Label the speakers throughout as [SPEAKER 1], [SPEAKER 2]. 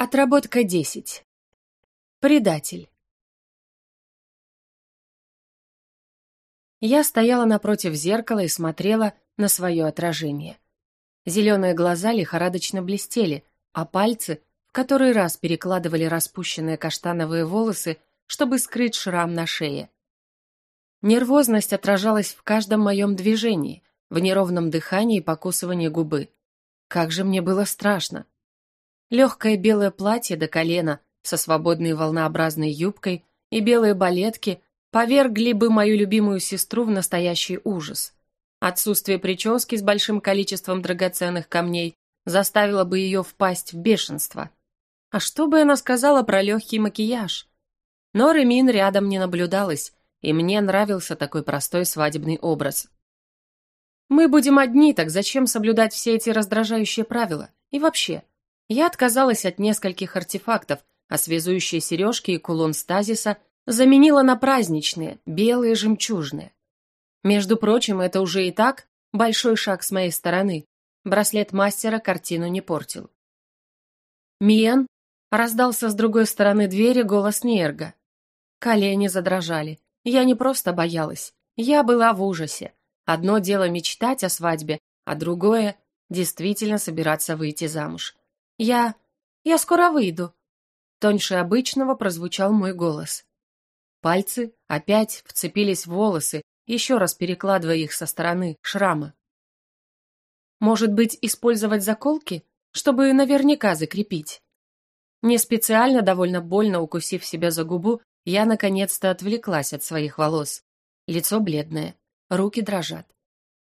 [SPEAKER 1] Отработка 10. Предатель. Я стояла напротив зеркала и смотрела на свое отражение. Зеленые глаза лихорадочно блестели, а пальцы в который раз перекладывали распущенные каштановые волосы, чтобы скрыть шрам на шее. Нервозность отражалась в каждом моем движении, в неровном дыхании и покусывании губы. Как же мне было страшно. Легкое белое платье до колена со свободной волнообразной юбкой и белые балетки повергли бы мою любимую сестру в настоящий ужас. Отсутствие прически с большим количеством драгоценных камней заставило бы ее впасть в бешенство. А что бы она сказала про легкий макияж? Но Ремин рядом не наблюдалась, и мне нравился такой простой свадебный образ. Мы будем одни, так зачем соблюдать все эти раздражающие правила? И вообще, я отказалась от нескольких артефактов, а связующие сережки и кулон стазиса заменила на праздничные, белые жемчужные. Между прочим, это уже и так большой шаг с моей стороны. Браслет мастера картину не портил. «Миен?» — раздался с другой стороны двери голос Нерга. Колени задрожали. Я не просто боялась. Я была в ужасе. Одно дело мечтать о свадьбе, а другое — действительно собираться выйти замуж. «Я... я скоро выйду», — тоньше обычного прозвучал мой голос. Пальцы опять вцепились в волосы, еще раз перекладывая их со стороны шрама. Может быть, использовать заколки, чтобы наверняка закрепить? Не специально, довольно больно укусив себя за губу, я наконец-то отвлеклась от своих волос. Лицо бледное, руки дрожат.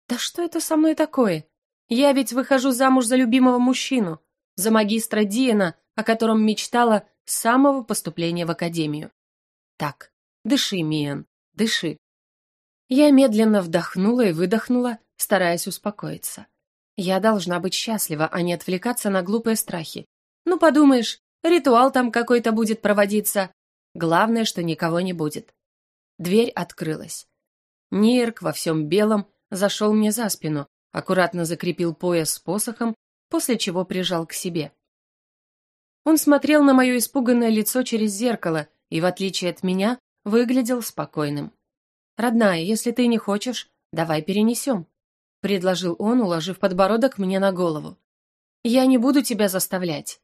[SPEAKER 1] Да что это со мной такое? Я ведь выхожу замуж за любимого мужчину, за магистра Диена, о котором мечтала с самого поступления в академию. Так, дыши, Миен, дыши. Я медленно вдохнула и выдохнула, стараясь успокоиться. Я должна быть счастлива, а не отвлекаться на глупые страхи. Ну, подумаешь, ритуал там какой-то будет проводиться. Главное, что никого не будет. Дверь открылась. Нирк во всем белом зашел мне за спину, аккуратно закрепил пояс с посохом после чего прижал к себе. Он смотрел на мое испуганное лицо через зеркало и, в отличие от меня, выглядел спокойным. «Родная, если ты не хочешь, давай перенесем», — предложил он, уложив подбородок мне на голову. «Я не буду тебя заставлять».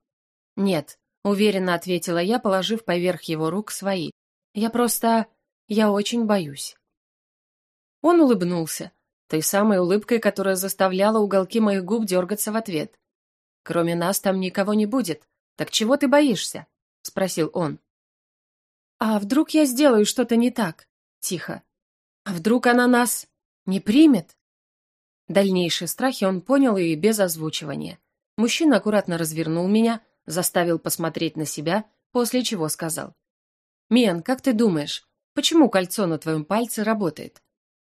[SPEAKER 1] «Нет», — уверенно ответила я, положив поверх его рук свои. «Я просто... я очень боюсь». Он улыбнулся, той самой улыбкой, которая заставляла уголки моих губ дергаться в ответ. «Кроме нас там никого не будет. Так чего ты боишься?» — спросил он. «А вдруг я сделаю что-то не так?» — тихо. «А вдруг она нас не примет?» Дальнейшие страхи он понял и без озвучивания. Мужчина аккуратно развернул меня, заставил посмотреть на себя, после чего сказал. «Мен, как ты думаешь, почему кольцо на твоем пальце работает?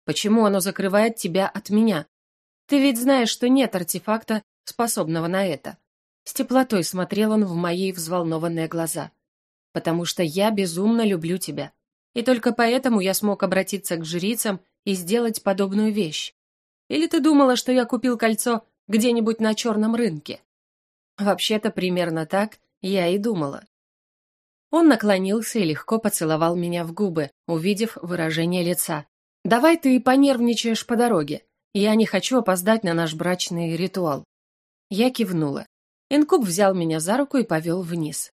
[SPEAKER 1] Почему оно закрывает тебя от меня? Ты ведь знаешь, что нет артефакта, способного на это. С теплотой смотрел он в мои взволнованные глаза. Потому что я безумно люблю тебя. И только поэтому я смог обратиться к жрицам и сделать подобную вещь. Или ты думала, что я купил кольцо где-нибудь на черном рынке? Вообще-то примерно так я и думала. Он наклонился и легко поцеловал меня в губы, увидев выражение лица, Давай ты понервничаешь по дороге. Я не хочу опоздать на наш брачный ритуал. Я кивнула. Инкуб взял меня за руку и повел вниз.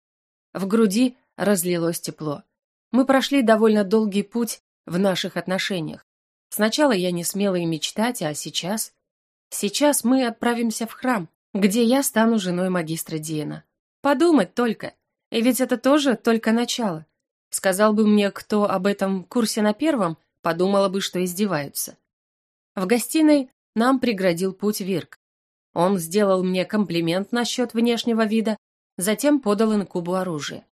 [SPEAKER 1] В груди разлилось тепло. Мы прошли довольно долгий путь в наших отношениях. Сначала я не смела и мечтать, а сейчас... Сейчас мы отправимся в храм, где я стану женой магистра Диена. Подумать только. И ведь это тоже только начало. Сказал бы мне кто об этом курсе на первом, подумала бы, что издеваются. В гостиной нам преградил путь Вирк. Он сделал мне комплимент насчет внешнего вида, затем подал инкубу оружие.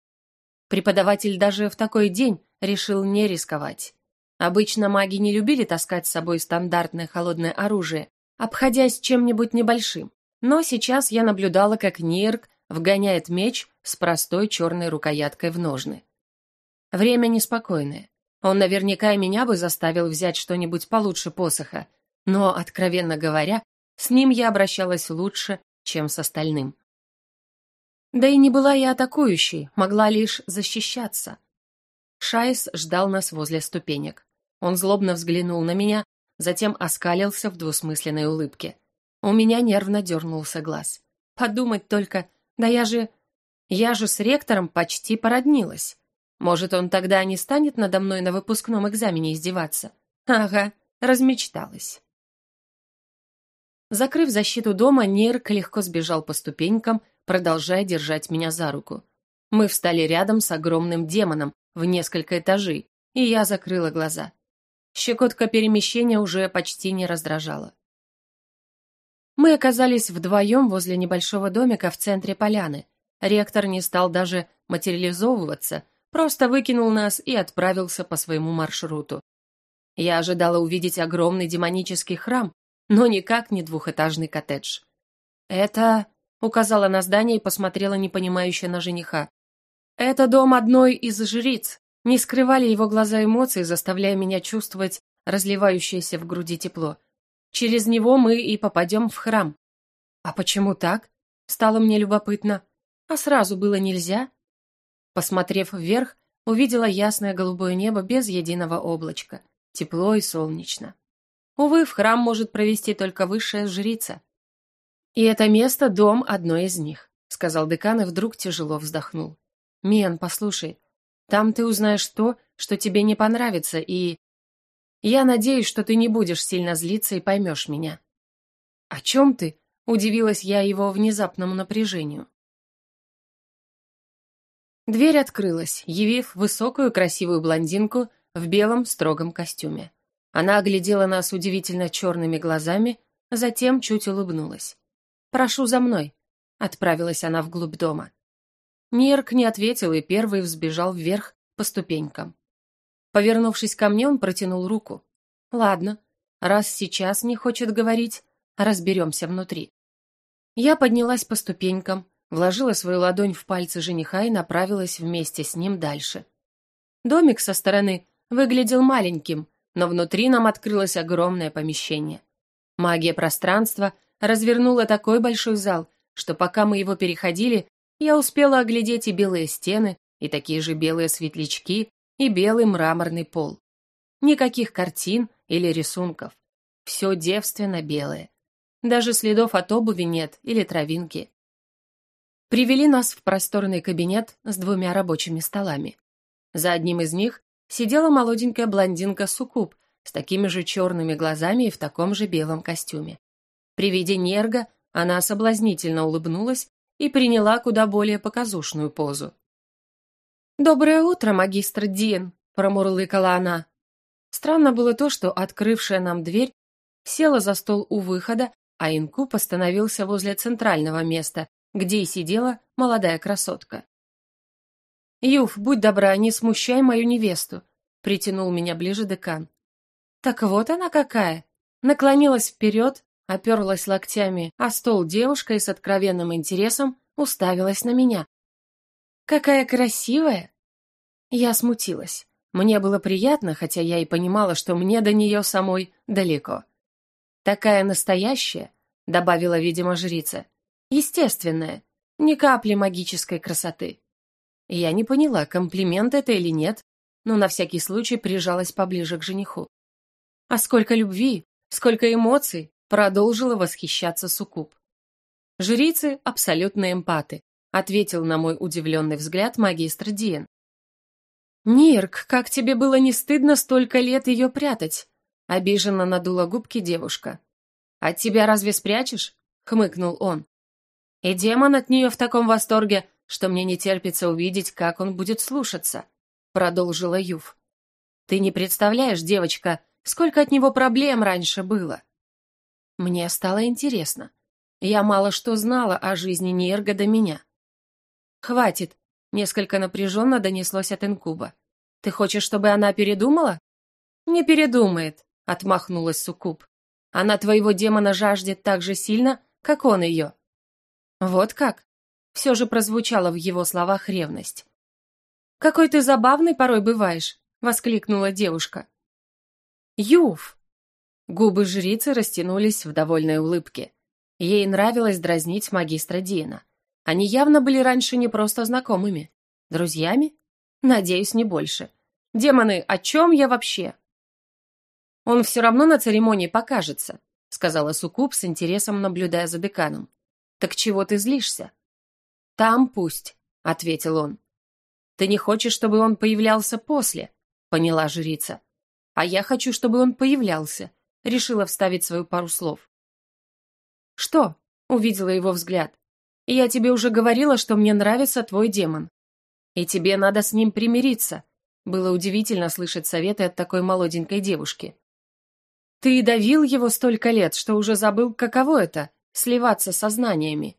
[SPEAKER 1] Преподаватель даже в такой день решил не рисковать. Обычно маги не любили таскать с собой стандартное холодное оружие, обходясь чем-нибудь небольшим. Но сейчас я наблюдала, как Нирк вгоняет меч с простой черной рукояткой в ножны. Время неспокойное. Он наверняка и меня бы заставил взять что-нибудь получше посоха, но, откровенно говоря, с ним я обращалась лучше, чем с остальным. Да и не была я атакующей, могла лишь защищаться. Шайс ждал нас возле ступенек. Он злобно взглянул на меня, затем оскалился в двусмысленной улыбке. У меня нервно дернулся глаз. Подумать только, да я же... Я же с ректором почти породнилась. Может, он тогда не станет надо мной на выпускном экзамене издеваться? Ага, размечталась. Закрыв защиту дома, Нерк легко сбежал по ступенькам, продолжая держать меня за руку. Мы встали рядом с огромным демоном в несколько этажей, и я закрыла глаза. Щекотка перемещения уже почти не раздражала. Мы оказались вдвоем возле небольшого домика в центре поляны. Ректор не стал даже материализовываться, просто выкинул нас и отправился по своему маршруту. Я ожидала увидеть огромный демонический храм, но никак не двухэтажный коттедж. «Это...» — указала на здание и посмотрела непонимающе на жениха. «Это дом одной из жриц». Не скрывали его глаза эмоций, заставляя меня чувствовать разливающееся в груди тепло. Через него мы и попадем в храм. А почему так? Стало мне любопытно. А сразу было нельзя? Посмотрев вверх, увидела ясное голубое небо без единого облачка. Тепло и солнечно. Увы, в храм может провести только высшая жрица. И это место — дом одной из них, сказал декан и вдруг тяжело вздохнул. Мен, послушай, там ты узнаешь то, что тебе не понравится, и... Я надеюсь, что ты не будешь сильно злиться и поймешь меня. О чем ты? Удивилась я его внезапному напряжению. Дверь открылась, явив высокую красивую блондинку в белом строгом костюме. Она оглядела нас удивительно черными глазами, затем чуть улыбнулась. «Прошу за мной», — отправилась она вглубь дома. Нирк не ответил и первый взбежал вверх по ступенькам. Повернувшись ко мне, он протянул руку. «Ладно, раз сейчас не хочет говорить, разберемся внутри». Я поднялась по ступенькам, вложила свою ладонь в пальцы жениха и направилась вместе с ним дальше. Домик со стороны выглядел маленьким, но внутри нам открылось огромное помещение. Магия пространства развернула такой большой зал, что пока мы его переходили, я успела оглядеть и белые стены, и такие же белые светлячки, и белый мраморный пол. Никаких картин или рисунков. Все девственно белое. Даже следов от обуви нет или травинки. Привели нас в просторный кабинет с двумя рабочими столами. За одним из них сидела молоденькая блондинка Сукуб с такими же черными глазами и в таком же белом костюме. При виде Нерга она соблазнительно улыбнулась и приняла куда более показушную позу. «Доброе утро, магистр Дин», — промурлыкала она. Странно было то, что открывшая нам дверь села за стол у выхода, а инкуб остановился возле центрального места, где и сидела молодая красотка. «Юф, будь добра, не смущай мою невесту», — притянул меня ближе декан. «Так вот она какая!» Наклонилась вперед, оперлась локтями а стол девушка и с откровенным интересом уставилась на меня. «Какая красивая!» Я смутилась. Мне было приятно, хотя я и понимала, что мне до нее самой далеко. «Такая настоящая», — добавила, видимо, жрица, — «естественная, ни капли магической красоты». Я не поняла, комплимент это или нет, но на всякий случай прижалась поближе к жениху. А сколько любви, сколько эмоций, продолжила восхищаться Сукуб. Жрицы — абсолютные эмпаты, ответил на мой удивленный взгляд магистр Диен. «Нирк, как тебе было не стыдно столько лет ее прятать?» Обиженно надула губки девушка. «От тебя разве спрячешь?» — хмыкнул он. «И демон от нее в таком восторге, что мне не терпится увидеть, как он будет слушаться», — продолжила Юв. «Ты не представляешь, девочка, сколько от него проблем раньше было». Мне стало интересно. Я мало что знала о жизни Нерга до меня. «Хватит», — несколько напряженно донеслось от инкуба. «Ты хочешь, чтобы она передумала?» «Не передумает», — отмахнулась Сукуб. «Она твоего демона жаждет так же сильно, как он ее». «Вот как?» Все же прозвучала в его словах ревность. «Какой ты забавный порой бываешь!» — воскликнула девушка. «Юф!» Губы жрицы растянулись в довольной улыбке. Ей нравилось дразнить магистра Дина. Они явно были раньше не просто знакомыми. Друзьями? Надеюсь, не больше. Демоны, о чем я вообще? Он все равно на церемонии покажется, сказала Сукуб с интересом, наблюдая за деканом. Так чего ты злишься? Там пусть, ответил он. Ты не хочешь, чтобы он появлялся после, поняла жрица. А я хочу, чтобы он появлялся, решила вставить свою пару слов. Что? увидела его взгляд. Я тебе уже говорила, что мне нравится твой демон. И тебе надо с ним примириться. Было удивительно слышать советы от такой молоденькой девушки. Ты давил его столько лет, что уже забыл, каково это — сливаться сознаниями.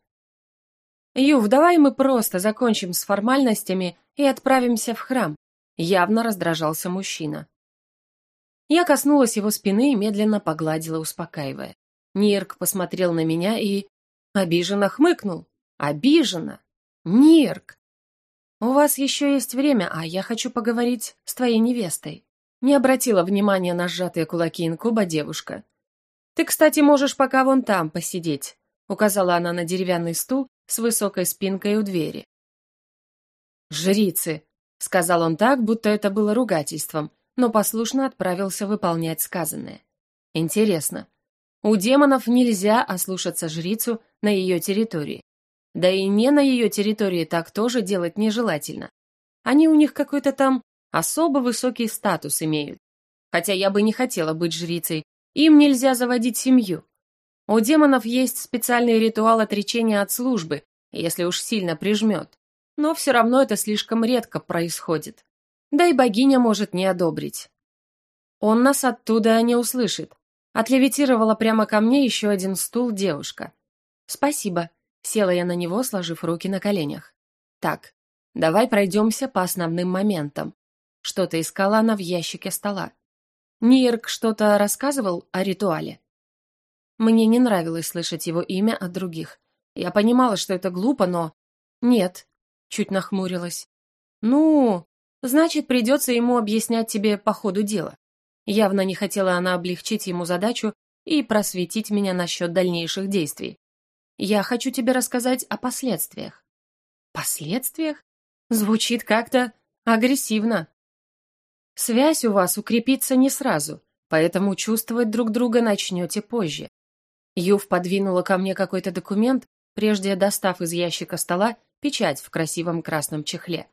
[SPEAKER 1] Юв, давай мы просто закончим с формальностями и отправимся в храм. Явно раздражался мужчина. Я коснулась его спины и медленно погладила, успокаивая. Нирк посмотрел на меня и... Обиженно хмыкнул. Обиженно. Нирк. У вас еще есть время, а я хочу поговорить с твоей невестой. Не обратила внимания на сжатые кулаки инкуба девушка. Ты, кстати, можешь пока вон там посидеть, указала она на деревянный стул с высокой спинкой у двери. «Жрицы!» — сказал он так, будто это было ругательством, но послушно отправился выполнять сказанное. «Интересно, у демонов нельзя ослушаться жрицу на ее территории. Да и не на ее территории так тоже делать нежелательно. Они у них какой-то там особо высокий статус имеют. Хотя я бы не хотела быть жрицей, им нельзя заводить семью. У демонов есть специальный ритуал отречения от службы, если уж сильно прижмет. Но все равно это слишком редко происходит. Да и богиня может не одобрить. Он нас оттуда не услышит. Отлевитировала прямо ко мне еще один стул девушка. «Спасибо», Села я на него, сложив руки на коленях. Так, давай пройдемся по основным моментам. Что-то искала она в ящике стола. Нирк что-то рассказывал о ритуале. Мне не нравилось слышать его имя от других. Я понимала, что это глупо, но... Нет, чуть нахмурилась. Ну, значит, придется ему объяснять тебе по ходу дела. Явно не хотела она облегчить ему задачу и просветить меня насчет дальнейших действий. Я хочу тебе рассказать о последствиях. Последствиях? Звучит как-то агрессивно. Связь у вас укрепится не сразу, поэтому чувствовать друг друга начнете позже. Юв подвинула ко мне какой-то документ, прежде достав из ящика стола печать в красивом красном чехле.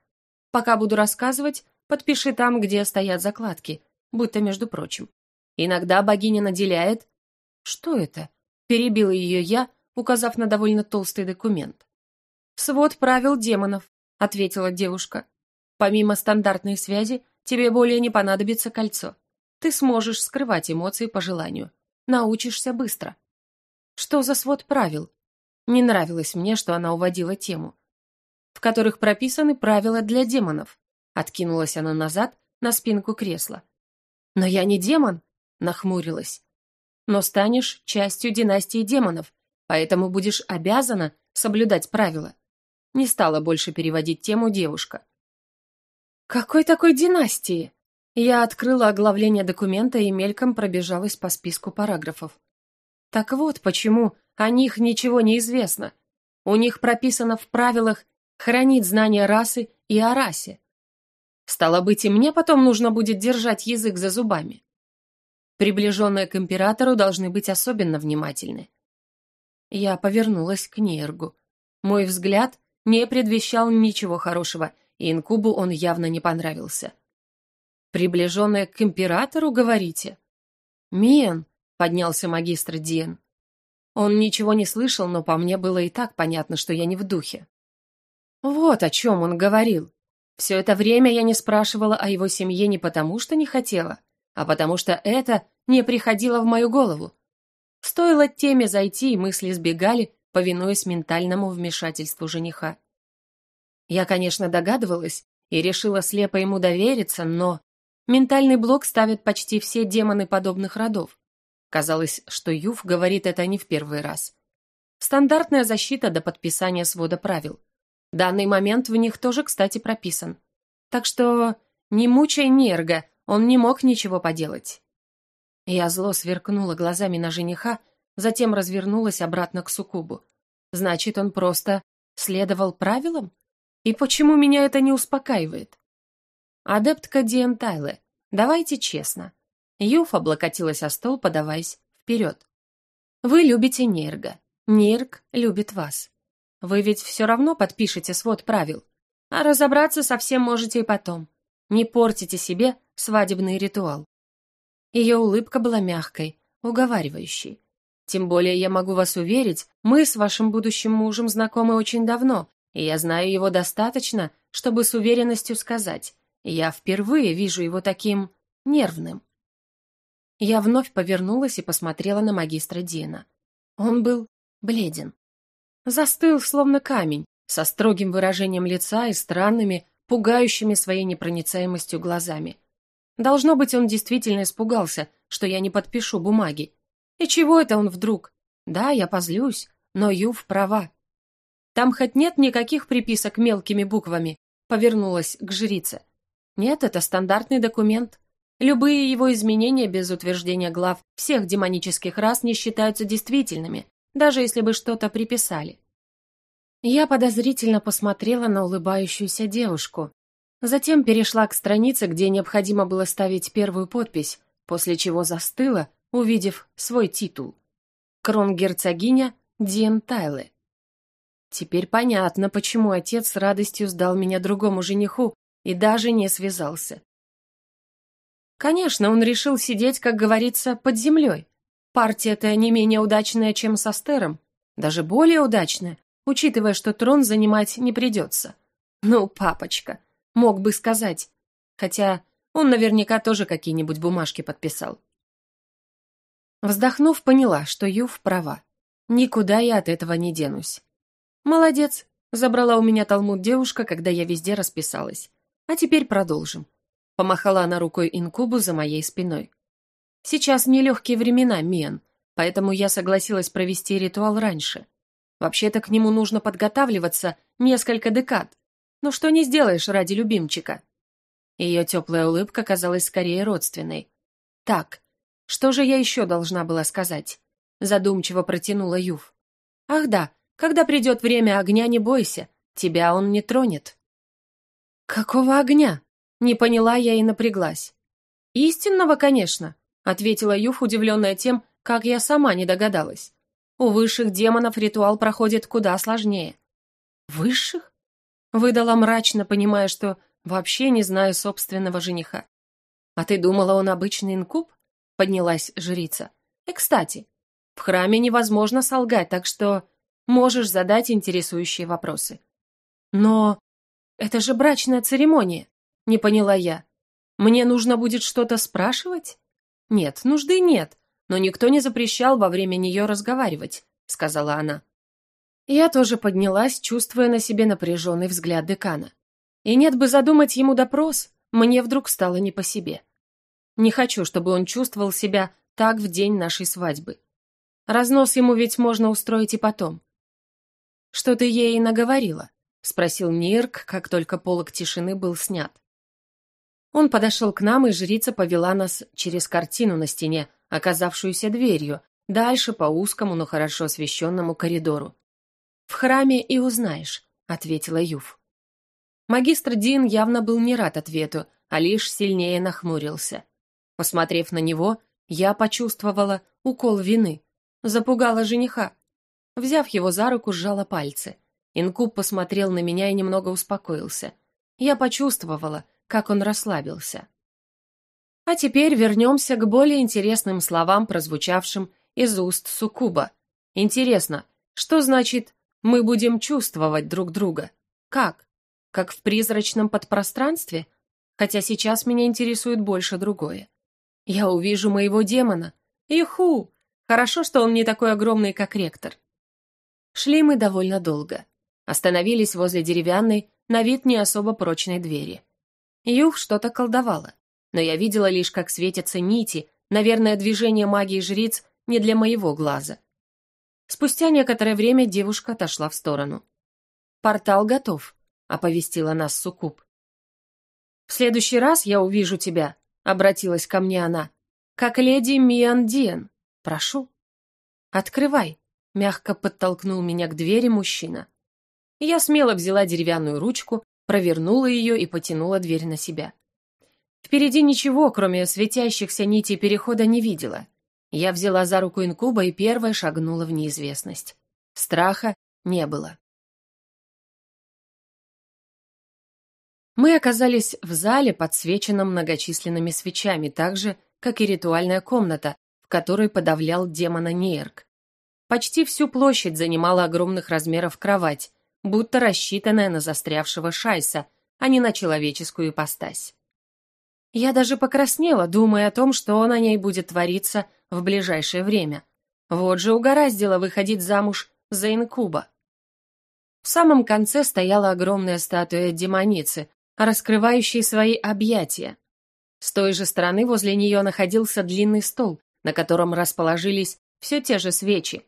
[SPEAKER 1] Пока буду рассказывать, подпиши там, где стоят закладки, будто между прочим. Иногда богиня наделяет... Что это? Перебила ее я, указав на довольно толстый документ. «Свод правил демонов», — ответила девушка. «Помимо стандартной связи, тебе более не понадобится кольцо. Ты сможешь скрывать эмоции по желанию. Научишься быстро». «Что за свод правил?» Не нравилось мне, что она уводила тему. «В которых прописаны правила для демонов», — откинулась она назад на спинку кресла. «Но я не демон», — нахмурилась. «Но станешь частью династии демонов, поэтому будешь обязана соблюдать правила. Не стала больше переводить тему девушка. Какой такой династии? Я открыла оглавление документа и мельком пробежалась по списку параграфов. Так вот, почему о них ничего не известно. У них прописано в правилах хранить знания расы и о расе. Стало быть, и мне потом нужно будет держать язык за зубами. Приближенные к императору должны быть особенно внимательны. Я повернулась к Нергу. Мой взгляд не предвещал ничего хорошего, инкубу он явно не понравился. «Приближенная к императору, говорите?» «Миен», — поднялся магистр Диен. Он ничего не слышал, но по мне было и так понятно, что я не в духе. Вот о чем он говорил. Все это время я не спрашивала о его семье не потому, что не хотела, а потому что это не приходило в мою голову. Стоило теме зайти, и мысли сбегали, повинуясь ментальному вмешательству жениха. Я, конечно, догадывалась и решила слепо ему довериться, но ментальный блок ставят почти все демоны подобных родов. Казалось, что Юф говорит это не в первый раз. Стандартная защита до подписания свода правил. Данный момент в них тоже, кстати, прописан. Так что не мучай нерга, он не мог ничего поделать. Я зло сверкнула глазами на жениха, затем развернулась обратно к суккубу. Значит, он просто следовал правилам? И почему меня это не успокаивает? Адептка Диэн Тайле, давайте честно. Юф облокотилась о стол, подаваясь вперед. Вы любите Нерга. Нерг любит вас. Вы ведь все равно подпишете свод правил. А разобраться совсем можете и потом. Не портите себе свадебный ритуал. Ее улыбка была мягкой, уговаривающей. Тем более я могу вас уверить, мы с вашим будущим мужем знакомы очень давно, я знаю его достаточно, чтобы с уверенностью сказать, я впервые вижу его таким нервным. Я вновь повернулась и посмотрела на магистра Дина. Он был бледен. Застыл, словно камень, со строгим выражением лица и странными, пугающими своей непроницаемостью глазами. Должно быть, он действительно испугался, что я не подпишу бумаги. И чего это он вдруг? Да, я позлюсь, но Юв права. Там хоть нет никаких приписок мелкими буквами, повернулась к жрице. Нет, это стандартный документ. Любые его изменения без утверждения глав всех демонических рас не считаются действительными, даже если бы что-то приписали. Я подозрительно посмотрела на улыбающуюся девушку. Затем перешла к странице, где необходимо было ставить первую подпись, после чего застыла, увидев свой титул. Кронгерцогиня Диэн Тайле. Теперь понятно, почему отец с радостью сдал меня другому жениху и даже не связался. Конечно, он решил сидеть, как говорится, под землей. Партия-то не менее удачная, чем со Стером, даже более удачная, учитывая, что трон занимать не придется. Ну, папочка, мог бы сказать. Хотя он наверняка тоже какие-нибудь бумажки подписал. Вздохнув, поняла, что Юв права. Никуда я от этого не денусь. «Молодец», — забрала у меня талмуд девушка, когда я везде расписалась. «А теперь продолжим. Помахала она рукой инкубу за моей спиной. Сейчас нелегкие времена, Мен, поэтому я согласилась провести ритуал раньше. Вообще-то к нему нужно подготавливаться несколько декад. Но что не сделаешь ради любимчика? Ее теплая улыбка казалась скорее родственной. Так, что же я еще должна была сказать? Задумчиво протянула Юв. Ах да, когда придет время огня, не бойся, тебя он не тронет. Какого огня? Не поняла я и напряглась. «Истинного, конечно», — ответила Юф, удивленная тем, как я сама не догадалась. «У высших демонов ритуал проходит куда сложнее». «Высших?» — выдала мрачно, понимая, что вообще не знаю собственного жениха. «А ты думала, он обычный инкуб?» — поднялась жрица. «И, кстати, в храме невозможно солгать, так что можешь задать интересующие вопросы». «Но это же брачная церемония!» Не поняла я. Мне нужно будет что-то спрашивать? Нет, нужды нет, но никто не запрещал во время нее разговаривать, сказала она. Я тоже поднялась, чувствуя на себе напряженный взгляд декана. И нет бы задумать ему допрос, мне вдруг стало не по себе. Не хочу, чтобы он чувствовал себя так в день нашей свадьбы. Разнос ему ведь можно устроить и потом. «Что ты ей наговорила?» — спросил Нирк, как только полог тишины был снят. Он подошел к нам, и жрица повела нас через картину на стене, оказавшуюся дверью, дальше по узкому, но хорошо освещенному коридору. «В храме и узнаешь», — ответила Юв. Магистр Дин явно был не рад ответу, а лишь сильнее нахмурился. Посмотрев на него, я почувствовала укол вины. Запугала жениха. Взяв его за руку, сжала пальцы. Инкуб посмотрел на меня и немного успокоился. Я почувствовала, как он расслабился. А теперь вернемся к более интересным словам, прозвучавшим из уст Сукуба. Интересно, что значит «мы будем чувствовать друг друга»? Как? Как в призрачном подпространстве? Хотя сейчас меня интересует больше другое. Я увижу моего демона. Иху! Хорошо, что он не такой огромный, как ректор. Шли мы довольно долго. Остановились возле деревянной, на вид не особо прочной двери. Юв что-то колдовала, но я видела лишь, как светятся нити, наверное, движение магии жриц не для моего глаза. Спустя некоторое время девушка отошла в сторону. «Портал готов», — оповестила нас Сукуб. «В следующий раз я увижу тебя», — обратилась ко мне она, — «как леди Миан Диен. Прошу». «Открывай», — мягко подтолкнул меня к двери мужчина. Я смело взяла деревянную ручку, провернула ее и потянула дверь на себя. Впереди ничего, кроме светящихся нитей перехода, не видела. Я взяла за руку инкуба и первая шагнула в неизвестность. Страха не было. Мы оказались в зале, подсвеченном многочисленными свечами, так же, как и ритуальная комната, в которой подавлял демона Нейрк. Почти всю площадь занимала огромных размеров кровать, будто рассчитанная на застрявшего шайса, а не на человеческую ипостась. Я даже покраснела, думая о том, что на ней будет твориться в ближайшее время. Вот же угораздило выходить замуж за инкуба. В самом конце стояла огромная статуя демоницы, раскрывающей свои объятия. С той же стороны возле нее находился длинный стол, на котором расположились все те же свечи.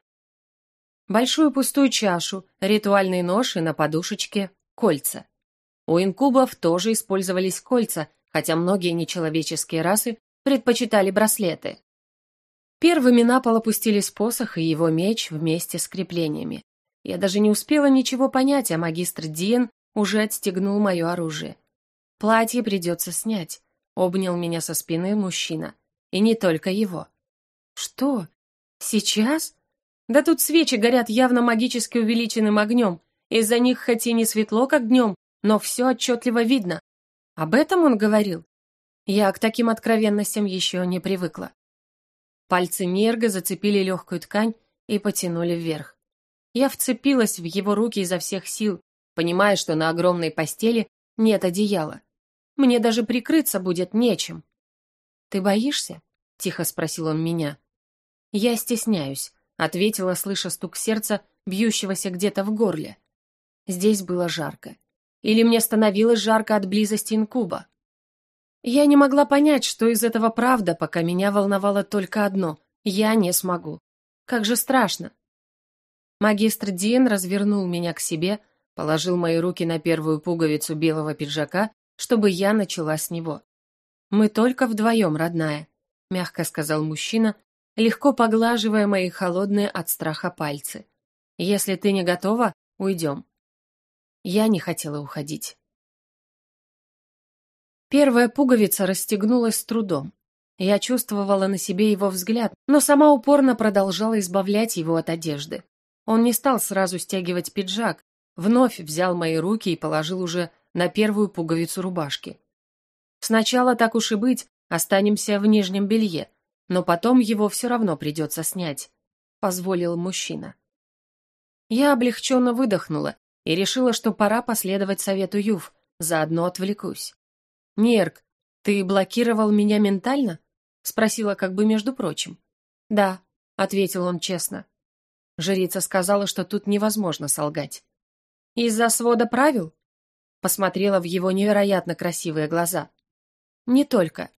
[SPEAKER 1] Большую пустую чашу, ритуальный нож и на подушечке кольца. У инкубов тоже использовались кольца, хотя многие нечеловеческие расы предпочитали браслеты. Первыми на пол опустились посох и его меч вместе с креплениями. Я даже не успела ничего понять, а магистр Диен уже отстегнул мое оружие. Платье придется снять. Обнял меня со спины мужчина. И не только его. Что? Сейчас? Да тут свечи горят явно магически увеличенным огнем. Из-за них хоть и не светло, как днем, но все отчетливо видно. Об этом он говорил? Я к таким откровенностям еще не привыкла. Пальцы Нерга зацепили легкую ткань и потянули вверх. Я вцепилась в его руки изо всех сил, понимая, что на огромной постели нет одеяла. Мне даже прикрыться будет нечем. «Ты боишься?» — тихо спросил он меня. «Я стесняюсь», — ответила, слыша стук сердца, бьющегося где-то в горле. Здесь было жарко. Или мне становилось жарко от близости инкуба. Я не могла понять, что из этого правда, пока меня волновало только одно — я не смогу. Как же страшно. Магистр Диен развернул меня к себе, положил мои руки на первую пуговицу белого пиджака, чтобы я начала с него. «Мы только вдвоем, родная», — мягко сказал мужчина, легко поглаживая мои холодные от страха пальцы. «Если ты не готова, уйдем». Я не хотела уходить. Первая пуговица расстегнулась с трудом. Я чувствовала на себе его взгляд, но сама упорно продолжала избавлять его от одежды. Он не стал сразу стягивать пиджак, вновь взял мои руки и положил уже на первую пуговицу рубашки. Сначала, так уж и быть, останемся в нижнем белье, но потом его все равно придется снять, позволил мужчина. Я облегченно выдохнула и решила, что пора последовать совету Юв, заодно отвлекусь. «Нерк, ты блокировал меня ментально?» спросила как бы между прочим. «Да», — ответил он честно. Жрица сказала, что тут невозможно солгать. «Из-за свода правил?» Посмотрела в его невероятно красивые глаза. «Не только.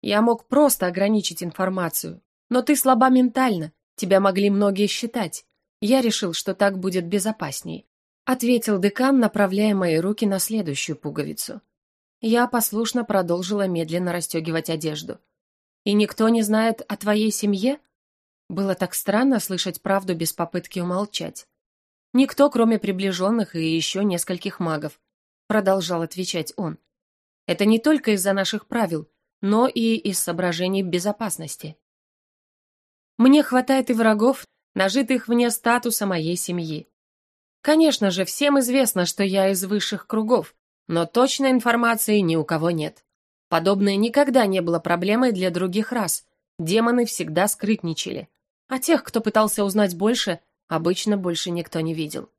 [SPEAKER 1] Я мог просто ограничить информацию. Но ты слаба ментально, тебя могли многие считать. Я решил, что так будет безопасней», ответил декан, направляя мои руки на следующую пуговицу. Я послушно продолжила медленно расстегивать одежду. «И никто не знает о твоей семье?» Было так странно слышать правду без попытки умолчать. Никто, кроме приближенных и еще нескольких магов, продолжал отвечать он. Это не только из-за наших правил, но и из соображений безопасности. Мне хватает и врагов, нажитых вне статуса моей семьи. Конечно же, всем известно, что я из высших кругов, но точной информации ни у кого нет. Подобное никогда не было проблемой для других рас. Демоны всегда скрытничали. А тех, кто пытался узнать больше, обычно больше никто не видел.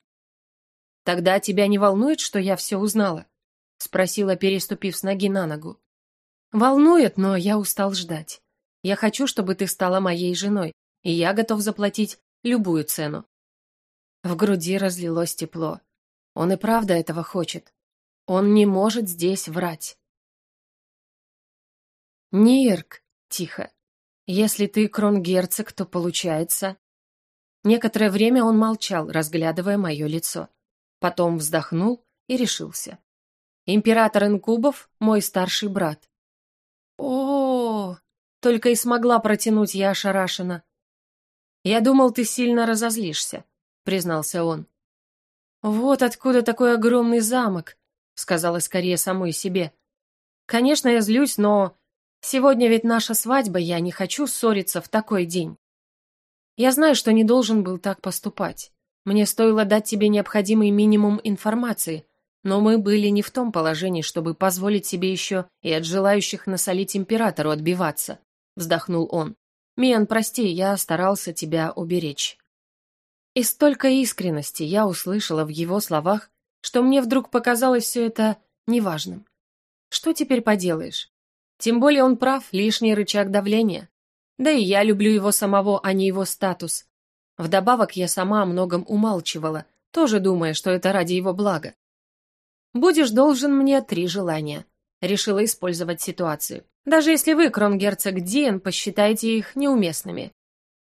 [SPEAKER 1] «Тогда тебя не волнует, что я все узнала?» — спросила, переступив с ноги на ногу. «Волнует, но я устал ждать. Я хочу, чтобы ты стала моей женой, и я готов заплатить любую цену». В груди разлилось тепло. Он и правда этого хочет. Он не может здесь врать. «Нирк!» — тихо. «Если ты кронгерцог, то получается...» Некоторое время он молчал, разглядывая мое лицо. Потом вздохнул и решился. «Император Инкубов — мой старший брат». О, только и смогла протянуть я ошарашенно. «Я думал, ты сильно разозлишься», — признался он. Вот откуда такой огромный замок, сказала скорее самой себе. Конечно, я злюсь, но сегодня ведь наша свадьба, я не хочу ссориться в такой день. Я знаю, что не должен был так поступать. Мне стоило дать тебе необходимый минимум информации, но мы были не в том положении, чтобы позволить себе еще и от желающих насолить императору отбиваться, вздохнул он. Миан, прости, я старался тебя уберечь. И столько искренности я услышала в его словах, что мне вдруг показалось все это неважным. Что теперь поделаешь? Тем более он прав, лишний рычаг давления. Да и я люблю его самого, а не его статус. Вдобавок я сама о многом умалчивала, тоже думая, что это ради его блага. «Будешь должен мне три желания», — решила использовать ситуацию. «Даже если вы, кронгерцог Диен, посчитаете их неуместными».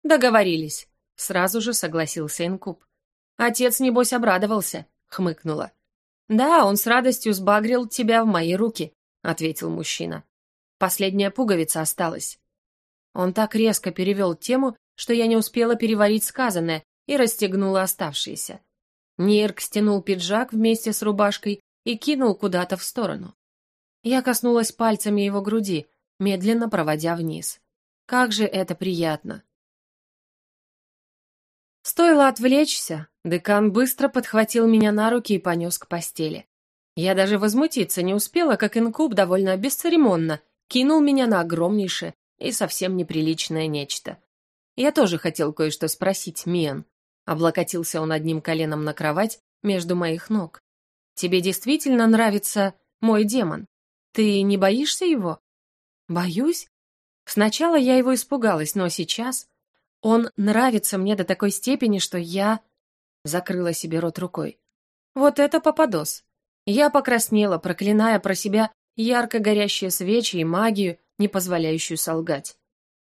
[SPEAKER 1] «Договорились», — сразу же согласился Инкуб. «Отец, небось, обрадовался», — хмыкнула. «Да, он с радостью сбагрил тебя в мои руки», — ответил мужчина. «Последняя пуговица осталась». Он так резко перевел тему, что я не успела переварить сказанное и расстегнула оставшиеся. Нирк стянул пиджак вместе с рубашкой и кинул куда-то в сторону. Я коснулась пальцами его груди, медленно проводя вниз. Как же это приятно. Стоило отвлечься, декан быстро подхватил меня на руки и понес к постели. Я даже возмутиться не успела, как инкуб довольно бесцеремонно кинул меня на огромнейшее и совсем неприличное нечто. Я тоже хотел кое-что спросить, Миан. Облокотился он одним коленом на кровать между моих ног. Тебе действительно нравится мой демон? Ты не боишься его? Боюсь? Сначала я его испугалась, но сейчас он нравится мне до такой степени, что я закрыла себе рот рукой. Вот это попадос. Я покраснела, проклиная про себя ярко горящие свечи и магию, не позволяющую солгать.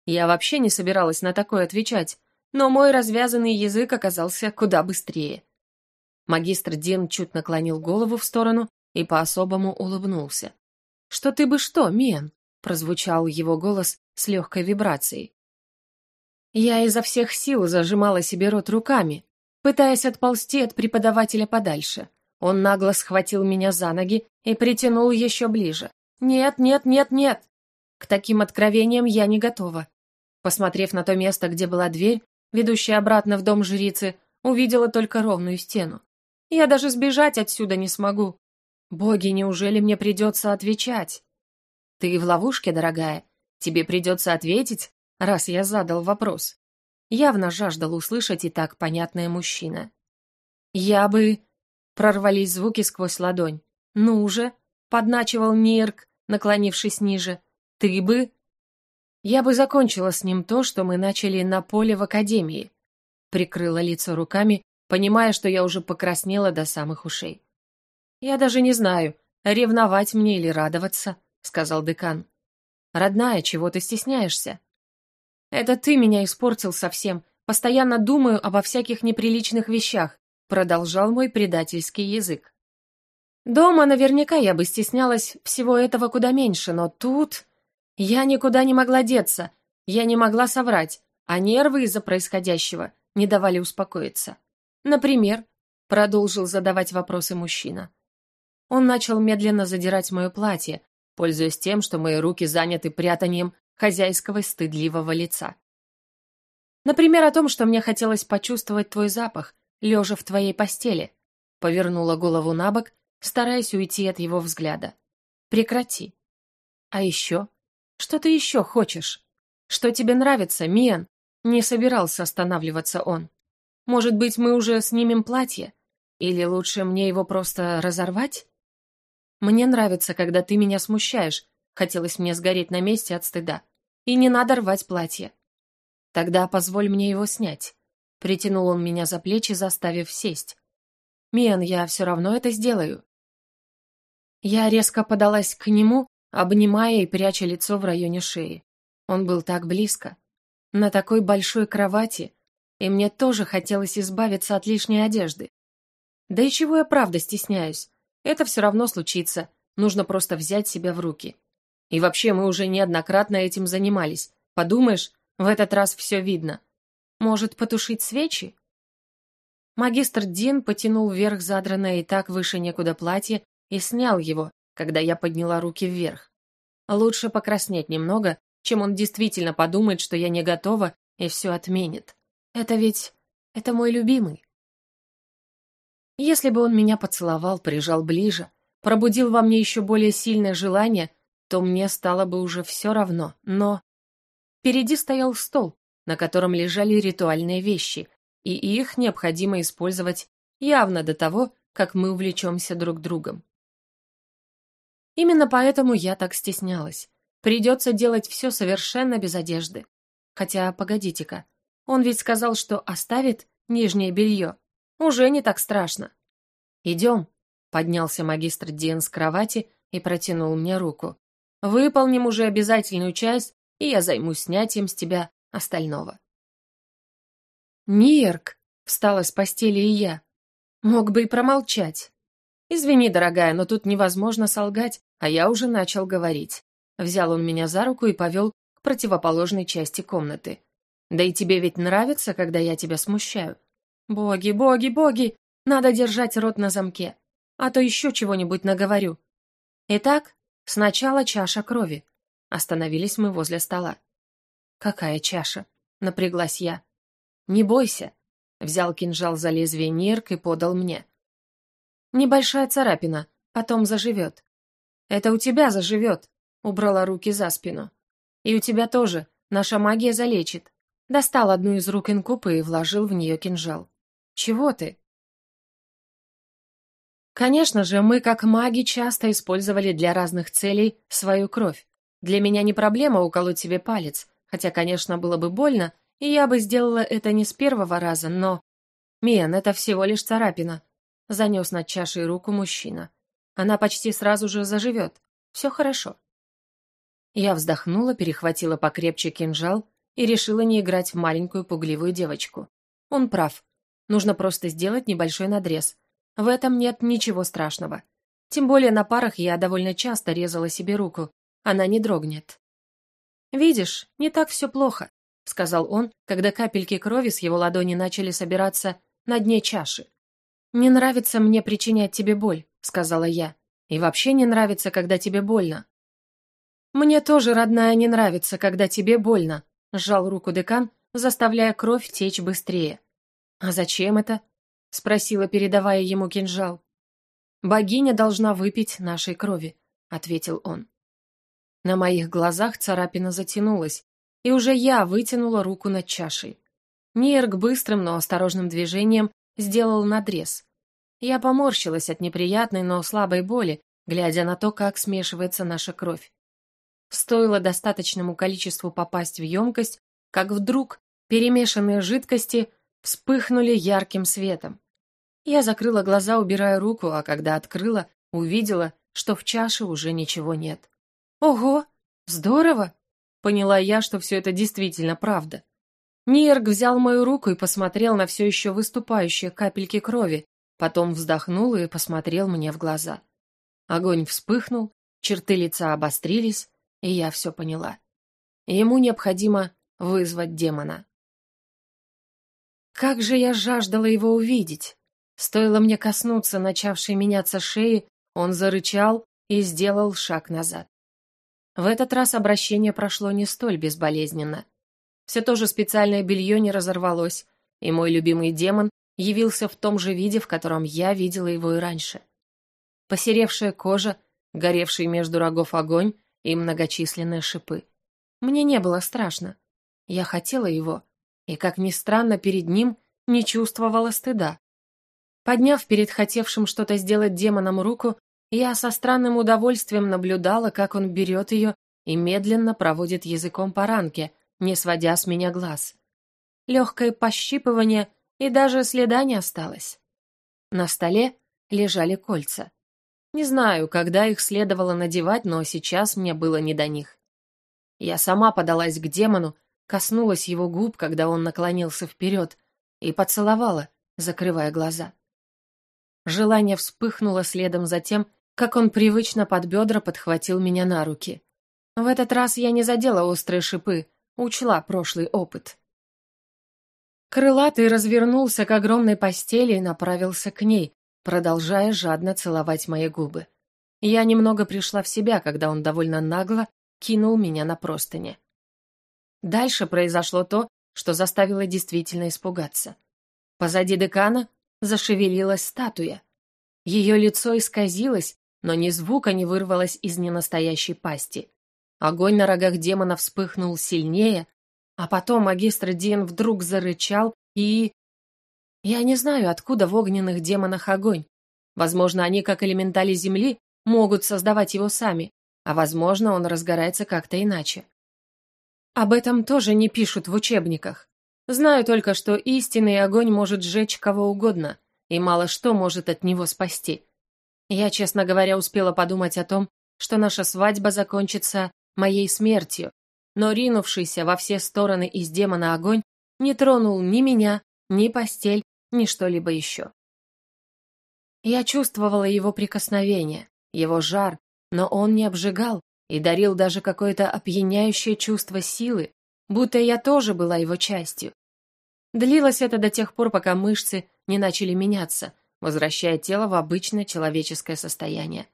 [SPEAKER 1] Я вообще не собиралась на такое отвечать, но мой развязанный язык оказался куда быстрее. Магистр Дин чуть наклонил голову в сторону и по-особому улыбнулся. «Что ты бы что, Мен?» — прозвучал его голос с легкой вибрацией. Я изо всех сил зажимала себе рот руками, пытаясь отползти от преподавателя подальше. Он нагло схватил меня за ноги и притянул еще ближе. «Нет, нет, нет, нет!» К таким откровениям я не готова. Посмотрев на то место, где была дверь, ведущая обратно в дом жрицы, увидела только ровную стену. Я даже сбежать отсюда не смогу. Боги, неужели мне придется отвечать? Ты в ловушке, дорогая. Тебе придется ответить, раз я задал вопрос. Явно жаждал услышать и так понятное мужчина. Я бы... Прорвались звуки сквозь ладонь. Ну уже, подначивал Нирк, наклонившись ниже. Ты бы... Я бы закончила с ним то, что мы начали на поле в академии. Прикрыла лицо руками понимая, что я уже покраснела до самых ушей. «Я даже не знаю, ревновать мне или радоваться», — сказал декан. «Родная, чего ты стесняешься?» «Это ты меня испортил совсем. Постоянно думаю обо всяких неприличных вещах», — продолжал мой предательский язык. «Дома наверняка я бы стеснялась всего этого куда меньше, но тут...» Я никуда не могла деться, я не могла соврать, а нервы из-за происходящего не давали успокоиться. Например, продолжил задавать вопросы мужчина. Он начал медленно задирать мое платье, пользуясь тем, что мои руки заняты прятанием хозяйского стыдливого лица. Например, о том, что мне хотелось почувствовать твой запах, лежа в твоей постели. Повернула голову на бок, стараясь уйти от его взгляда. Прекрати. А еще? Что ты еще хочешь? Что тебе нравится, Миан? Не собирался останавливаться он. Может быть, мы уже снимем платье? Или лучше мне его просто разорвать? Мне нравится, когда ты меня смущаешь. Хотелось мне сгореть на месте от стыда. И не надо рвать платье. Тогда позволь мне его снять. Притянул он меня за плечи, заставив сесть. Миан, я все равно это сделаю. Я резко подалась к нему, обнимая и пряча лицо в районе шеи. Он был так близко. На такой большой кровати, и мне тоже хотелось избавиться от лишней одежды. Да и чего я правда стесняюсь? Это все равно случится, нужно просто взять себя в руки. И вообще мы уже неоднократно этим занимались. Подумаешь, в этот раз все видно. Может, потушить свечи? Магистр Дин потянул вверх задранное и так выше некуда платье и снял его, когда я подняла руки вверх. Лучше покраснеть немного, чем он действительно подумает, что я не готова и все отменит. Это ведь... это мой любимый. Если бы он меня поцеловал, прижал ближе, пробудил во мне еще более сильное желание, то мне стало бы уже все равно, но... Впереди стоял стол, на котором лежали ритуальные вещи, и их необходимо использовать явно до того, как мы увлечемся друг другом. Именно поэтому я так стеснялась. Придется делать все совершенно без одежды. Хотя, погодите-ка, он ведь сказал, что оставит нижнее белье. Уже не так страшно. «Идем», — поднялся магистр Диэн с кровати и протянул мне руку. «Выполним уже обязательную часть, и я займусь снятием с тебя остального». «Нирк!» — встала с постели и я. Мог бы и промолчать. «Извини, дорогая, но тут невозможно солгать, а я уже начал говорить». Взял он меня за руку и повел к противоположной части комнаты. «Да и тебе ведь нравится, когда я тебя смущаю?» «Боги, боги, боги! Надо держать рот на замке, а то еще чего-нибудь наговорю». Итак, сначала чаша крови. Остановились мы возле стола. «Какая чаша?» — напряглась я. «Не бойся», — взял кинжал за лезвие Нирк и подал мне. «Небольшая царапина, потом заживет». «Это у тебя заживет», — убрала руки за спину. «И у тебя тоже, наша магия залечит». Достал одну из рук инкупа и вложил в нее кинжал. «Чего ты?» Конечно же, мы, как маги, часто использовали для разных целей свою кровь. Для меня не проблема уколоть себе палец, хотя, конечно, было бы больно, и я бы сделала это не с первого раза, но... «Мен, это всего лишь царапина», — занес над чашей руку мужчина. «Она почти сразу же заживет. Все хорошо». Я вздохнула, перехватила покрепче кинжал и решила не играть в маленькую пугливую девочку. Он прав. Нужно просто сделать небольшой надрез. В этом нет ничего страшного. Тем более на парах я довольно часто резала себе руку. Она не дрогнет. «Видишь, не так все плохо», — сказал он, когда капельки крови с его ладони начали собираться на дне чаши. «Не нравится мне причинять тебе боль», — сказала я. «И вообще не нравится, когда тебе больно». «Мне тоже, родная, не нравится, когда тебе больно», — сжал руку декан, заставляя кровь течь быстрее. «А зачем это?» — спросила, передавая ему кинжал. «Богиня должна выпить нашей крови», — ответил он. На моих глазах царапина затянулась, и уже я вытянула руку над чашей. Нирк быстрым, но осторожным движением сделал надрез. Я поморщилась от неприятной, но слабой боли, глядя на то, как смешивается наша кровь. Стоило достаточному количеству попасть в емкость, как вдруг перемешанные жидкости вспыхнули ярким светом. Я закрыла глаза, убирая руку, а когда открыла, увидела, что в чаше уже ничего нет. «Ого! Здорово!» Поняла я, что все это действительно правда. Нирк взял мою руку и посмотрел на все еще выступающие капельки крови, потом вздохнул и посмотрел мне в глаза. Огонь вспыхнул, черты лица обострились, и я все поняла. Ему необходимо вызвать демона. Как же я жаждала его увидеть! Стоило мне коснуться начавшей меняться шеи, он зарычал и сделал шаг назад. В этот раз обращение прошло не столь безболезненно. Все то же специальное белье не разорвалось, и мой любимый демон явился в том же виде, в котором я видела его и раньше. Посеревшая кожа, горевший между рогов огонь и многочисленные шипы. Мне не было страшно. Я хотела его, и, как ни странно, перед ним не чувствовала стыда. Подняв перед хотевшим что-то сделать демоном руку, я со странным удовольствием наблюдала, как он берет ее и медленно проводит языком по ранке, не сводя с меня глаз. Легкое пощипывание, и даже следа не осталось. На столе лежали кольца. Не знаю, когда их следовало надевать, но сейчас мне было не до них. Я сама подалась к демону, коснулась его губ, когда он наклонился вперед, и поцеловала, закрывая глаза. Желание вспыхнуло следом за тем, как он привычно под бедра подхватил меня на руки. В этот раз я не задела острые шипы, учла прошлый опыт. Крылатый развернулся к огромной постели и направился к ней, продолжая жадно целовать мои губы. Я немного пришла в себя, когда он довольно нагло кинул меня на простыни. Дальше произошло то, что заставило действительно испугаться. Позади декана зашевелилась статуя. Ее лицо исказилось, но ни звука не вырвалось из ненастоящей пасти. Огонь на рогах демона вспыхнул сильнее, а потом магистр Дин вдруг зарычал и... Я не знаю, откуда в огненных демонах огонь. Возможно, они, как элементали Земли, могут создавать его сами, а возможно, он разгорается как-то иначе. Об этом тоже не пишут в учебниках. Знаю только, что истинный огонь может сжечь кого угодно, и мало что может от него спасти. Я, честно говоря, успела подумать о том, что наша свадьба закончится моей смертью, но ринувшийся во все стороны из демона огонь не тронул ни меня, ни постель, ни что-либо еще. Я чувствовала его прикосновение, его жар, но он не обжигал и дарил даже какое-то опьяняющее чувство силы, будто я тоже была его частью. Длилось это до тех пор, пока мышцы не начали меняться, возвращая тело в обычное человеческое состояние.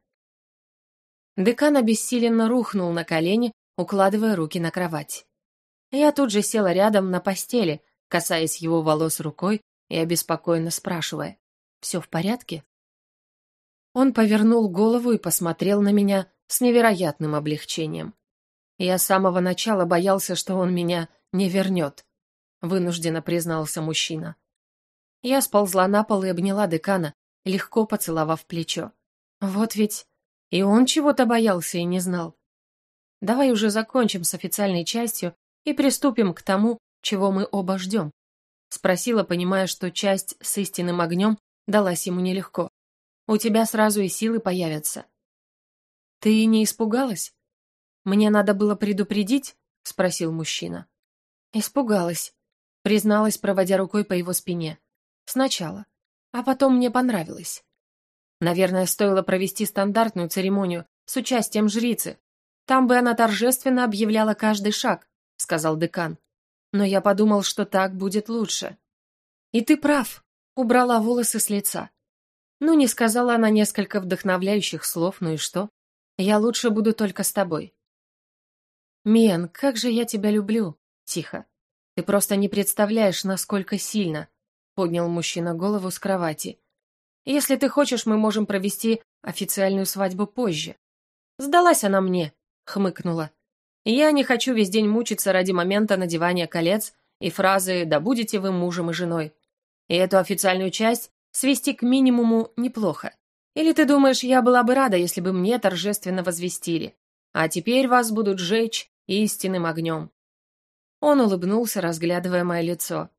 [SPEAKER 1] Декан обессиленно рухнул на колени, укладывая руки на кровать. Я тут же села рядом на постели, касаясь его волос рукой и обеспокоенно спрашивая, «Все в порядке?» Он повернул голову и посмотрел на меня с невероятным облегчением. Я с самого начала боялся, что он меня не вернет, вынужденно признался мужчина. Я сползла на пол и обняла декана, легко поцеловав плечо. Вот ведь и он чего-то боялся и не знал. Давай уже закончим с официальной частью и приступим к тому, чего мы оба ждем. Спросила, понимая, что часть с истинным огнем далась ему нелегко. У тебя сразу и силы появятся. Ты не испугалась? Мне надо было предупредить? Спросил мужчина. Испугалась. Призналась, проводя рукой по его спине. Сначала. А потом мне понравилось. Наверное, стоило провести стандартную церемонию с участием жрицы. Там бы она торжественно объявляла каждый шаг, сказал декан. Но я подумал, что так будет лучше. И ты прав, убрала волосы с лица. Ну, не сказала она несколько вдохновляющих слов, ну и что? Я лучше буду только с тобой. Мен, как же я тебя люблю, тихо. Ты просто не представляешь, насколько сильно, поднял мужчина голову с кровати. Если ты хочешь, мы можем провести официальную свадьбу позже. Сдалась она мне, хмыкнула. Я не хочу весь день мучиться ради момента надевания колец и фразы «да будете вы мужем и женой». И эту официальную часть свести к минимуму неплохо. Или ты думаешь, я была бы рада, если бы мне торжественно возвестили? А теперь вас будут жечь истинным огнем. Он улыбнулся, разглядывая мое лицо.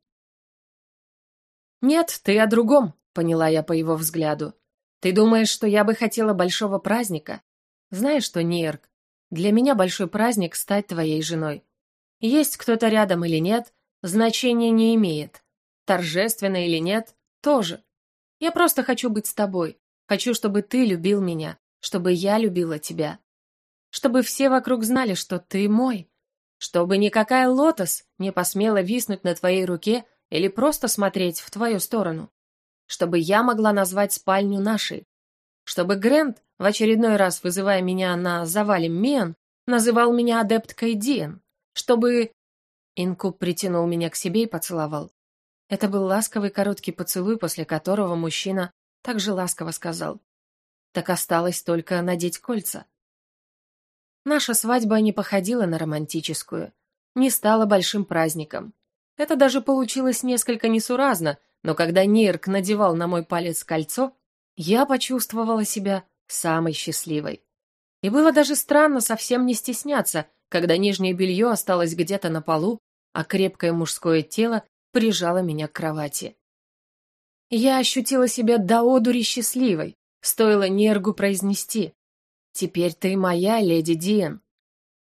[SPEAKER 1] «Нет, ты о другом», поняла я по его взгляду. Ты думаешь, что я бы хотела большого праздника? Знаешь что, Нирк, для меня большой праздник стать твоей женой. Есть кто-то рядом или нет, значения не имеет. Торжественно или нет, тоже. Я просто хочу быть с тобой. Хочу, чтобы ты любил меня, чтобы я любила тебя. Чтобы все вокруг знали, что ты мой. Чтобы никакая лотос не посмела виснуть на твоей руке или просто смотреть в твою сторону чтобы я могла назвать спальню нашей. Чтобы Грэнд, в очередной раз вызывая меня на завале Мен, называл меня адепткой Диэн. Чтобы... Инкуб притянул меня к себе и поцеловал. Это был ласковый короткий поцелуй, после которого мужчина также ласково сказал. Так осталось только надеть кольца. Наша свадьба не походила на романтическую, не стала большим праздником. Это даже получилось несколько несуразно, но когда Нирк надевал на мой палец кольцо, я почувствовала себя самой счастливой. И было даже странно совсем не стесняться, когда нижнее белье осталось где-то на полу, а крепкое мужское тело прижало меня к кровати. Я ощутила себя до одури счастливой, стоило Нергу произнести «Теперь ты моя, леди Диэн».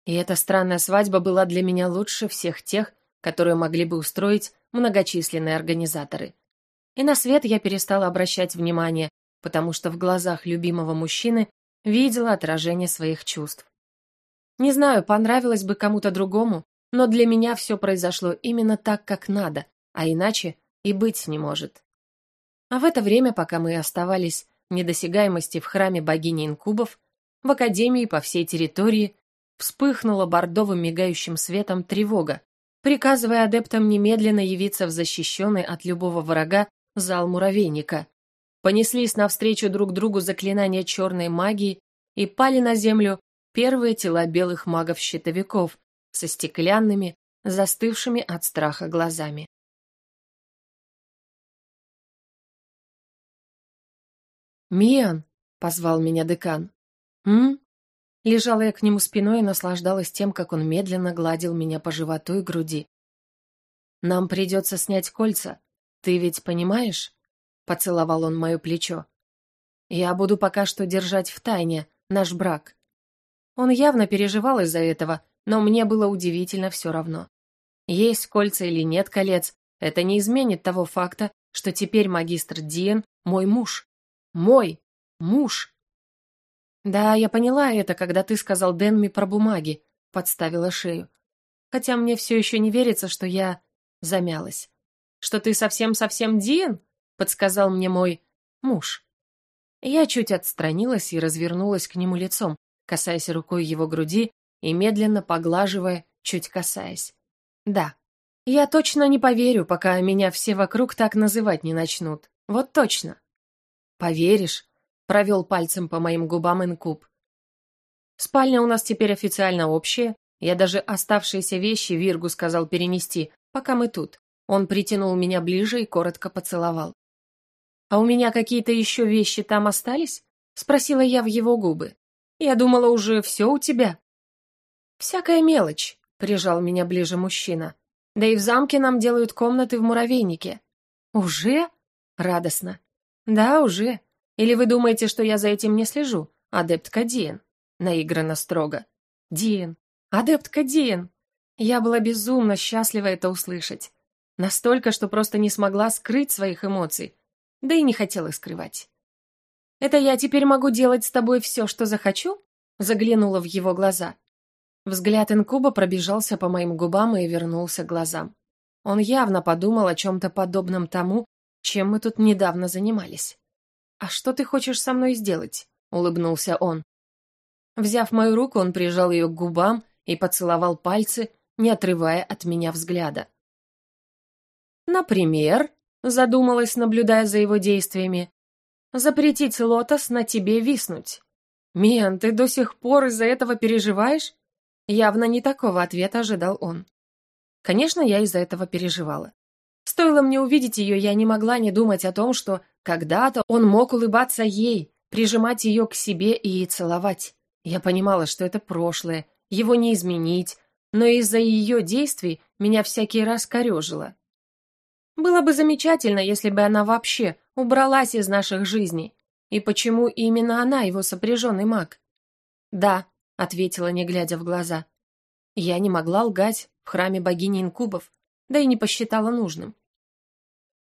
[SPEAKER 1] И эта странная свадьба была для меня лучше всех тех, которые могли бы устроить многочисленные организаторы. И на свет я перестала обращать внимание, потому что в глазах любимого мужчины видела отражение своих чувств. Не знаю, понравилось бы кому-то другому, но для меня все произошло именно так, как надо, а иначе и быть не может. А в это время, пока мы оставались в недосягаемости в храме богини инкубов, в академии по всей территории вспыхнула бордовым мигающим светом тревога, приказывая адептам немедленно явиться в защищенный от любого врага зал муравейника. Понеслись навстречу друг другу заклинания черной магии и пали на землю первые тела белых магов-щитовиков со стеклянными, застывшими от страха глазами. «Миан!» — позвал меня декан. «М?» Лежала я к нему спиной и наслаждалась тем, как он медленно гладил меня по животу и груди. «Нам придется снять кольца. Ты ведь понимаешь?» Поцеловал он мое плечо. «Я буду пока что держать в тайне наш брак». Он явно переживал из-за этого, но мне было удивительно все равно. Есть кольца или нет колец, это не изменит того факта, что теперь магистр Диен мой муж. Мой муж. «Да, я поняла это, когда ты сказал Дэнми про бумаги», — подставила шею. «Хотя мне все еще не верится, что я...» замялась. «Что ты совсем-совсем Диэн?» — подсказал мне мой муж. Я чуть отстранилась и развернулась к нему лицом, касаясь рукой его груди и медленно поглаживая, чуть касаясь. «Да, я точно не поверю, пока меня все вокруг так называть не начнут. Вот точно». «Поверишь?» Провел пальцем по моим губам инкуб. Спальня у нас теперь официально общая. Я даже оставшиеся вещи Виргу сказал перенести, пока мы тут. Он притянул меня ближе и коротко поцеловал. «А у меня какие-то еще вещи там остались?» — спросила я в его губы. «Я думала, уже все у тебя». «Всякая мелочь», — прижал меня ближе мужчина. «Да и в замке нам делают комнаты в муравейнике». «Уже?» — радостно. «Да, уже. Или вы думаете, что я за этим не слежу, адептка Диен?» Наигранно строго. «Диен! Адептка Диен!» Я была безумно счастлива это услышать. Настолько, что просто не смогла скрыть своих эмоций, да и не хотела скрывать. «Это я теперь могу делать с тобой все, что захочу?» Заглянула в его глаза. Взгляд инкуба пробежался по моим губам и вернулся к глазам. Он явно подумал о чем-то подобном тому, чем мы тут недавно занимались. «А что ты хочешь со мной сделать?» — улыбнулся он. Взяв мою руку, он прижал ее к губам и поцеловал пальцы, не отрывая от меня взгляда. «Например», — задумалась, наблюдая за его действиями, «запретить Лотос на тебе виснуть». «Миан, ты до сих пор из-за этого переживаешь?» Явно не такого ответа ожидал он. Конечно, я из-за этого переживала. Стоило мне увидеть ее, я не могла не думать о том, что когда-то он мог улыбаться ей, прижимать ее к себе и целовать. Я понимала, что это прошлое, его не изменить, но из-за ее действий меня всякий раз корежило. Было бы замечательно, если бы она вообще убралась из наших жизней. И почему именно она его сопряженный маг? «Да», — ответила, не глядя в глаза. Я не могла лгать в храме богини инкубов, да и не посчитала нужным.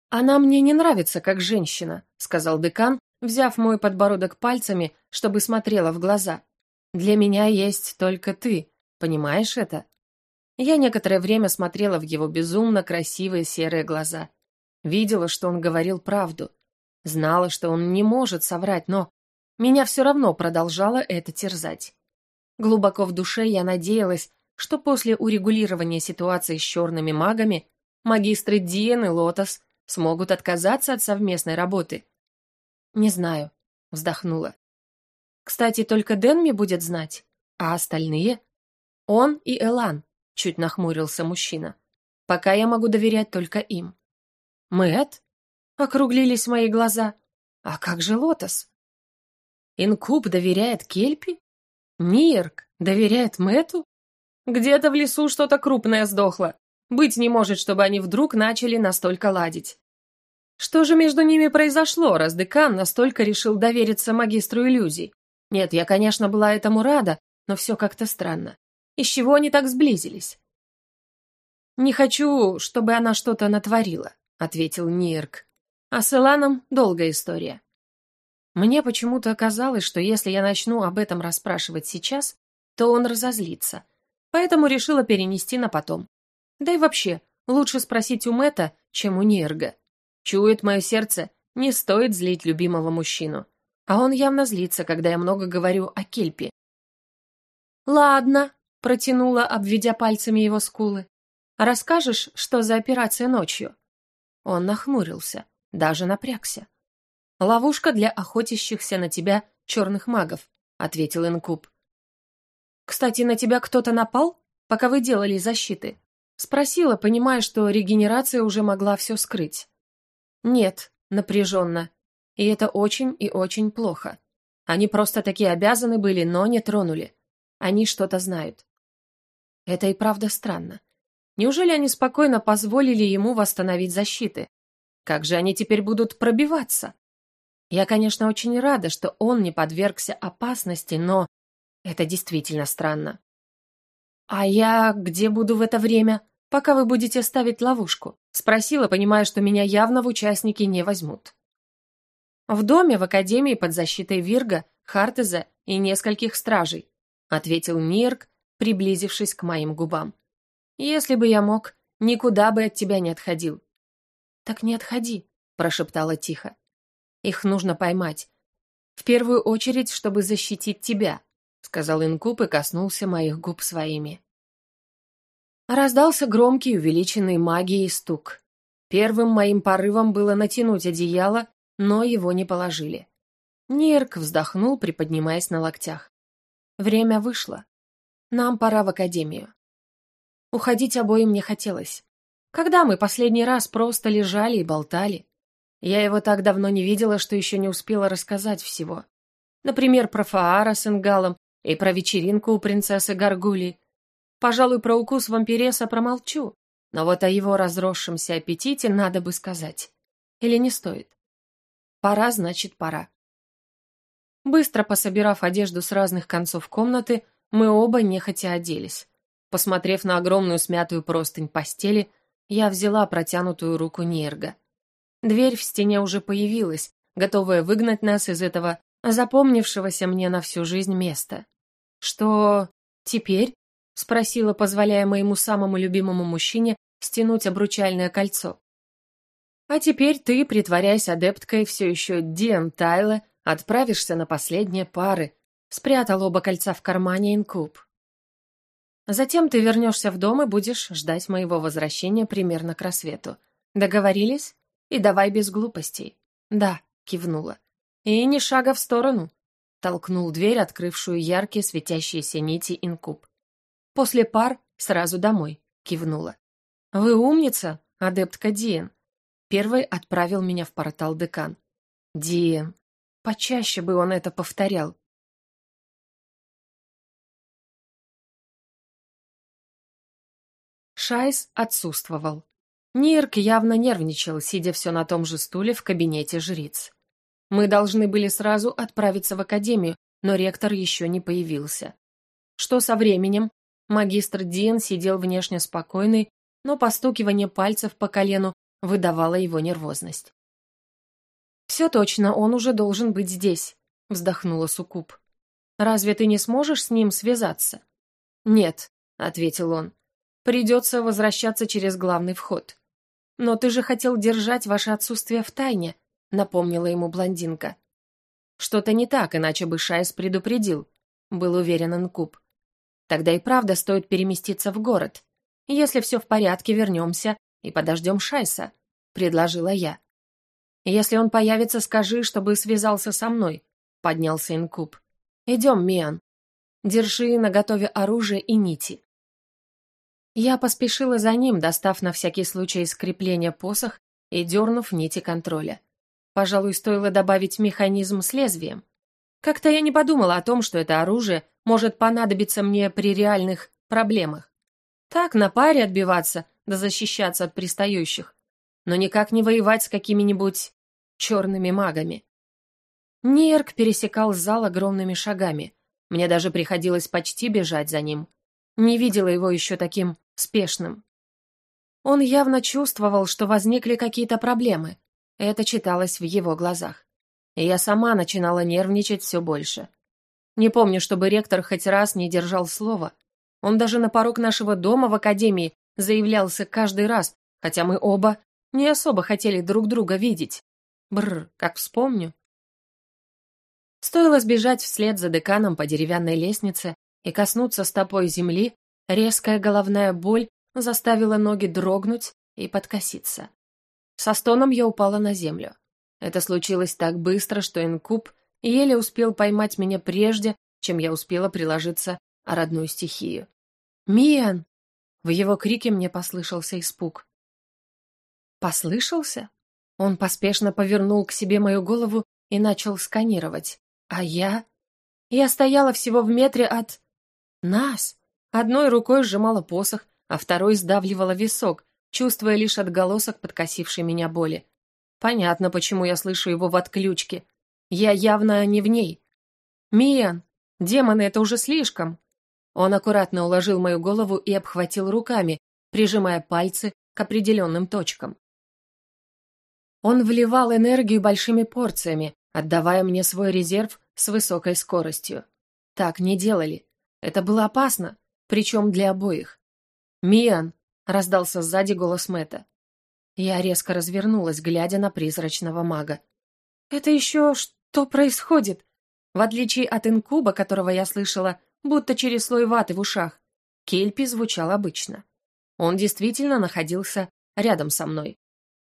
[SPEAKER 1] «Она мне не нравится как женщина», — сказал декан, взяв мой подбородок пальцами, чтобы смотрела в глаза. «Для меня есть только ты, понимаешь это?» Я некоторое время смотрела в его безумно красивые серые глаза. Видела, что он говорил правду. Знала, что он не может соврать, но меня все равно продолжало это терзать. Глубоко в душе я надеялась, что после урегулирования ситуации с черными магами магистры Диен и Лотос смогут отказаться от совместной работы. Не знаю, вздохнула. Кстати, только Дэнми будет знать, а остальные? Он и Элан, чуть нахмурился мужчина. Пока я могу доверять только им. Мэт? Округлились мои глаза. А как же Лотос? Инкуб доверяет Кельпи? Нирк доверяет Мэту? Где-то в лесу что-то крупное сдохло. Быть не может, чтобы они вдруг начали настолько ладить. Что же между ними произошло, раз декан настолько решил довериться магистру иллюзий? Нет, я, конечно, была этому рада, но все как-то странно. Из чего они так сблизились? «Не хочу, чтобы она что-то натворила», — ответил Нирк. «А с Эланом долгая история». Мне почему-то казалось, что если я начну об этом расспрашивать сейчас, то он разозлится, поэтому решила перенести на потом. Да и вообще, лучше спросить у Мэта, чем у Нерга. Чует мое сердце, не стоит злить любимого мужчину. А он явно злится, когда я много говорю о Кельпе. «Ладно», — протянула, обведя пальцами его скулы. «Расскажешь, что за операция ночью?» Он нахмурился, даже напрягся. «Ловушка для охотящихся на тебя черных магов», — ответил Инкуб. «Кстати, на тебя кто-то напал, пока вы делали защиты?» Спросила, понимая, что регенерация уже могла все скрыть. «Нет», — напряженно. «И это очень и очень плохо. Они просто такие обязаны были, но не тронули. Они что-то знают». Это и правда странно. Неужели они спокойно позволили ему восстановить защиты? Как же они теперь будут пробиваться? Я, конечно, очень рада, что он не подвергся опасности, но это действительно странно. «А я где буду в это время, пока вы будете ставить ловушку?» Спросила, понимая, что меня явно в участники не возьмут. «В доме в Академии под защитой Вирга, Хартеза и нескольких стражей», ответил Нирк, приблизившись к моим губам. «Если бы я мог, никуда бы от тебя не отходил». «Так не отходи», прошептала тихо. «Их нужно поймать. В первую очередь, чтобы защитить тебя сказал Инкуб и коснулся моих губ своими. Раздался громкий, увеличенный магией стук. Первым моим порывом было натянуть одеяло, но его не положили. Нерк вздохнул, приподнимаясь на локтях. Время вышло. Нам пора в академию. Уходить обоим не хотелось. Когда мы последний раз просто лежали и болтали? Я его так давно не видела, что еще не успела рассказать всего. Например, про Фаара с Ингалом и про вечеринку у принцессы Гаргули. Пожалуй, про укус вампиреса промолчу, но вот о его разросшемся аппетите надо бы сказать. Или не стоит? Пора, значит, пора. Быстро пособирав одежду с разных концов комнаты, мы оба нехотя оделись. Посмотрев на огромную смятую простынь постели, я взяла протянутую руку Нерга. Дверь в стене уже появилась, готовая выгнать нас из этого запомнившегося мне на всю жизнь места. «Что теперь?» — спросила, позволяя моему самому любимому мужчине стянуть обручальное кольцо. «А теперь ты, притворяясь адепткой, все еще Диан Тайла, отправишься на последние пары», — спрятал оба кольца в кармане инкуб. «Затем ты вернешься в дом и будешь ждать моего возвращения примерно к рассвету. Договорились? И давай без глупостей». «Да», — кивнула. «И ни шага в сторону. Толкнул дверь, открывшую яркие светящиеся нити инкуб. После пар сразу домой, кивнула. Вы умница, адептка Диен. Первый отправил меня в портал декан. Диен. Почаще бы он это повторял. Шайс отсутствовал. Нирк явно нервничал, сидя все на том же стуле в кабинете жриц. Мы должны были сразу отправиться в академию, но ректор еще не появился. Что со временем? Магистр Диен сидел внешне спокойный, но постукивание пальцев по колену выдавало его нервозность. «Все точно, он уже должен быть здесь», — вздохнула Сукуб. «Разве ты не сможешь с ним связаться?» «Нет», — ответил он. «Придется возвращаться через главный вход». «Но ты же хотел держать ваше отсутствие в тайне», напомнила ему блондинка. Что-то не так, иначе бы Шайс предупредил, был уверен Инкуб. Тогда и правда стоит переместиться в город. Если все в порядке, вернемся и подождем Шайса, предложила я. Если он появится, скажи, чтобы связался со мной, поднялся Инкуб. Идем, Миан. Держи наготове оружие и нити. Я поспешила за ним, достав на всякий случай из посох и дернув нити контроля. Пожалуй, стоило добавить механизм с лезвием. Как-то я не подумала о том, что это оружие может понадобиться мне при реальных проблемах. Так, на паре отбиваться, да защищаться от пристающих. Но никак не воевать с какими-нибудь черными магами. Нерк пересекал зал огромными шагами. Мне даже приходилось почти бежать за ним. Не видела его еще таким спешным. Он явно чувствовал, что возникли какие-то проблемы, это читалось в его глазах. И я сама начинала нервничать все больше. Не помню, чтобы ректор хоть раз не держал слова. Он даже на порог нашего дома в академии заявлялся каждый раз, хотя мы оба не особо хотели друг друга видеть. Бррр, как вспомню. Стоило сбежать вслед за деканом по деревянной лестнице и коснуться стопой земли, резкая головная боль заставила ноги дрогнуть и подкоситься. Со стоном я упала на землю. Это случилось так быстро, что инкуб еле успел поймать меня прежде, чем я успела приложиться о родную стихию. «Миан!» В его крике мне послышался испуг. «Послышался?» Он поспешно повернул к себе мою голову и начал сканировать. А я? Я стояла всего в метре от... Нас! Одной рукой сжимала посох, а второй сдавливала висок, чувствуя лишь отголосок подкосившей меня боли. Понятно, почему я слышу его в отключке. Я явно не в ней. «Миан! Демоны, это уже слишком!» Он аккуратно уложил мою голову и обхватил руками, прижимая пальцы к определенным точкам. Он вливал энергию большими порциями, отдавая мне свой резерв с высокой скоростью. Так не делали. Это было опасно, причем для обоих. «Миан!» — раздался сзади голос Мэтта. Я резко развернулась, глядя на призрачного мага. «Это еще что происходит?» В отличие от инкуба, которого я слышала, будто через слой ваты в ушах, Кельпи звучал обычно. Он действительно находился рядом со мной.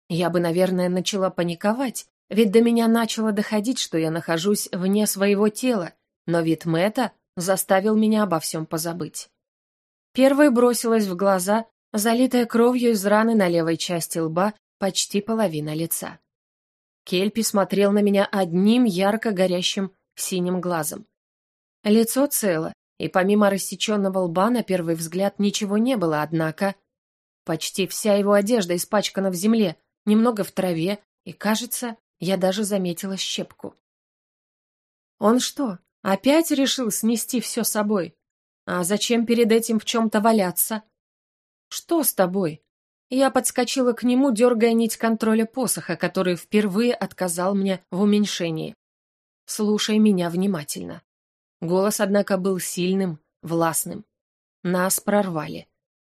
[SPEAKER 1] Я бы, наверное, начала паниковать, ведь до меня начало доходить, что я нахожусь вне своего тела, но вид Мэтта заставил меня обо всем позабыть. Первой бросилась в глаза, залитая кровью из раны на левой части лба, почти половина лица. Кельпи смотрел на меня одним ярко горящим синим глазом. Лицо цело, и помимо рассеченного лба на первый взгляд ничего не было, однако... Почти вся его одежда испачкана в земле, немного в траве, и, кажется, я даже заметила щепку. Он что, опять решил снести все собой? А зачем перед этим в чем-то валяться? Что с тобой? Я подскочила к нему, дергая нить контроля посоха, который впервые отказал мне в уменьшении. Слушай меня внимательно. Голос, однако, был сильным, властным. Нас прорвали.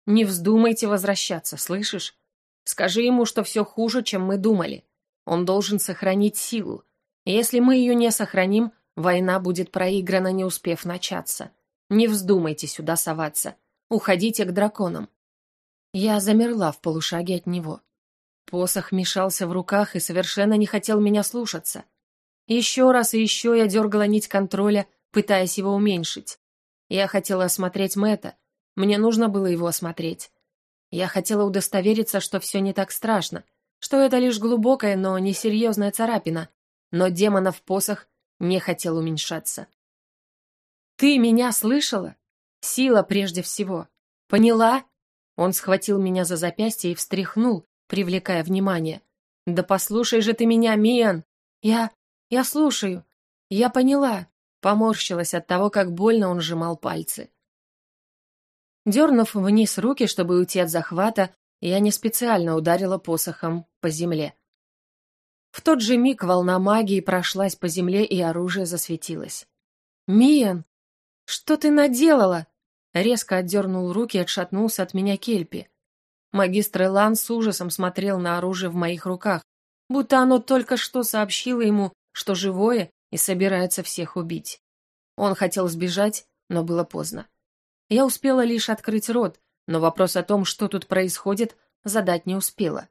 [SPEAKER 1] Не вздумайте возвращаться, слышишь? Скажи ему, что все хуже, чем мы думали. Он должен сохранить силу. Если мы ее не сохраним, война будет проиграна, не успев начаться. Не вздумайте сюда соваться. Уходите к драконам. Я замерла в полушаге от него. Посох мешался в руках и совершенно не хотел меня слушаться. Еще раз и еще я дергала нить контроля, пытаясь его уменьшить. Я хотела осмотреть Мэтта. Мне нужно было его осмотреть. Я хотела удостовериться, что все не так страшно, что это лишь глубокая, но несерьезная царапина, но демонов посох не хотел уменьшаться. «Ты меня слышала? Сила прежде всего. Поняла?» Он схватил меня за запястье и встряхнул, привлекая внимание. «Да послушай же ты меня, Миан! Я... я слушаю. Я поняла». Поморщилась от того, как больно он сжимал пальцы. Дернув вниз руки, чтобы уйти от захвата, я не специально ударила посохом по земле. В тот же миг волна магии прошлась по земле, и оружие засветилось. «Миан, что ты наделала?» Резко отдернул руки и отшатнулся от меня Кельпи. Магистр Элан с ужасом смотрел на оружие в моих руках, будто оно только что сообщило ему, что живое и собирается всех убить. Он хотел сбежать, но было поздно. Я успела лишь открыть рот, но вопрос о том, что тут происходит, задать не успела.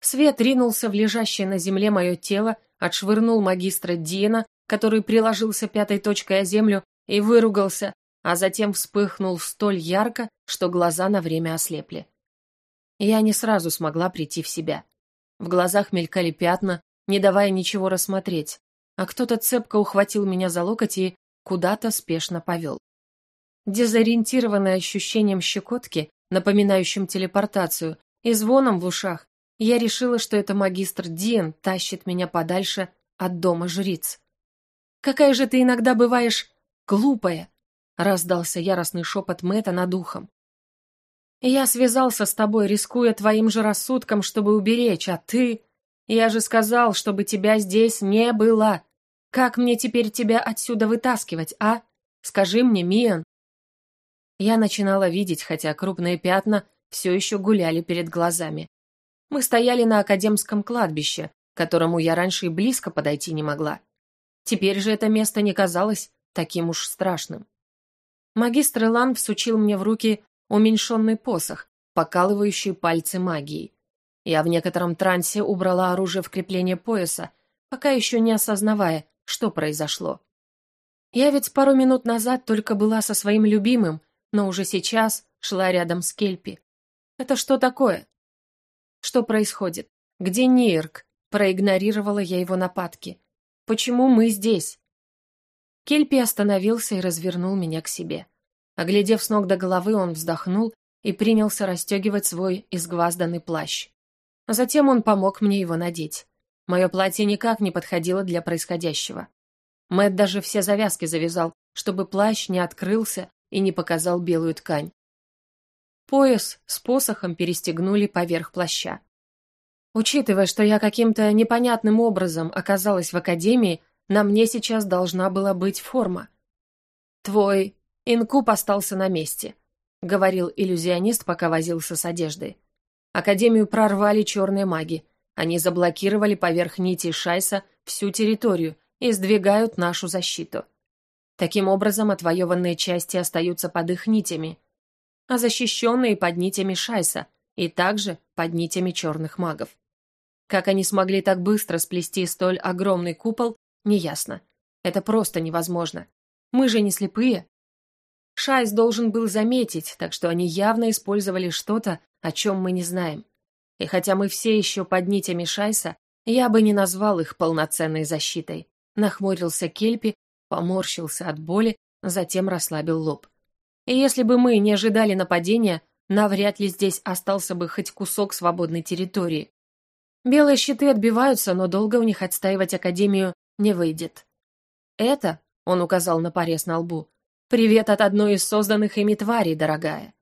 [SPEAKER 1] Свет ринулся в лежащее на земле мое тело, отшвырнул магистра Диена, который приложился пятой точкой о землю и выругался, а затем вспыхнул столь ярко, что глаза на время ослепли. Я не сразу смогла прийти в себя. В глазах мелькали пятна, не давая ничего рассмотреть, а кто-то цепко ухватил меня за локоть и куда-то спешно повел. Дезориентированная ощущением щекотки, напоминающим телепортацию, и звоном в ушах, я решила, что это магистр Диен тащит меня подальше от дома жриц. «Какая же ты иногда бываешь глупая!» — раздался яростный шепот Мэтта над ухом. «Я связался с тобой, рискуя твоим же рассудком, чтобы уберечь, а ты... Я же сказал, чтобы тебя здесь не было. Как мне теперь тебя отсюда вытаскивать, а? Скажи мне, Миан, Я начинала видеть, хотя крупные пятна все еще гуляли перед глазами. Мы стояли на Академском кладбище, к которому я раньше и близко подойти не могла. Теперь же это место не казалось таким уж страшным. Магистр Илан всучил мне в руки уменьшенный посох, покалывающий пальцы магией. Я в некотором трансе убрала оружие в крепление пояса, пока еще не осознавая, что произошло. Я ведь пару минут назад только была со своим любимым, но уже сейчас шла рядом с Кельпи. Это что такое? Что происходит? Где Нирк? Проигнорировала я его нападки. Почему мы здесь? Кельпи остановился и развернул меня к себе. Оглядев с ног до головы, он вздохнул и принялся расстегивать свой изгвазданный плащ. Затем он помог мне его надеть. Мое платье никак не подходило для происходящего. Мэт даже все завязки завязал, чтобы плащ не открылся и не показал белую ткань. Пояс с посохом перестегнули поверх плаща. Учитывая, что я каким-то непонятным образом оказалась в академии, на мне сейчас должна была быть форма. «Твой инкуб остался на месте», — говорил иллюзионист, пока возился с одеждой. Академию прорвали черные маги. Они заблокировали поверх нити Шайса всю территорию и сдвигают нашу защиту. Таким образом, отвоеванные части остаются под их нитями, а защищенные под нитями Шайса и также под нитями черных магов. Как они смогли так быстро сплести столь огромный купол, неясно. Это просто невозможно. Мы же не слепые. Шайс должен был заметить, так что они явно использовали что-то, о чем мы не знаем. И хотя мы все еще под нитями Шайса, я бы не назвал их полноценной защитой. Нахмурился Кельпи, поморщился от боли, затем расслабил лоб. И если бы мы не ожидали нападения, навряд ли здесь остался бы хоть кусок свободной территории. Белые щиты отбиваются, но долго у них отстаивать Академию не выйдет. Это, он указал на порез на лбу, привет от одной из созданных ими тварей, дорогая.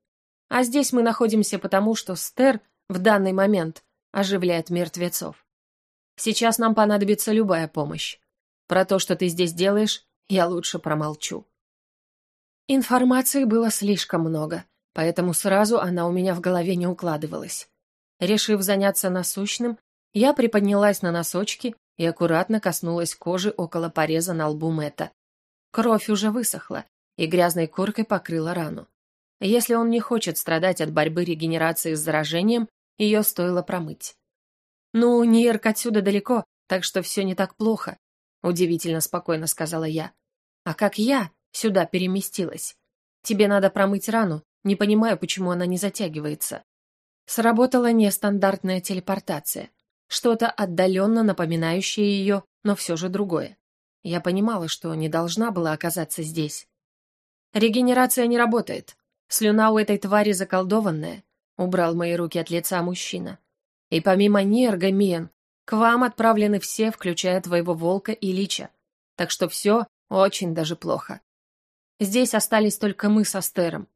[SPEAKER 1] А здесь мы находимся потому, что Стер в данный момент оживляет мертвецов. Сейчас нам понадобится любая помощь. Про то, что ты здесь делаешь, я лучше промолчу. Информации было слишком много, поэтому сразу она у меня в голове не укладывалась. Решив заняться насущным, я приподнялась на носочки и аккуратно коснулась кожи около пореза на лбу Мэтта. Кровь уже высохла, и грязной коркой покрыла рану. Если он не хочет страдать от борьбы регенерации с заражением, ее стоило промыть. «Ну, Ньерк отсюда далеко, так что все не так плохо», — удивительно спокойно сказала я. «А как я сюда переместилась? Тебе надо промыть рану, не понимаю, почему она не затягивается». Сработала нестандартная телепортация. Что-то отдаленно напоминающее ее, но все же другое. Я понимала, что не должна была оказаться здесь. Регенерация не работает. Слюна у этой твари заколдованная, убрал мои руки от лица мужчина. И помимо Нерга, Мен, к вам отправлены все, включая твоего волка и лича. Так что все очень даже плохо. Здесь остались только мы со Стером.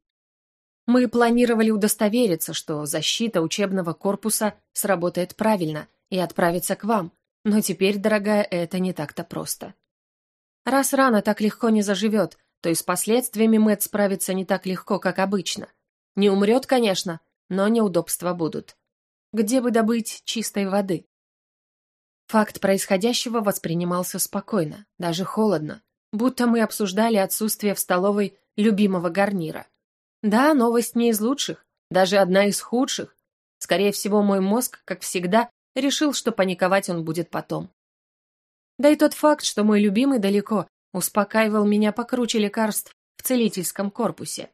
[SPEAKER 1] Мы планировали удостовериться, что защита учебного корпуса сработает правильно и отправиться к вам, но теперь, дорогая, это не так-то просто. Раз рана так легко не заживет, то и с последствиями Мэтт справится не так легко, как обычно. Не умрет, конечно, но неудобства будут. Где бы добыть чистой воды? Факт происходящего воспринимался спокойно, даже холодно, будто мы обсуждали отсутствие в столовой любимого гарнира. Да, новость не из лучших, даже одна из худших. Скорее всего, мой мозг, как всегда, решил, что паниковать он будет потом. Да и тот факт, что мой любимый далеко, успокаивал меня покруче лекарств в целительском корпусе.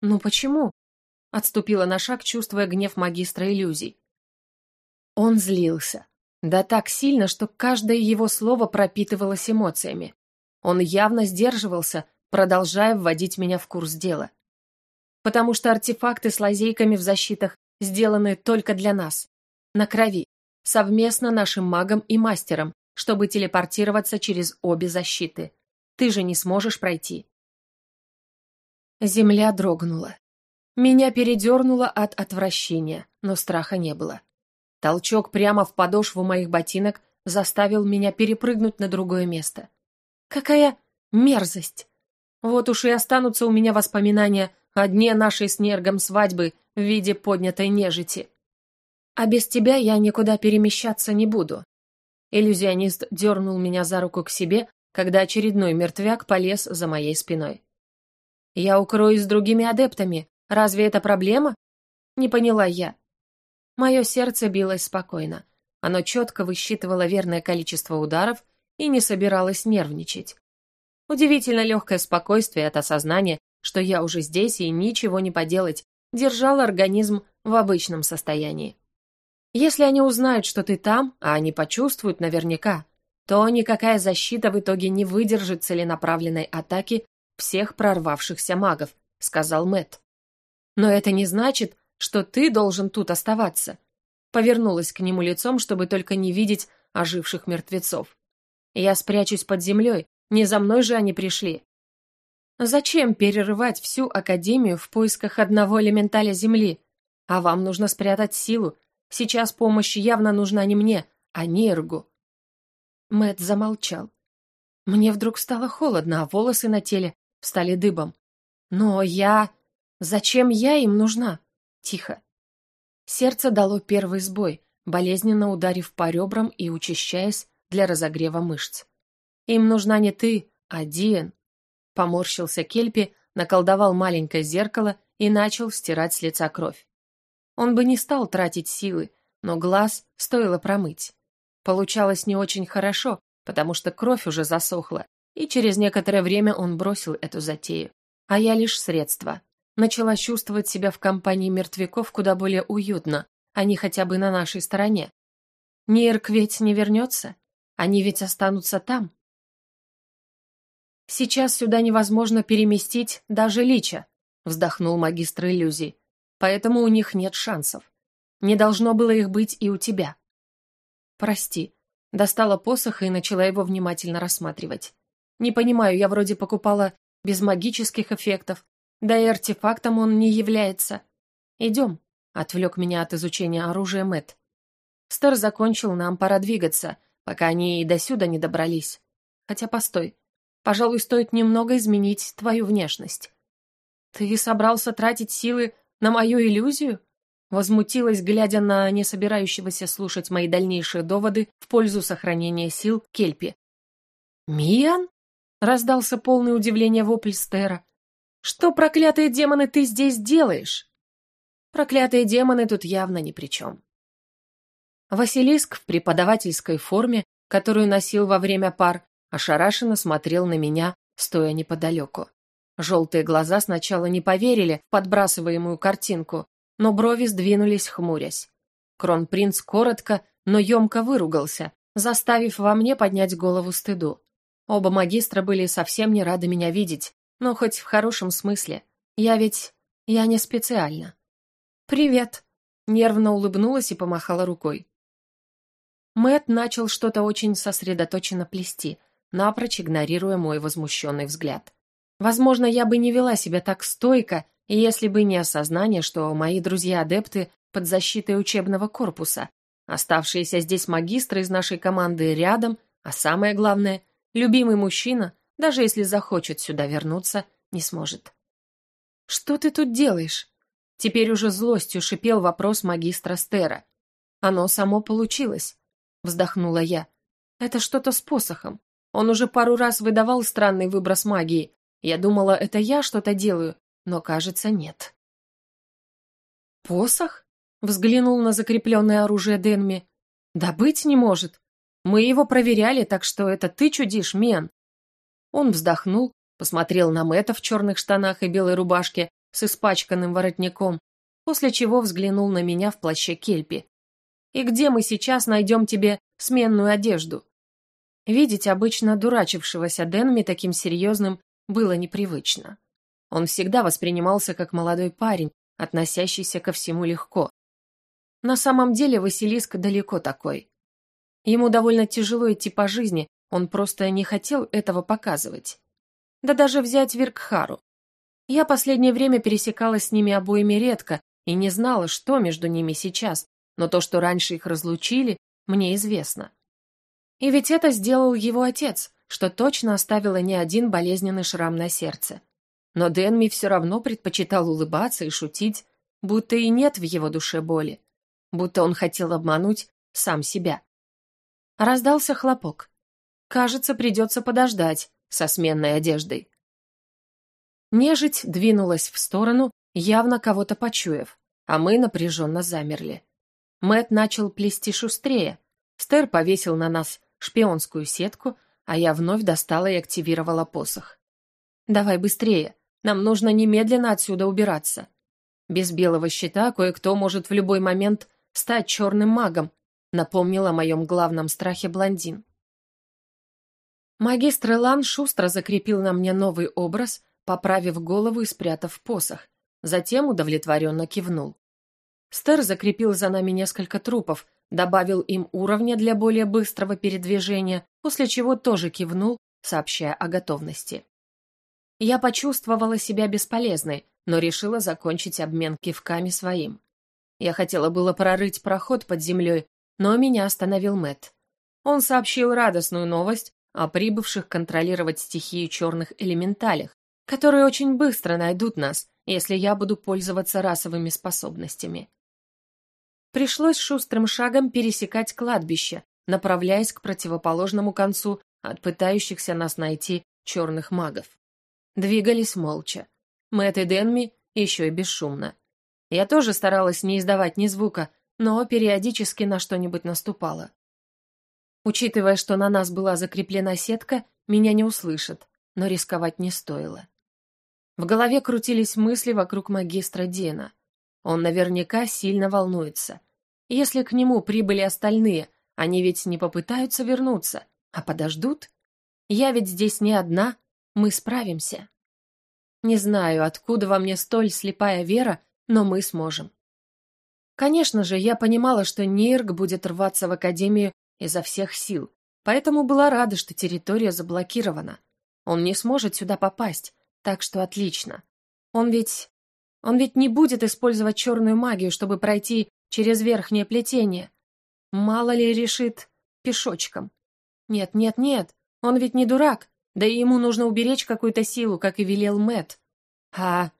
[SPEAKER 1] «Ну почему?» — отступила на шаг, чувствуя гнев магистра иллюзий. Он злился. Да так сильно, что каждое его слово пропитывалось эмоциями. Он явно сдерживался, продолжая вводить меня в курс дела. Потому что артефакты с лазейками в защитах сделаны только для нас. На крови совместно нашим магом и мастером, чтобы телепортироваться через обе защиты. Ты же не сможешь пройти. Земля дрогнула. Меня передернуло от отвращения, но страха не было. Толчок прямо в подошву моих ботинок заставил меня перепрыгнуть на другое место. Какая мерзость! Вот уж и останутся у меня воспоминания о дне нашей с Нергом свадьбы в виде поднятой нежити. А без тебя я никуда перемещаться не буду. Иллюзионист дернул меня за руку к себе, когда очередной мертвяк полез за моей спиной. «Я укроюсь с другими адептами. Разве это проблема?» Не поняла я. Мое сердце билось спокойно. Оно четко высчитывало верное количество ударов и не собиралось нервничать. Удивительно легкое спокойствие от осознания, что я уже здесь и ничего не поделать, держало организм в обычном состоянии. Если они узнают, что ты там, а они почувствуют наверняка, то никакая защита в итоге не выдержит целенаправленной атаки всех прорвавшихся магов, сказал Мэт. Но это не значит, что ты должен тут оставаться. Повернулась к нему лицом, чтобы только не видеть оживших мертвецов. Я спрячусь под землей, не за мной же они пришли. Зачем перерывать всю Академию в поисках одного элементаля Земли? А вам нужно спрятать силу. Сейчас помощь явно нужна не мне, а Нергу. Мэт замолчал. Мне вдруг стало холодно, а волосы на теле встали дыбом. Но я... Зачем я им нужна? Тихо. Сердце дало первый сбой, болезненно ударив по ребрам и учащаясь для разогрева мышц. Им нужна не ты, а Диэн. Поморщился Кельпи, наколдовал маленькое зеркало и начал стирать с лица кровь. Он бы не стал тратить силы, но глаз стоило промыть. Получалось не очень хорошо, потому что кровь уже засохла, и через некоторое время он бросил эту затею. А я лишь средство. Начала чувствовать себя в компании мертвяков куда более уютно, они хотя бы на нашей стороне. Нирк ведь не вернется, они ведь останутся там. Сейчас сюда невозможно переместить даже лича, вздохнул магистр иллюзий, поэтому у них нет шансов. Не должно было их быть и у тебя. Прости. Достала посох и начала его внимательно рассматривать. Не понимаю, я вроде покупала без магических эффектов, да и артефактом он не является. Идем, отвлек меня от изучения оружия Мэт. Стар закончил, нам пора двигаться, пока они и до сюда не добрались. Хотя постой, пожалуй, стоит немного изменить твою внешность. Ты собрался тратить силы на мою иллюзию? Возмутилась, глядя на не собирающегося слушать мои дальнейшие доводы в пользу сохранения сил Кельпи. «Миан?» — раздался полный удивления вопль Стера. «Что, проклятые демоны, ты здесь делаешь?» Проклятые демоны тут явно ни при чем. Василиск в преподавательской форме, которую носил во время пар, ошарашенно смотрел на меня, стоя неподалеку. Желтые глаза сначала не поверили в подбрасываемую картинку, но брови сдвинулись, хмурясь. Кронпринц коротко, но емко выругался, заставив во мне поднять голову стыду. Оба магистра были совсем не рады меня видеть, но хоть в хорошем смысле. Я ведь... я не специально. «Привет!» — нервно улыбнулась и помахала рукой. Мэт начал что-то очень сосредоточенно плести, напрочь игнорируя мой возмущенный взгляд. Возможно, я бы не вела себя так стойко, если бы не осознание, что мои друзья-адепты под защитой учебного корпуса, оставшиеся здесь магистры из нашей команды рядом, а самое главное, любимый мужчина даже если захочет сюда вернуться, не сможет. «Что ты тут делаешь?» Теперь уже злостью шипел вопрос магистра Стера. «Оно само получилось», — вздохнула я. «Это что-то с посохом. Он уже пару раз выдавал странный выброс магии. Я думала, это я что-то делаю, но, кажется, нет». «Посох?» — взглянул на закрепленное оружие Денми. «Да быть не может. Мы его проверяли, так что это ты чудишь, Мен. Он вздохнул, посмотрел на Мэтта в черных штанах и белой рубашке с испачканным воротником, после чего взглянул на меня в плаще кельпи. «И где мы сейчас найдем тебе сменную одежду?» Видеть обычно дурачившегося Денми таким серьезным было непривычно. Он всегда воспринимался как молодой парень, относящийся ко всему легко. На самом деле Василиск далеко такой. Ему довольно тяжело идти по жизни, он просто не хотел этого показывать. Да даже взять Виркхару. Я последнее время пересекалась с ними обоими редко и не знала, что между ними сейчас, но то, что раньше их разлучили, мне известно. И ведь это сделал его отец, что точно оставило не один болезненный шрам на сердце. Но Дэнми все равно предпочитал улыбаться и шутить, будто и нет в его душе боли, будто он хотел обмануть сам себя. Раздался хлопок. Кажется, придется подождать со сменной одеждой. Нежить двинулась в сторону, явно кого-то почуяв, а мы напряженно замерли. Мэт начал плести шустрее. Стер повесил на нас шпионскую сетку, а я вновь достала и активировала посох. «Давай быстрее, нам нужно немедленно отсюда убираться. Без белого щита кое-кто может в любой момент стать черным магом, напомнил о моем главном страхе блондин. Магистр Элан шустро закрепил на мне новый образ, поправив голову и спрятав посох. Затем удовлетворенно кивнул. Стер закрепил за нами несколько трупов, добавил им уровня для более быстрого передвижения, после чего тоже кивнул, сообщая о готовности. Я почувствовала себя бесполезной, но решила закончить обмен кивками своим. Я хотела было прорыть проход под землей, но меня остановил Мэт. Он сообщил радостную новость о прибывших контролировать стихию черных элементалях, которые очень быстро найдут нас, если я буду пользоваться расовыми способностями. Пришлось шустрым шагом пересекать кладбище, направляясь к противоположному концу от пытающихся нас найти черных магов. Двигались молча. Мэтт и Дэнми еще и бесшумно. Я тоже старалась не издавать ни звука, но периодически на что-нибудь наступала. Учитывая, что на нас была закреплена сетка, меня не услышат, но рисковать не стоило. В голове крутились мысли вокруг магистра Дена. Он наверняка сильно волнуется. Если к нему прибыли остальные, они ведь не попытаются вернуться, а подождут? Я ведь здесь не одна, мы справимся. Не знаю, откуда во мне столь слепая вера, но мы сможем. Конечно же, я понимала, что Нейрк будет рваться в Академию изо всех сил, поэтому была рада, что территория заблокирована. Он не сможет сюда попасть, так что отлично. Он ведь... Он ведь не будет использовать черную магию, чтобы пройти через верхнее плетение. Мало ли решит пешочком. Нет, нет, нет, он ведь не дурак. Да и ему нужно уберечь какую-то силу, как и велел Мэт. А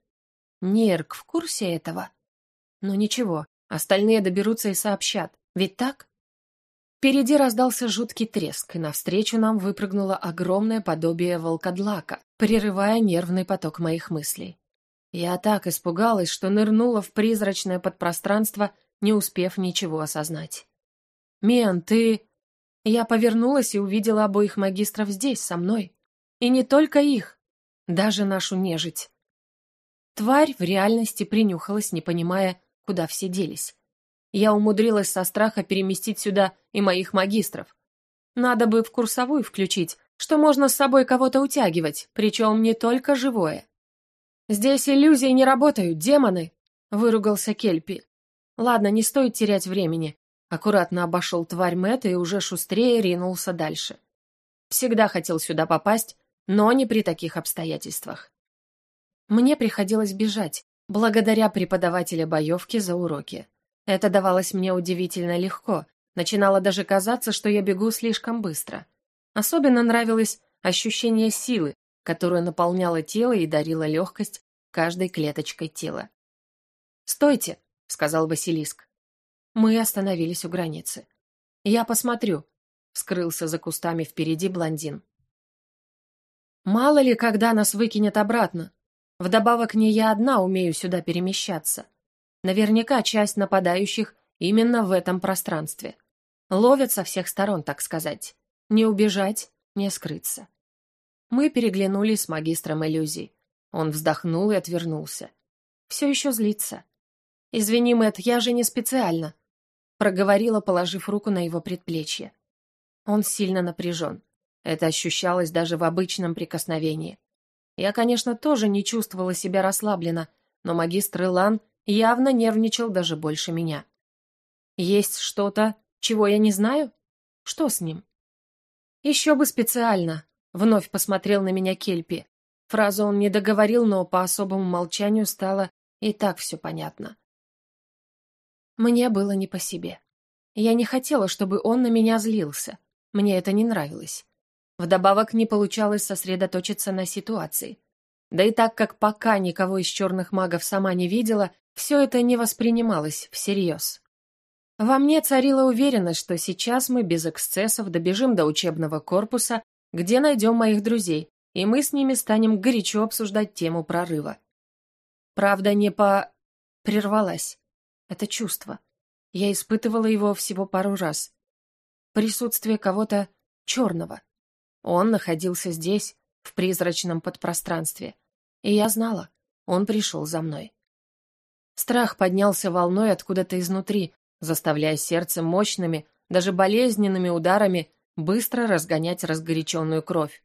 [SPEAKER 1] Нерк в курсе этого? Ну ничего, остальные доберутся и сообщат. Ведь так? Впереди раздался жуткий треск, и навстречу нам выпрыгнуло огромное подобие волкодлака, прерывая нервный поток моих мыслей. Я так испугалась, что нырнула в призрачное подпространство, не успев ничего осознать. «Мен, ты...» Я повернулась и увидела обоих магистров здесь, со мной. И не только их, даже нашу нежить. Тварь в реальности принюхалась, не понимая, куда все делись. Я умудрилась со страха переместить сюда и моих магистров. Надо бы в курсовую включить, что можно с собой кого-то утягивать, причем не только живое. «Здесь иллюзии не работают, демоны!» — выругался Кельпи. «Ладно, не стоит терять времени». Аккуратно обошел тварь Мэтта и уже шустрее ринулся дальше. Всегда хотел сюда попасть, но не при таких обстоятельствах. Мне приходилось бежать, благодаря преподавателя боевки за уроки. Это давалось мне удивительно легко, начинало даже казаться, что я бегу слишком быстро. Особенно нравилось ощущение силы, которое наполняло тело и дарило легкость каждой клеточкой тела. «Стойте!» — сказал Василиск. Мы остановились у границы. «Я посмотрю», — скрылся за кустами впереди блондин. Мало ли, когда нас выкинет обратно. Вдобавок, не я одна умею сюда перемещаться. Наверняка часть нападающих именно в этом пространстве. Ловят со всех сторон, так сказать. Не убежать, не скрыться. Мы переглянулись с магистром иллюзий. Он вздохнул и отвернулся. Все еще злится. «Извини, Мэтт, я же не специально», — проговорила, положив руку на его предплечье. Он сильно напряжен. Это ощущалось даже в обычном прикосновении. Я, конечно, тоже не чувствовала себя расслабленно, но магистр Илан явно нервничал даже больше меня. Есть что-то, чего я не знаю? Что с ним? Еще бы специально, вновь посмотрел на меня Кельпи. Фразу он не договорил, но по особому молчанию стало и так все понятно. Мне было не по себе. Я не хотела, чтобы он на меня злился. Мне это не нравилось. Вдобавок не получалось сосредоточиться на ситуации. Да и так как пока никого из черных магов сама не видела, все это не воспринималось всерьез. Во мне царила уверенность, что сейчас мы без эксцессов добежим до учебного корпуса, где найдем моих друзей, и мы с ними станем горячо обсуждать тему прорыва. Правда, не по... Прервалась. Это чувство. Я испытывала его всего пару раз. Присутствие кого-то черного. Он находился здесь, в призрачном подпространстве. И я знала, он пришел за мной. Страх поднялся волной откуда-то изнутри, заставляя сердце мощными, даже болезненными ударами быстро разгонять разгоряченную кровь.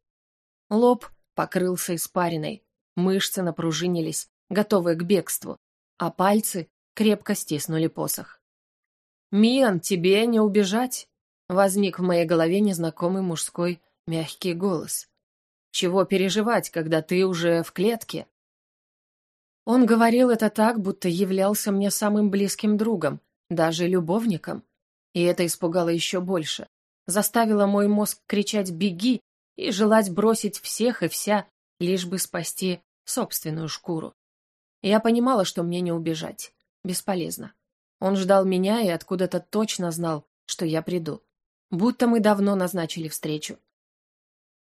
[SPEAKER 1] Лоб покрылся испариной, мышцы напружинились, готовые к бегству, а пальцы крепко стиснули посох. «Миан, тебе не убежать!» Возник в моей голове незнакомый мужской мягкий голос. «Чего переживать, когда ты уже в клетке?» Он говорил это так, будто являлся мне самым близким другом, даже любовником. И это испугало еще больше. Заставило мой мозг кричать «беги» и желать бросить всех и вся, лишь бы спасти собственную шкуру. Я понимала, что мне не убежать. Бесполезно. Он ждал меня и откуда-то точно знал, что я приду. Будто мы давно назначили встречу.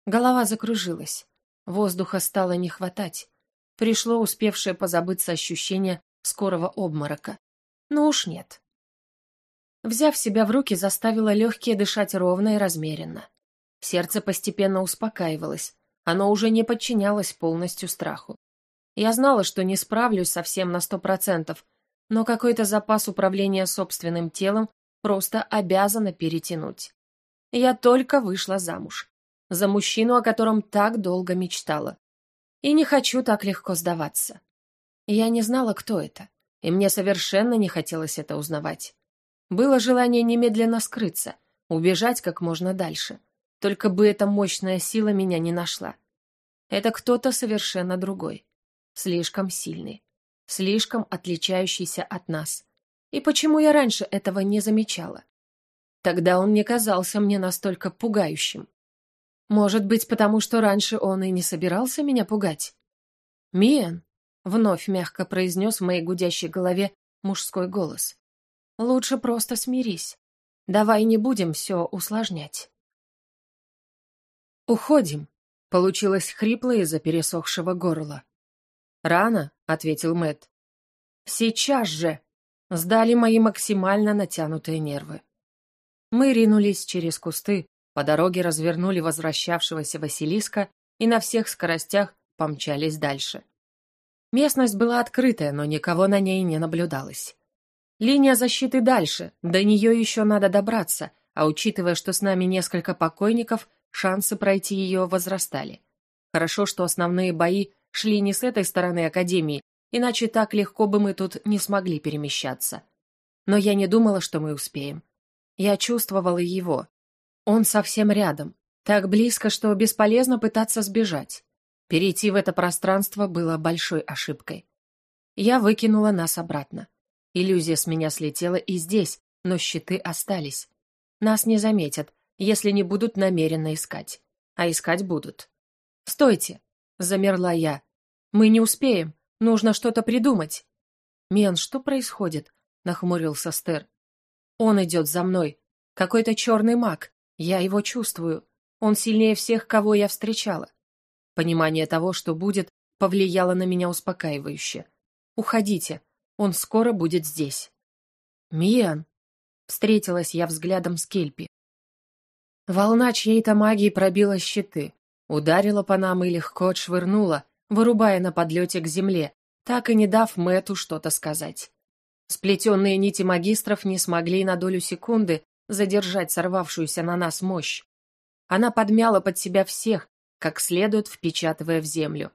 [SPEAKER 1] Голова закружилась. Воздуха стало не хватать. Пришло успевшее позабыться ощущение скорого обморока. Ну уж нет. Взяв себя в руки, заставила легкие дышать ровно и размеренно. Сердце постепенно успокаивалось. Оно уже не подчинялось полностью страху. Я знала, что не справлюсь совсем на сто процентов, но какой-то запас управления собственным телом просто обязана перетянуть. Я только вышла замуж. За мужчину, о котором так долго мечтала. И не хочу так легко сдаваться. Я не знала, кто это, и мне совершенно не хотелось это узнавать. Было желание немедленно скрыться, убежать как можно дальше. Только бы эта мощная сила меня не нашла. Это кто-то совершенно другой. Слишком сильный. Слишком отличающийся от нас. И почему я раньше этого не замечала? Тогда он не казался мне настолько пугающим. Может быть, потому что раньше он и не собирался меня пугать? «Миэн», — вновь мягко произнес в моей гудящей голове мужской голос, — «лучше просто смирись. Давай не будем все усложнять». «Уходим», — получилось хрипло из-за пересохшего горла. «Рано», — ответил Мэт. «Сейчас же!» — сдали мои максимально натянутые нервы. Мы ринулись через кусты, по дороге развернули возвращавшегося Василиска и на всех скоростях помчались дальше. Местность была открытая, но никого на ней не наблюдалось. Линия защиты дальше, до нее еще надо добраться, а учитывая, что с нами несколько покойников, шансы пройти ее возрастали. Хорошо, что основные бои шли не с этой стороны Академии, иначе так легко бы мы тут не смогли перемещаться. Но я не думала, что мы успеем. Я чувствовала его, он совсем рядом, так близко, что бесполезно пытаться сбежать. Перейти в это пространство было большой ошибкой. Я выкинула нас обратно. Иллюзия с меня слетела и здесь, но щиты остались. Нас не заметят, если не будут намеренно искать. А искать будут. «Стойте!» — замерла я. «Мы не успеем. Нужно что-то придумать». «Мен, что происходит?» — нахмурился Стер. «Он идет за мной. Какой-то черный маг. Я его чувствую. Он сильнее всех, кого я встречала. Понимание того, что будет, повлияло на меня успокаивающе. «Уходите. Он скоро будет здесь». «Миан!» — встретилась я взглядом с Кельпи. Волна чьей-то магии пробила щиты, ударила по нам и легко отшвырнула, вырубая на подлете к земле, так и не дав Мэту что-то сказать. Сплетенные нити магистров не смогли на долю секунды задержать сорвавшуюся на нас мощь. Она подмяла под себя всех, как следует впечатывая в землю.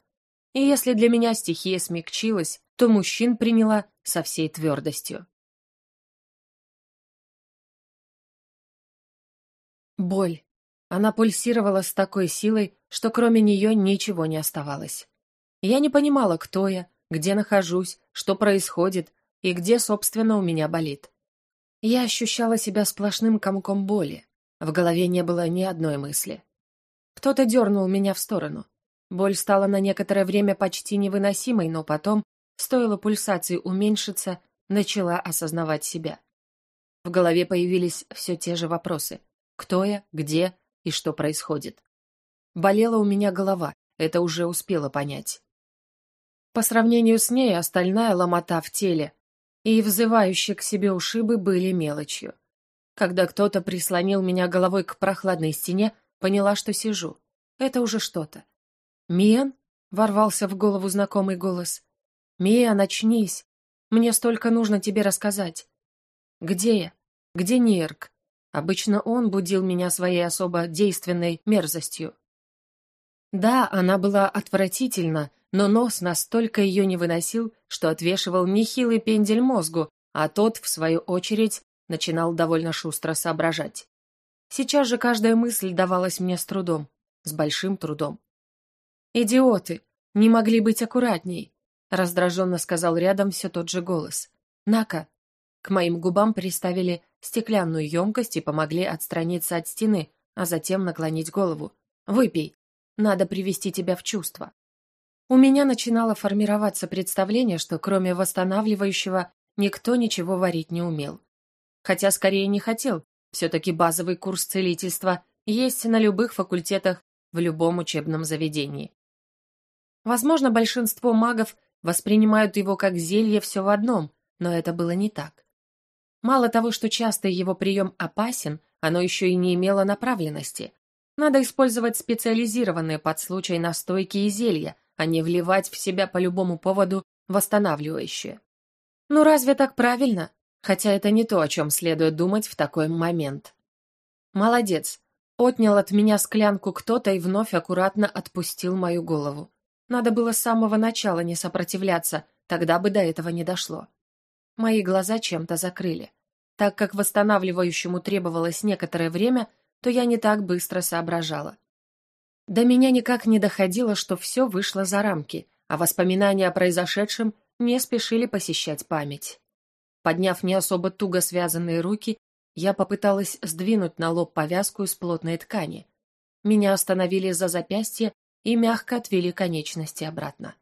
[SPEAKER 1] И если для меня стихия смягчилась, то мужчин приняла со всей твердостью. Боль. Она пульсировала с такой силой, что кроме нее ничего не оставалось. Я не понимала, кто я, где нахожусь, что происходит и где, собственно, у меня болит. Я ощущала себя сплошным комком боли. В голове не было ни одной мысли. Кто-то дернул меня в сторону. Боль стала на некоторое время почти невыносимой, но потом, стоило пульсации уменьшиться, начала осознавать себя. В голове появились все те же вопросы. Кто я, где и что происходит? Болела у меня голова, это уже успела понять. По сравнению с ней остальная ломота в теле и взывающие к себе ушибы были мелочью. Когда кто-то прислонил меня головой к прохладной стене, поняла, что сижу. Это уже что-то. «Миан?» — ворвался в голову знакомый голос. «Миан, начнись. Мне столько нужно тебе рассказать. Где я? Где Нирк? Обычно он будил меня своей особо действенной мерзостью. Да, она была отвратительна, но нос настолько ее не выносил, что отвешивал нехилый пендель мозгу, а тот, в свою очередь, начинал довольно шустро соображать. Сейчас же каждая мысль давалась мне с трудом, с большим трудом. «Идиоты! Не могли быть аккуратней!» Раздраженно сказал рядом все тот же голос. «Нака!» К моим губам приставили стеклянную емкость и помогли отстраниться от стены, а затем наклонить голову. «Выпей. Надо привести тебя в чувство». У меня начинало формироваться представление, что кроме восстанавливающего никто ничего варить не умел. Хотя скорее не хотел, все-таки базовый курс целительства есть на любых факультетах в любом учебном заведении. Возможно, большинство магов воспринимают его как зелье все в одном, но это было не так. Мало того, что часто его прием опасен, оно еще и не имело направленности. Надо использовать специализированные под случай настойки и зелья, а не вливать в себя по любому поводу восстанавливающее. Ну разве так правильно? Хотя это не то, о чем следует думать в такой момент. Молодец. Отнял от меня склянку кто-то и вновь аккуратно отпустил мою голову. Надо было с самого начала не сопротивляться, тогда бы до этого не дошло. Мои глаза чем-то закрыли. Так как восстанавливающему требовалось некоторое время, то я не так быстро соображала. До меня никак не доходило, что все вышло за рамки, а воспоминания о произошедшем не спешили посещать память. Подняв не особо туго связанные руки, я попыталась сдвинуть на лоб повязку из плотной ткани. Меня остановили за запястье и мягко отвели конечности обратно.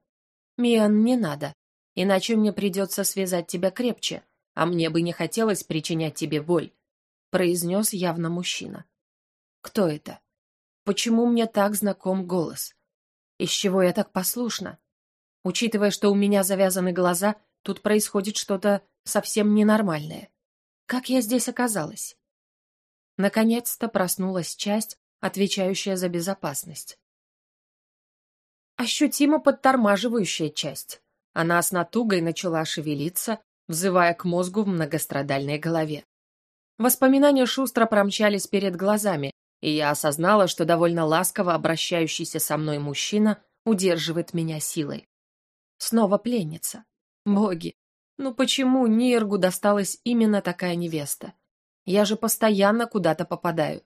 [SPEAKER 1] «Миан, не надо, иначе мне придется связать тебя крепче, а мне бы не хотелось причинять тебе боль», произнес явно мужчина. «Кто это? Почему мне так знаком голос? Из чего я так послушна? Учитывая, что у меня завязаны глаза, тут происходит что-то совсем ненормальное. Как я здесь оказалась?» Наконец-то проснулась часть, отвечающая за безопасность ощутимо подтормаживающая часть. Она с натугой начала шевелиться, взывая к мозгу в многострадальной голове. Воспоминания шустро промчались перед глазами, и я осознала, что довольно ласково обращающийся со мной мужчина удерживает меня силой. Снова пленница. Боги, ну почему Ниргу досталась именно такая невеста? Я же постоянно куда-то попадаю.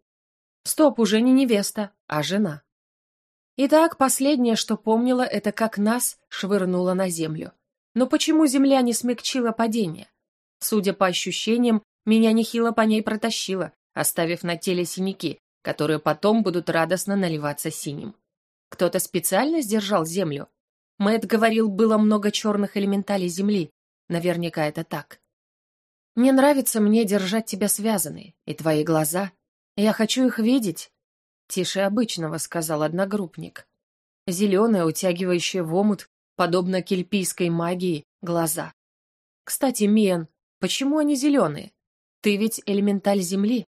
[SPEAKER 1] Стоп, уже не невеста, а жена. Итак, последнее, что помнила, это как нас швырнуло на землю. Но почему земля не смягчила падение? Судя по ощущениям, меня нехило по ней протащило, оставив на теле синяки, которые потом будут радостно наливаться синим. Кто-то специально сдержал землю? Мэтт говорил, было много черных элементалей земли. Наверняка это так. Не нравится мне держать тебя связанной, и твои глаза. Я хочу их видеть, «Тише обычного», — сказал одногруппник. Зеленые, утягивающие в омут, подобно кельпийской магии, глаза. «Кстати, Миен, почему они зеленые? Ты ведь элементаль Земли».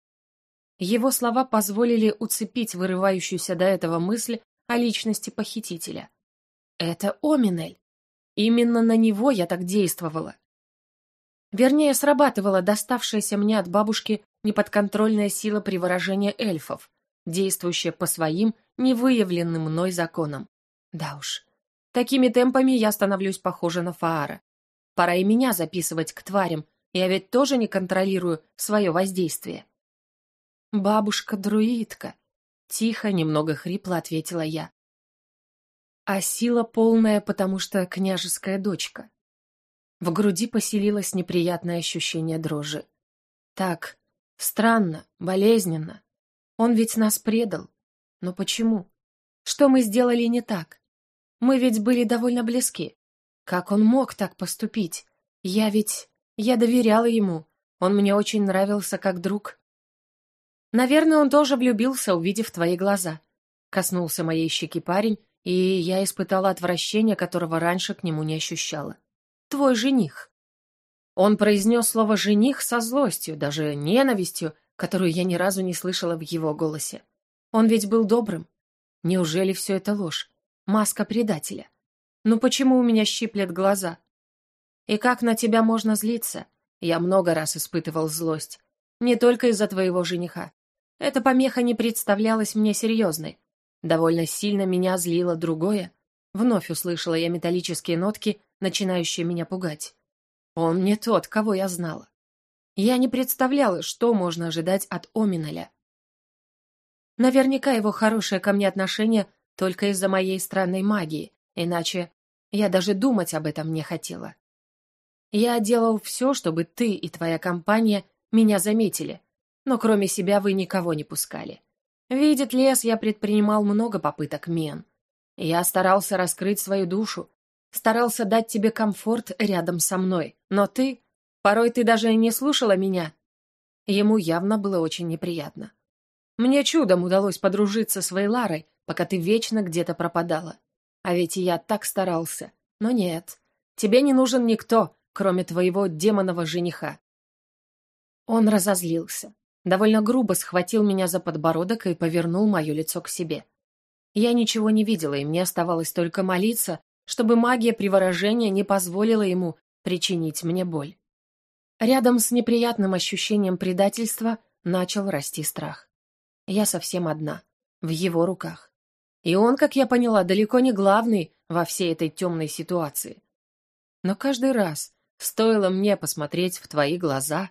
[SPEAKER 1] Его слова позволили уцепить вырывающуюся до этого мысль о личности похитителя. «Это Оминель. Именно на него я так действовала. Вернее, срабатывала доставшаяся мне от бабушки неподконтрольная сила приворожения эльфов, действующая по своим невыявленным мной законам. Да уж, такими темпами я становлюсь похожа на Фаара. Пора и меня записывать к тварям, я ведь тоже не контролирую свое воздействие. «Бабушка-друидка», — тихо, немного хрипло ответила я. «А сила полная, потому что княжеская дочка». В груди поселилось неприятное ощущение дрожи. Так, странно, болезненно, он ведь нас предал. Но почему? Что мы сделали не так? Мы ведь были довольно близки. Как он мог так поступить? Я ведь... Я доверяла ему. Он мне очень нравился как друг. Наверное, он тоже влюбился, увидев твои глаза. Коснулся моей щеки парень, и я испытала отвращение, которого раньше к нему не ощущала. Твой жених. Он произнес слово «жених» со злостью, даже ненавистью, которую я ни разу не слышала в его голосе. Он ведь был добрым. Неужели все это ложь? Маска предателя. Ну почему у меня щиплет глаза? И как на тебя можно злиться? Я много раз испытывал злость. Не только из-за твоего жениха. Эта помеха не представлялась мне серьезной. Довольно сильно меня злило другое. Вновь услышала я металлические нотки, начинающие меня пугать. Он не тот, кого я знала. Я не представляла, что можно ожидать от Оминаля. Наверняка его хорошее ко мне отношение только из-за моей странной магии, иначе я даже думать об этом не хотела. Я делал все, чтобы ты и твоя компания меня заметили, но кроме себя вы никого не пускали. Видит лес, я предпринимал много попыток мен. Я старался раскрыть свою душу, старался дать тебе комфорт рядом со мной, но ты... Порой ты даже не слушала меня. Ему явно было очень неприятно. Мне чудом удалось подружиться с Вейларой, пока ты вечно где-то пропадала. А ведь и я так старался. Но нет, тебе не нужен никто, кроме твоего демонового жениха. Он разозлился. Довольно грубо схватил меня за подбородок и повернул мое лицо к себе. Я ничего не видела, и мне оставалось только молиться, чтобы магия приворожения не позволила ему причинить мне боль. Рядом с неприятным ощущением предательства начал расти страх. Я совсем одна, в его руках. И он, как я поняла, далеко не главный во всей этой темной ситуации. Но каждый раз, стоило мне посмотреть в твои глаза,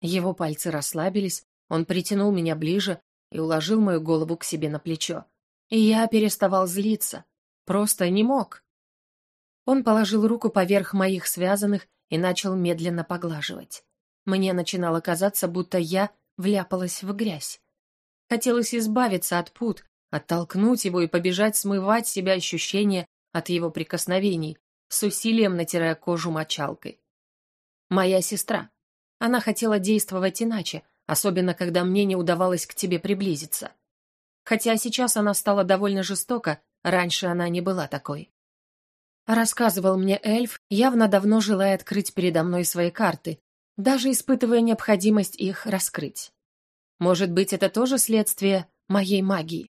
[SPEAKER 1] его пальцы расслабились, он притянул меня ближе и уложил мою голову к себе на плечо. И я переставал злиться. Просто не мог. Он положил руку поверх моих связанных и начал медленно поглаживать. Мне начинало казаться, будто я вляпалась в грязь. Хотелось избавиться от пут, оттолкнуть его и побежать смывать себя ощущения от его прикосновений, с усилием натирая кожу мочалкой. Моя сестра. Она хотела действовать иначе, особенно когда мне не удавалось к тебе приблизиться. Хотя сейчас она стала довольно жестока, раньше она не была такой. Рассказывал мне эльф, явно давно желая открыть передо мной свои карты, даже испытывая необходимость их раскрыть. Может быть, это тоже следствие моей магии?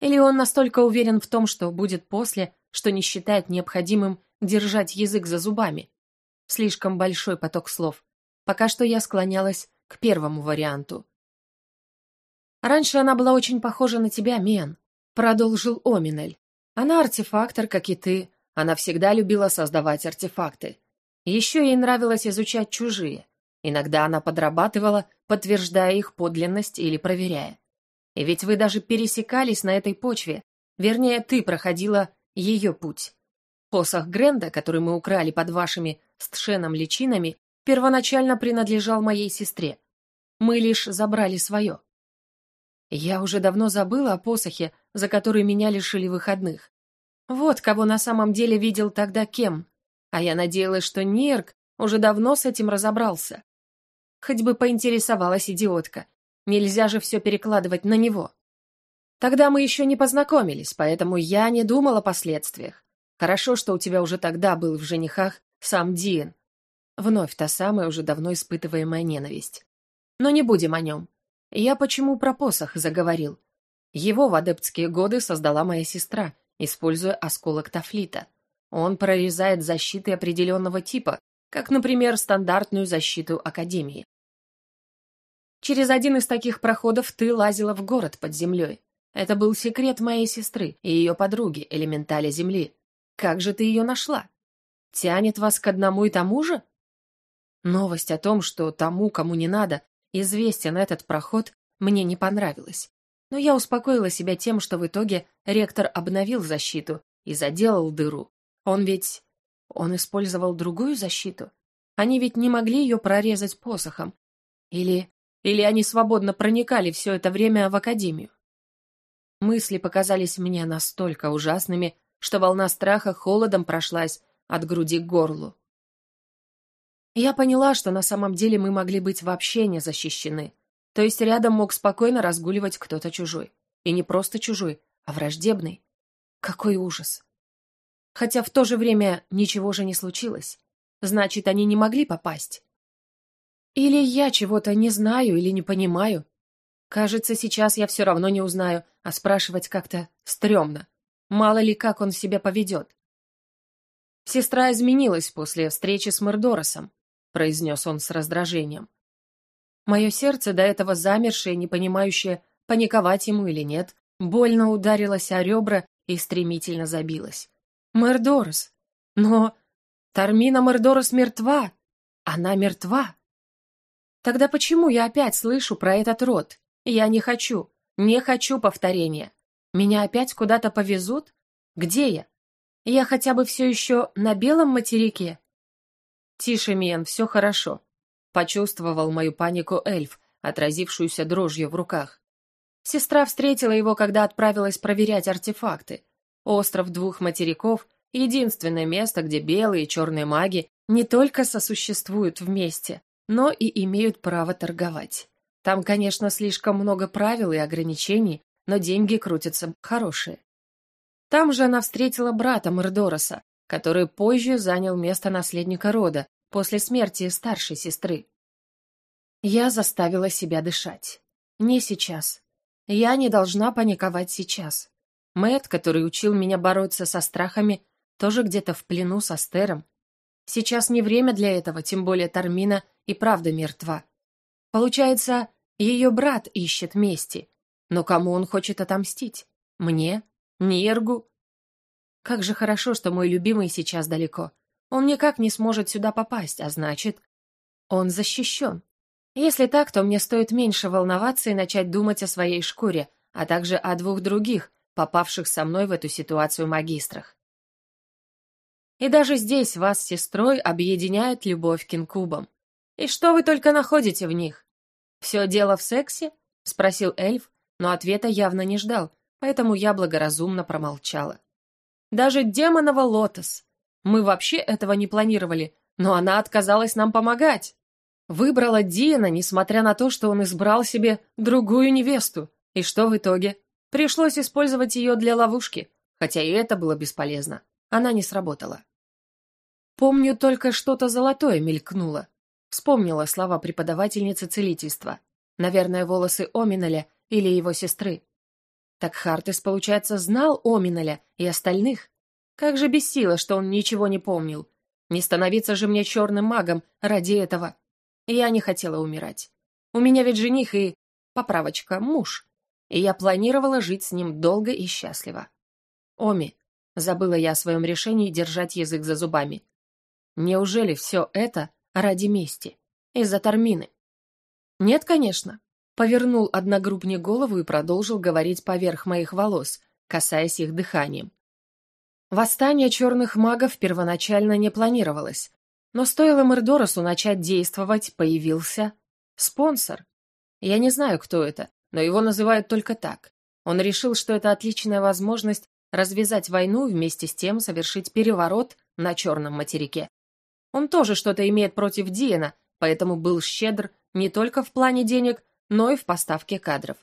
[SPEAKER 1] Или он настолько уверен в том, что будет после, что не считает необходимым держать язык за зубами? Слишком большой поток слов. Пока что я склонялась к первому варианту. «Раньше она была очень похожа на тебя, Мен», — продолжил Оминель. «Она артефактор, как и ты, она всегда любила создавать артефакты. Еще ей нравилось изучать чужие. Иногда она подрабатывала, подтверждая их подлинность или проверяя. И ведь вы даже пересекались на этой почве. Вернее, ты проходила ее путь. Посох Гренда, который мы украли под вашими с Тшеном личинами, первоначально принадлежал моей сестре. Мы лишь забрали свое. Я уже давно забыла о посохе, за который меня лишили выходных. Вот кого на самом деле видел тогда кем. А я надеялась, что Нирк уже давно с этим разобрался. Хоть бы поинтересовалась идиотка. Нельзя же все перекладывать на него. Тогда мы еще не познакомились, поэтому я не думала о последствиях. Хорошо, что у тебя уже тогда был в женихах сам Диен. Вновь та самая, уже давно испытываемая ненависть. Но не будем о нем. Я почему про посох заговорил? Его в адептские годы создала моя сестра, используя осколок тафлита. Он прорезает защиты определенного типа, как, например, стандартную защиту Академии. Через один из таких проходов ты лазила в город под землей. Это был секрет моей сестры и ее подруги, элементали Земли. Как же ты ее нашла? Тянет вас к одному и тому же? Новость о том, что тому, кому не надо, известен этот проход, мне не понравилась. Но я успокоила себя тем, что в итоге ректор обновил защиту и заделал дыру. Он ведь... Он использовал другую защиту? Они ведь не могли ее прорезать посохом. Или... Или они свободно проникали все это время в академию? Мысли показались мне настолько ужасными, что волна страха холодом прошлась от груди к горлу. Я поняла, что на самом деле мы могли быть вообще не защищены. То есть рядом мог спокойно разгуливать кто-то чужой. И не просто чужой, а враждебный. Какой ужас. Хотя в то же время ничего же не случилось. Значит, они не могли попасть. Или я чего-то не знаю или не понимаю. Кажется, сейчас я все равно не узнаю, а спрашивать как-то стрёмно. Мало ли, как он себя поведет. «Сестра изменилась после встречи с Мордоросом», — произнес он с раздражением. Мое сердце, до этого замершее, не понимающее, паниковать ему или нет, больно ударилось о ребра и стремительно забилось. Мордорос! Но Тармина Мордорос мертва! Она мертва! Тогда почему я опять слышу про этот род? Я не хочу, не хочу повторения. Меня опять куда-то повезут? Где я? Я хотя бы все еще на белом материке? Тише, Мен, все хорошо. Почувствовал мою панику эльф, отразившуюся дрожью в руках. Сестра встретила его, когда отправилась проверять артефакты. Остров двух материков — единственное место, где белые и черные маги не только сосуществуют вместе, но и имеют право торговать. Там, конечно, слишком много правил и ограничений, но деньги крутятся хорошие. Там же она встретила брата Мордороса, который позже занял место наследника рода после смерти старшей сестры. Я заставила себя дышать. Не сейчас. Я не должна паниковать сейчас. Мэт, который учил меня бороться со страхами, тоже где-то в плену со Стером. Сейчас не время для этого, тем более Тармина и правда мертва. Получается, ее брат ищет мести. Но кому он хочет отомстить? Мне? Нергу? Как же хорошо, что мой любимый сейчас далеко. Он никак не сможет сюда попасть, а значит, он защищен. Если так, то мне стоит меньше волноваться и начать думать о своей шкуре, а также о двух других, попавших со мной в эту ситуацию магистрах. И даже здесь вас с сестрой объединяет любовь к инкубам. И что вы только находите в них? Все дело в сексе? Спросил эльф, но ответа явно не ждал, поэтому я благоразумно промолчала. Даже демонова лотос. Мы вообще этого не планировали, но она отказалась нам помогать. Выбрала Диана, несмотря на то, что он избрал себе другую невесту. И что в итоге? Пришлось использовать ее для ловушки, хотя и это было бесполезно. Она не сработала. Помню, только что-то золотое мелькнуло. Вспомнила слова преподавательницы целительства. Наверное, волосы Оминаля или его сестры. Так Хартес, получается, знал Оминаля и остальных. Как же бесило, что он ничего не помнил. Не становиться же мне черным магом ради этого. Я не хотела умирать. У меня ведь жених и, поправочка, муж. И я планировала жить с ним долго и счастливо. Оми, забыла я о своем решении держать язык за зубами. Неужели все это ради мести? Из-за Тармины? Нет, конечно. Повернул одногруппник голову и продолжил говорить поверх моих волос, касаясь их дыханием. Восстание черных магов первоначально не планировалось, но стоило Мордоросу начать действовать, появился спонсор. Я не знаю, кто это, но его называют только так. Он решил, что это отличная возможность развязать войну вместе с тем совершить переворот на черном материке. Он тоже что-то имеет против Диена, поэтому был щедр не только в плане денег, но и в поставке кадров.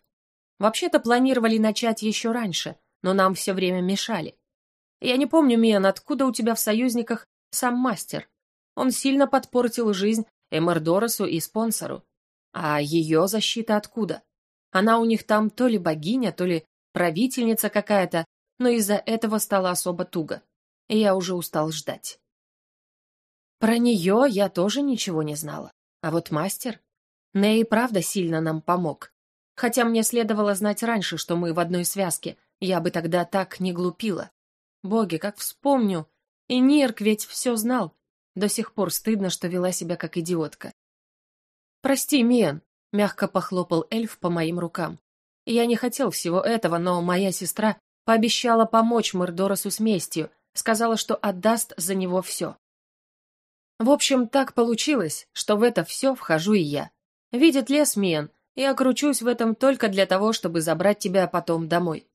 [SPEAKER 1] Вообще-то планировали начать еще раньше, но нам все время мешали. Я не помню, Миан, откуда у тебя в союзниках сам мастер. Он сильно подпортил жизнь Эмердоросу и спонсору. А ее защита откуда? Она у них там то ли богиня, то ли правительница какая-то, но из-за этого стало особо туго. И я уже устал ждать. Про нее я тоже ничего не знала. А вот мастер... Ней правда сильно нам помог. Хотя мне следовало знать раньше, что мы в одной связке, я бы тогда так не глупила. Боги, как вспомню. И Нирк ведь все знал. До сих пор стыдно, что вела себя как идиотка. «Прости, Миен», — мягко похлопал эльф по моим рукам. «Я не хотел всего этого, но моя сестра пообещала помочь Мордоросу с местью, сказала, что отдаст за него все. В общем, так получилось, что в это все вхожу и я. Видит лес Миен, я кручусь в этом только для того, чтобы забрать тебя потом домой.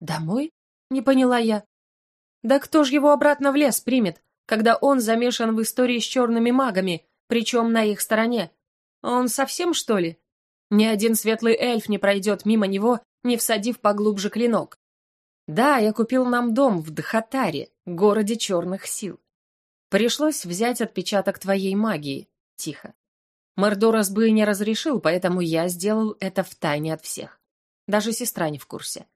[SPEAKER 1] Домой? Не поняла я. Да кто ж его обратно в лес примет, когда он замешан в истории с черными магами, причем на их стороне? Он совсем, что ли? Ни один светлый эльф не пройдет мимо него, не всадив поглубже клинок. Да, я купил нам дом в Дхатаре, городе черных сил. Пришлось взять отпечаток твоей магии, тихо. Мордорос бы не разрешил, поэтому я сделал это в тайне от всех. Даже сестра не в курсе.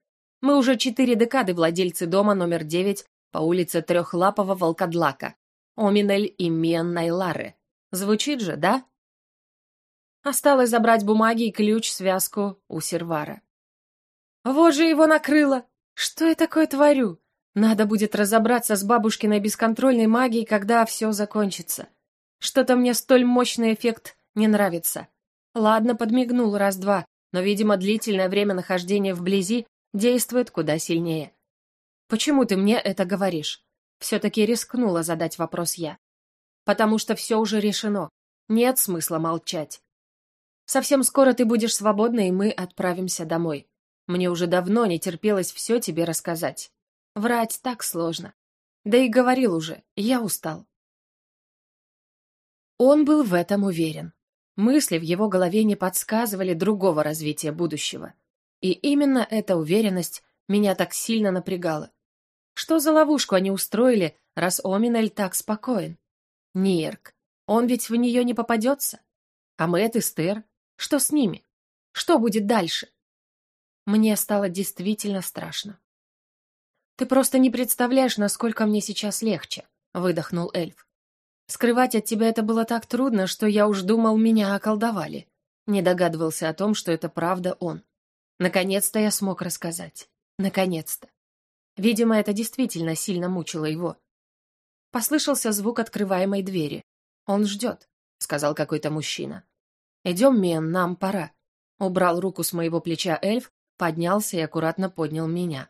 [SPEAKER 1] Мы уже четыре декады владельцы дома номер девять по улице Трехлапого Волкодлака. Оминель и Миан Найларе. Звучит же, да? Осталось забрать бумаги и ключ-связку у сервара. Вот же его накрыло! Что я такое творю? Надо будет разобраться с бабушкиной бесконтрольной магией, когда все закончится. Что-то мне столь мощный эффект не нравится. Ладно, подмигнул раз-два, но, видимо, длительное время нахождения вблизи действует куда сильнее. «Почему ты мне это говоришь?» Все-таки рискнула задать вопрос я. «Потому что все уже решено. Нет смысла молчать. Совсем скоро ты будешь свободна, и мы отправимся домой. Мне уже давно не терпелось все тебе рассказать. Врать так сложно. Да и говорил уже, я устал. Он был в этом уверен. Мысли в его голове не подсказывали другого развития будущего. И именно эта уверенность меня так сильно напрягала. Что за ловушку они устроили, раз Оминель так спокоен? Нирк, он ведь в нее не попадется. А Мэтт и Стер, что с ними? Что будет дальше? Мне стало действительно страшно. «Ты просто не представляешь, насколько мне сейчас легче», — выдохнул эльф. «Скрывать от тебя это было так трудно, что я уж думал, меня околдовали». Не догадывался о том, что это правда он. Наконец-то я смог рассказать. Наконец-то. Видимо, это действительно сильно мучило его. Послышался звук открываемой двери. «Он ждет», — сказал какой-то мужчина. «Идем, Мен, нам пора». Убрал руку с моего плеча эльф, поднялся и аккуратно поднял меня.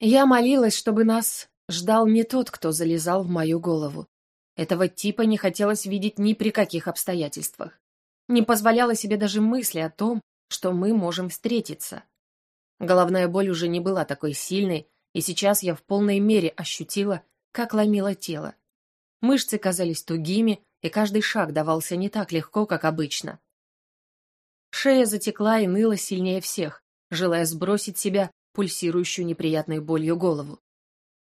[SPEAKER 1] Я молилась, чтобы нас ждал не тот, кто залезал в мою голову. Этого типа не хотелось видеть ни при каких обстоятельствах. Не позволяла себе даже мысли о том, что мы можем встретиться. Головная боль уже не была такой сильной, и сейчас я в полной мере ощутила, как ломило тело. Мышцы казались тугими, и каждый шаг давался не так легко, как обычно. Шея затекла и ныла сильнее всех, желая сбросить себя пульсирующую неприятной болью голову.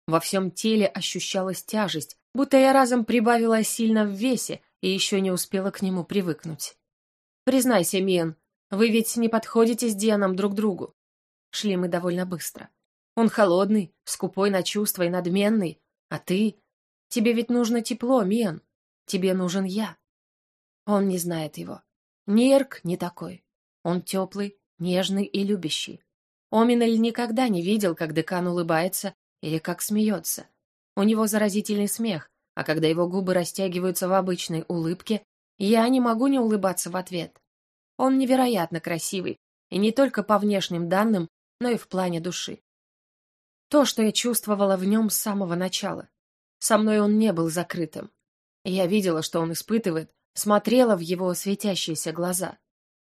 [SPEAKER 1] Во всем теле ощущалась тяжесть, будто я разом прибавила сильно в весе и еще не успела к нему привыкнуть. «Признайся, Миен, вы ведь не подходите с Дианом друг другу». Шли мы довольно быстро. Он холодный, скупой на чувства и надменный, а ты... Тебе ведь нужно тепло, Миен. Тебе нужен я. Он не знает его. Нерк не такой. Он теплый, нежный и любящий. Оминель никогда не видел, как декан улыбается или как смеется. У него заразительный смех, а когда его губы растягиваются в обычной улыбке, я не могу не улыбаться в ответ. Он невероятно красивый, и не только по внешним данным, но и в плане души. То, что я чувствовала в нем с самого начала. Со мной он не был закрытым. Я видела, что он испытывает, смотрела в его светящиеся глаза.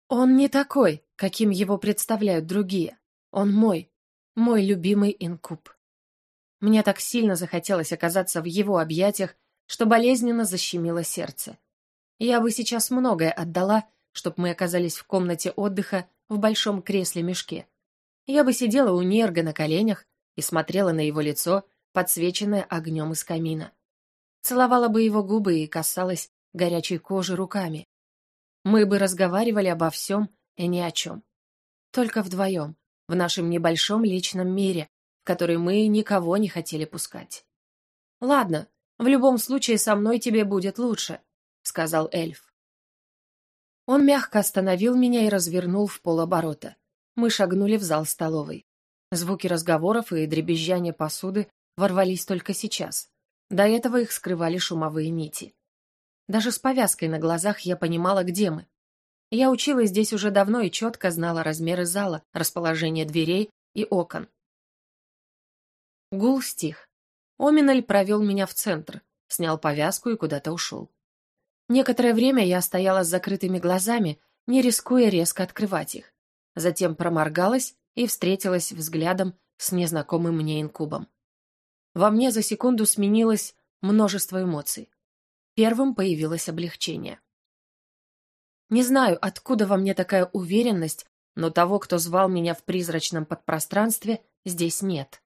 [SPEAKER 1] Он не такой, каким его представляют другие. Он мой, мой любимый инкуб. Мне так сильно захотелось оказаться в его объятиях, что болезненно защемило сердце. Я бы сейчас многое отдала, чтобы мы оказались в комнате отдыха в большом кресле-мешке. Я бы сидела у Нерга на коленях и смотрела на его лицо, подсвеченное огнем из камина. Целовала бы его губы и касалась горячей кожи руками. Мы бы разговаривали обо всем и ни о чем. Только вдвоем, в нашем небольшом личном мире, в который мы никого не хотели пускать. «Ладно, в любом случае со мной тебе будет лучше», — сказал эльф. Он мягко остановил меня и развернул в полоборота. Мы шагнули в зал столовой. Звуки разговоров и дребезжания посуды ворвались только сейчас. До этого их скрывали шумовые нити. Даже с повязкой на глазах я понимала, где мы. Я училась здесь уже давно и четко знала размеры зала, расположение дверей и окон. Гул стих. Оминаль провел меня в центр, снял повязку и куда-то ушел. Некоторое время я стояла с закрытыми глазами, не рискуя резко открывать их. Затем проморгалась и встретилась взглядом с незнакомым мне инкубом. во мне за секунду сменилось множество эмоций. Первым появилось облегчение. Не знаю, откуда во мне такая уверенность, но того, кто звал меня в призрачном подпространстве, здесь нет.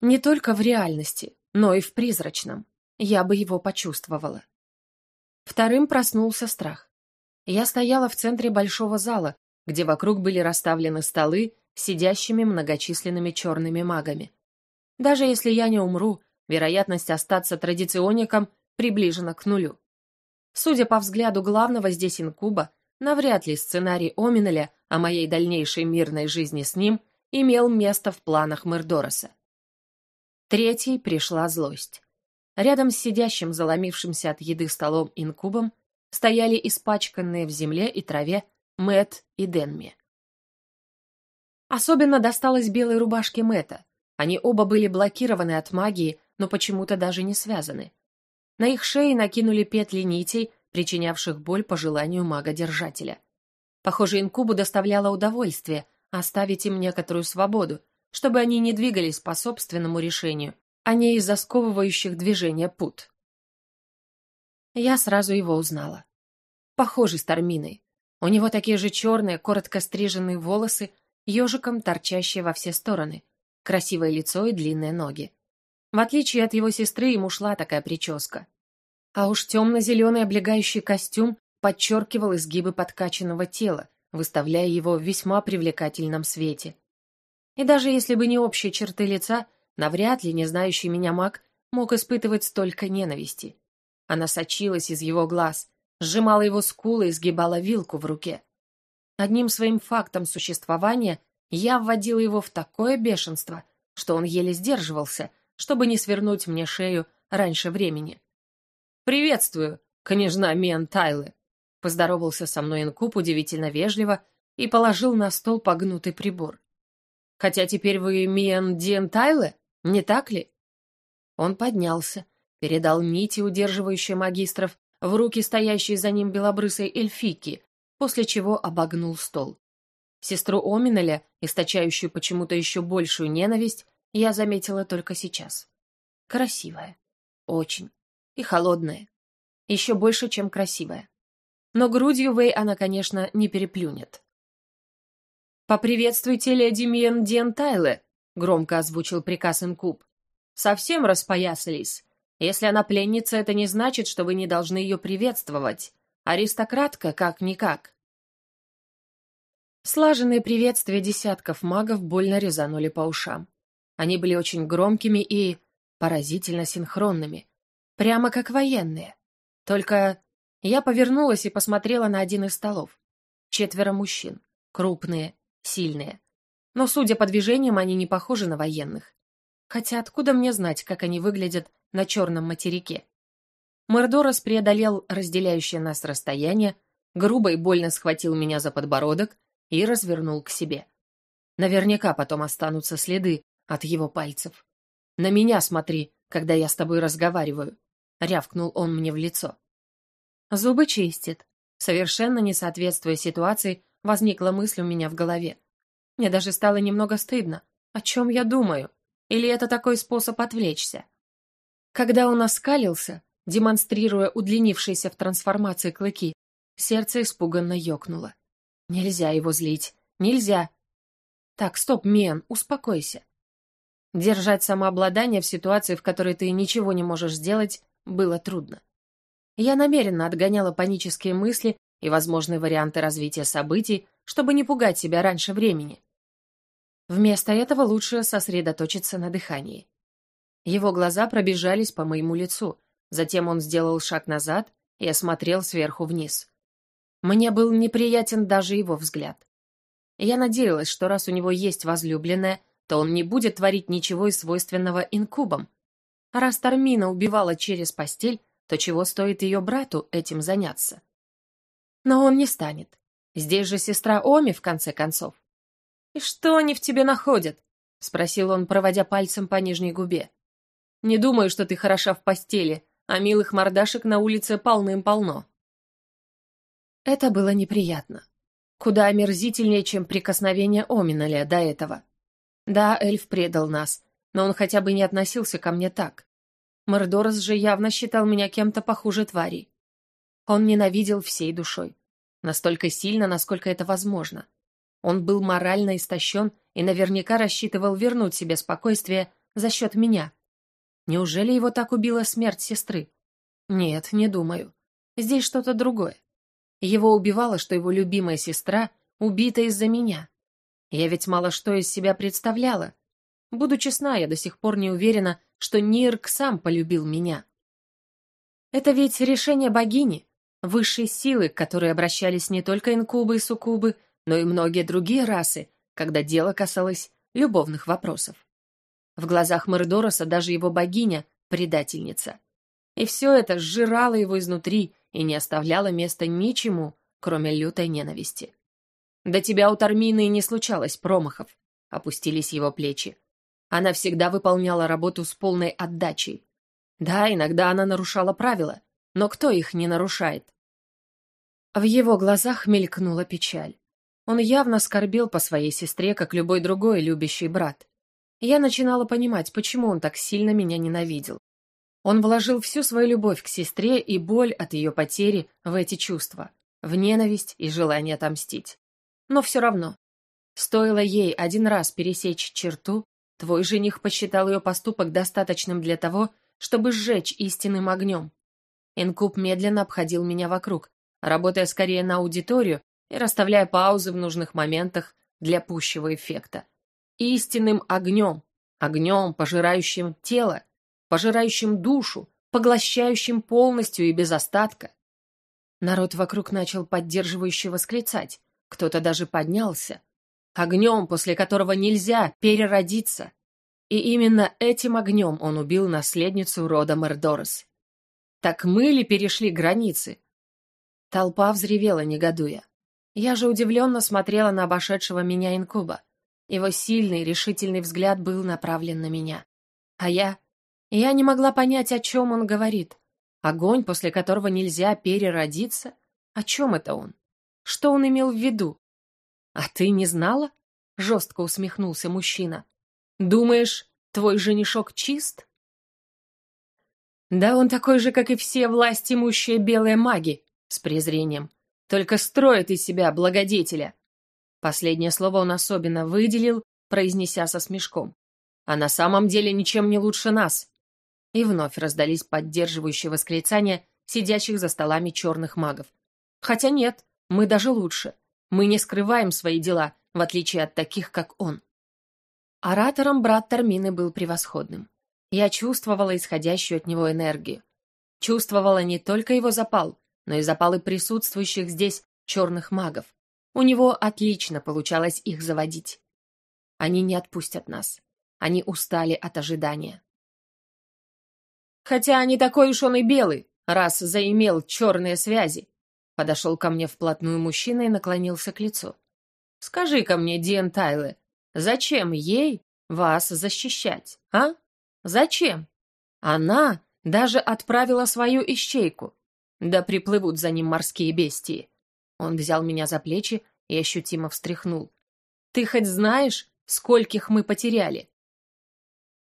[SPEAKER 1] Не только в реальности, но и в призрачном. Я бы его почувствовала. Вторым проснулся страх. Я стояла в центре большого зала, где вокруг были расставлены столы с сидящими многочисленными черными магами. Даже если я не умру, вероятность остаться традиционником приближена к нулю. Судя по взгляду главного здесь инкуба, навряд ли сценарий Оминеля о моей дальнейшей мирной жизни с ним имел место в планах Мердороса. Третьей пришла злость. Рядом с сидящим, заломившимся от еды столом инкубом, стояли испачканные в земле и траве Мэт и Денми. Особенно досталось белой рубашке Мэта. Они оба были блокированы от магии, но почему-то даже не связаны. На их шеи накинули петли нитей, причинявших боль по желанию мага-держателя. Похоже, инкубу доставляло удовольствие оставить им некоторую свободу, чтобы они не двигались по собственному решению, а не из-за сковывающих движения пут. Я сразу его узнала. Похожий с Тарминой. У него такие же черные, коротко стриженные волосы, ежиком торчащие во все стороны, красивое лицо и длинные ноги. В отличие от его сестры, ему шла такая прическа. А уж темно-зеленый облегающий костюм подчеркивал изгибы подкачанного тела, выставляя его в весьма привлекательном свете. И даже если бы не общие черты лица, навряд ли не знающий меня маг мог испытывать столько ненависти. Она сочилась из его глаз, сжимала его скулы и сгибала вилку в руке. Одним своим фактом существования я вводила его в такое бешенство, что он еле сдерживался, чтобы не свернуть мне шею раньше времени. «Приветствую, княжна Миан Тайлы!» Поздоровался со мной Инкуб удивительно вежливо и положил на стол погнутый прибор. «Хотя теперь вы Миан Диен Тайлы, не так ли?» Он поднялся, передал нити, удерживающие магистров, в руки стоящей за ним белобрысой эльфики, после чего обогнул стол. Сестру Оминеля, источающую почему-то еще большую ненависть, я заметила только сейчас. Красивая. Очень. И холодная. Еще больше, чем красивая. Но грудью Вэй она, конечно, не переплюнет. «Поприветствуйте леди Миен Диен Тайле», — громко озвучил приказ Инкуб. «Совсем распоясались. Если она пленница, это не значит, что вы не должны ее приветствовать. Аристократка как-никак». Слаженные приветствия десятков магов больно резанули по ушам. Они были очень громкими и поразительно синхронными, прямо как военные. Только я повернулась и посмотрела на один из столов. Четверо мужчин, крупные, сильные. Но, судя по движениям, они не похожи на военных. Хотя откуда мне знать, как они выглядят на черном материке? Мордорос преодолел разделяющее нас расстояние, грубо и больно схватил меня за подбородок и развернул к себе. Наверняка потом останутся следы, от его пальцев. «На меня смотри, когда я с тобой разговариваю», — рявкнул он мне в лицо. Зубы чистит. Совершенно не соответствуя ситуации, возникла мысль у меня в голове. Мне даже стало немного стыдно. О чем я думаю? Или это такой способ отвлечься? Когда он оскалился, демонстрируя удлинившиеся в трансформации клыки, сердце испуганно ёкнуло. Нельзя его злить. Нельзя. Так, стоп, Мен, успокойся. Держать самообладание в ситуации, в которой ты ничего не можешь сделать, было трудно. Я намеренно отгоняла панические мысли и возможные варианты развития событий, чтобы не пугать себя раньше времени. Вместо этого лучше сосредоточиться на дыхании. Его глаза пробежались по моему лицу, затем он сделал шаг назад и осмотрел сверху вниз. Мне был неприятен даже его взгляд. Я надеялась, что раз у него есть возлюбленная, то он не будет творить ничего из свойственного инкубам. А раз Тармина убивала через постель, то чего стоит ее брату этим заняться? Но он не станет. Здесь же сестра Оми, в конце концов. «И что они в тебе находят?» — спросил он, проводя пальцем по нижней губе. «Не думаю, что ты хороша в постели, а милых мордашек на улице полным-полно». Это было неприятно. Куда омерзительнее, чем прикосновение Оминаля до этого. Да, эльф предал нас, но он хотя бы не относился ко мне так. Мордорос же явно считал меня кем-то похуже тварей. Он ненавидел всей душой. Настолько сильно, насколько это возможно. Он был морально истощен и наверняка рассчитывал вернуть себе спокойствие за счет меня. Неужели его так убила смерть сестры? Нет, не думаю. Здесь что-то другое. Его убивало, что его любимая сестра убита из-за меня. Я ведь мало что из себя представляла. Буду честна, я до сих пор не уверена, что Нирк сам полюбил меня. Это ведь решение богини, высшей силы, к которой обращались не только инкубы и суккубы, но и многие другие расы, когда дело касалось любовных вопросов. В глазах Мордороса даже его богиня — предательница. И все это сжирало его изнутри и не оставляло места ничему, кроме лютой ненависти. До тебя у Тармины не случалось промахов, опустились его плечи. Она всегда выполняла работу с полной отдачей. Да, иногда она нарушала правила, но кто их не нарушает? В его глазах мелькнула печаль. Он явно скорбел по своей сестре, как любой другой любящий брат. Я начинала понимать, почему он так сильно меня ненавидел. Он вложил всю свою любовь к сестре и боль от ее потери в эти чувства, в ненависть и желание отомстить. Но все равно, стоило ей один раз пересечь черту, твой жених посчитал ее поступок достаточным для того, чтобы сжечь истинным огнем. Инкуб медленно обходил меня вокруг, работая скорее на аудиторию и расставляя паузы в нужных моментах для пущего эффекта. Истинным огнем, огнем, пожирающим тело, пожирающим душу, поглощающим полностью и без остатка. Народ вокруг начал поддерживающе восклицать, кто-то даже поднялся. Огнем, после которого нельзя переродиться. И именно этим огнем он убил наследницу рода Мердорос. Так мы ли перешли границы? Толпа взревела, негодуя. Я же удивленно смотрела на обошедшего меня инкуба. Его сильный, решительный взгляд был направлен на меня. А я... Я не могла понять, о чем он говорит. Огонь, после которого нельзя переродиться? О чем это он? Что он имел в виду? «А ты не знала?» — жестко усмехнулся мужчина. «Думаешь, твой женишок чист?» «Да он такой же, как и все власть имущие белые маги», — с презрением. Только строит из себя благодетеля. Последнее слово он особенно выделил, произнеся со смешком. А на самом деле ничем не лучше нас. И вновь раздались поддерживающие восклицания сидящих за столами черных магов. Хотя нет, мы даже лучше. Мы не скрываем свои дела, в отличие от таких, как он. Оратором брат Тармины был превосходным. Я чувствовала исходящую от него энергию. Чувствовала не только его запал, но и запалы присутствующих здесь черных магов. У него отлично получалось их заводить. Они не отпустят нас. Они устали от ожидания. Хотя не такой уж он и белый, раз заимел черные связи. Подошел ко мне вплотную мужчина и наклонился к лицу. «Скажи-ка мне, Диэн Тайле, зачем ей вас защищать, а? Зачем? Она даже отправила свою ищейку. Да приплывут за ним морские бестии. Он взял меня за плечи и ощутимо встряхнул. Ты хоть знаешь, скольких мы потеряли?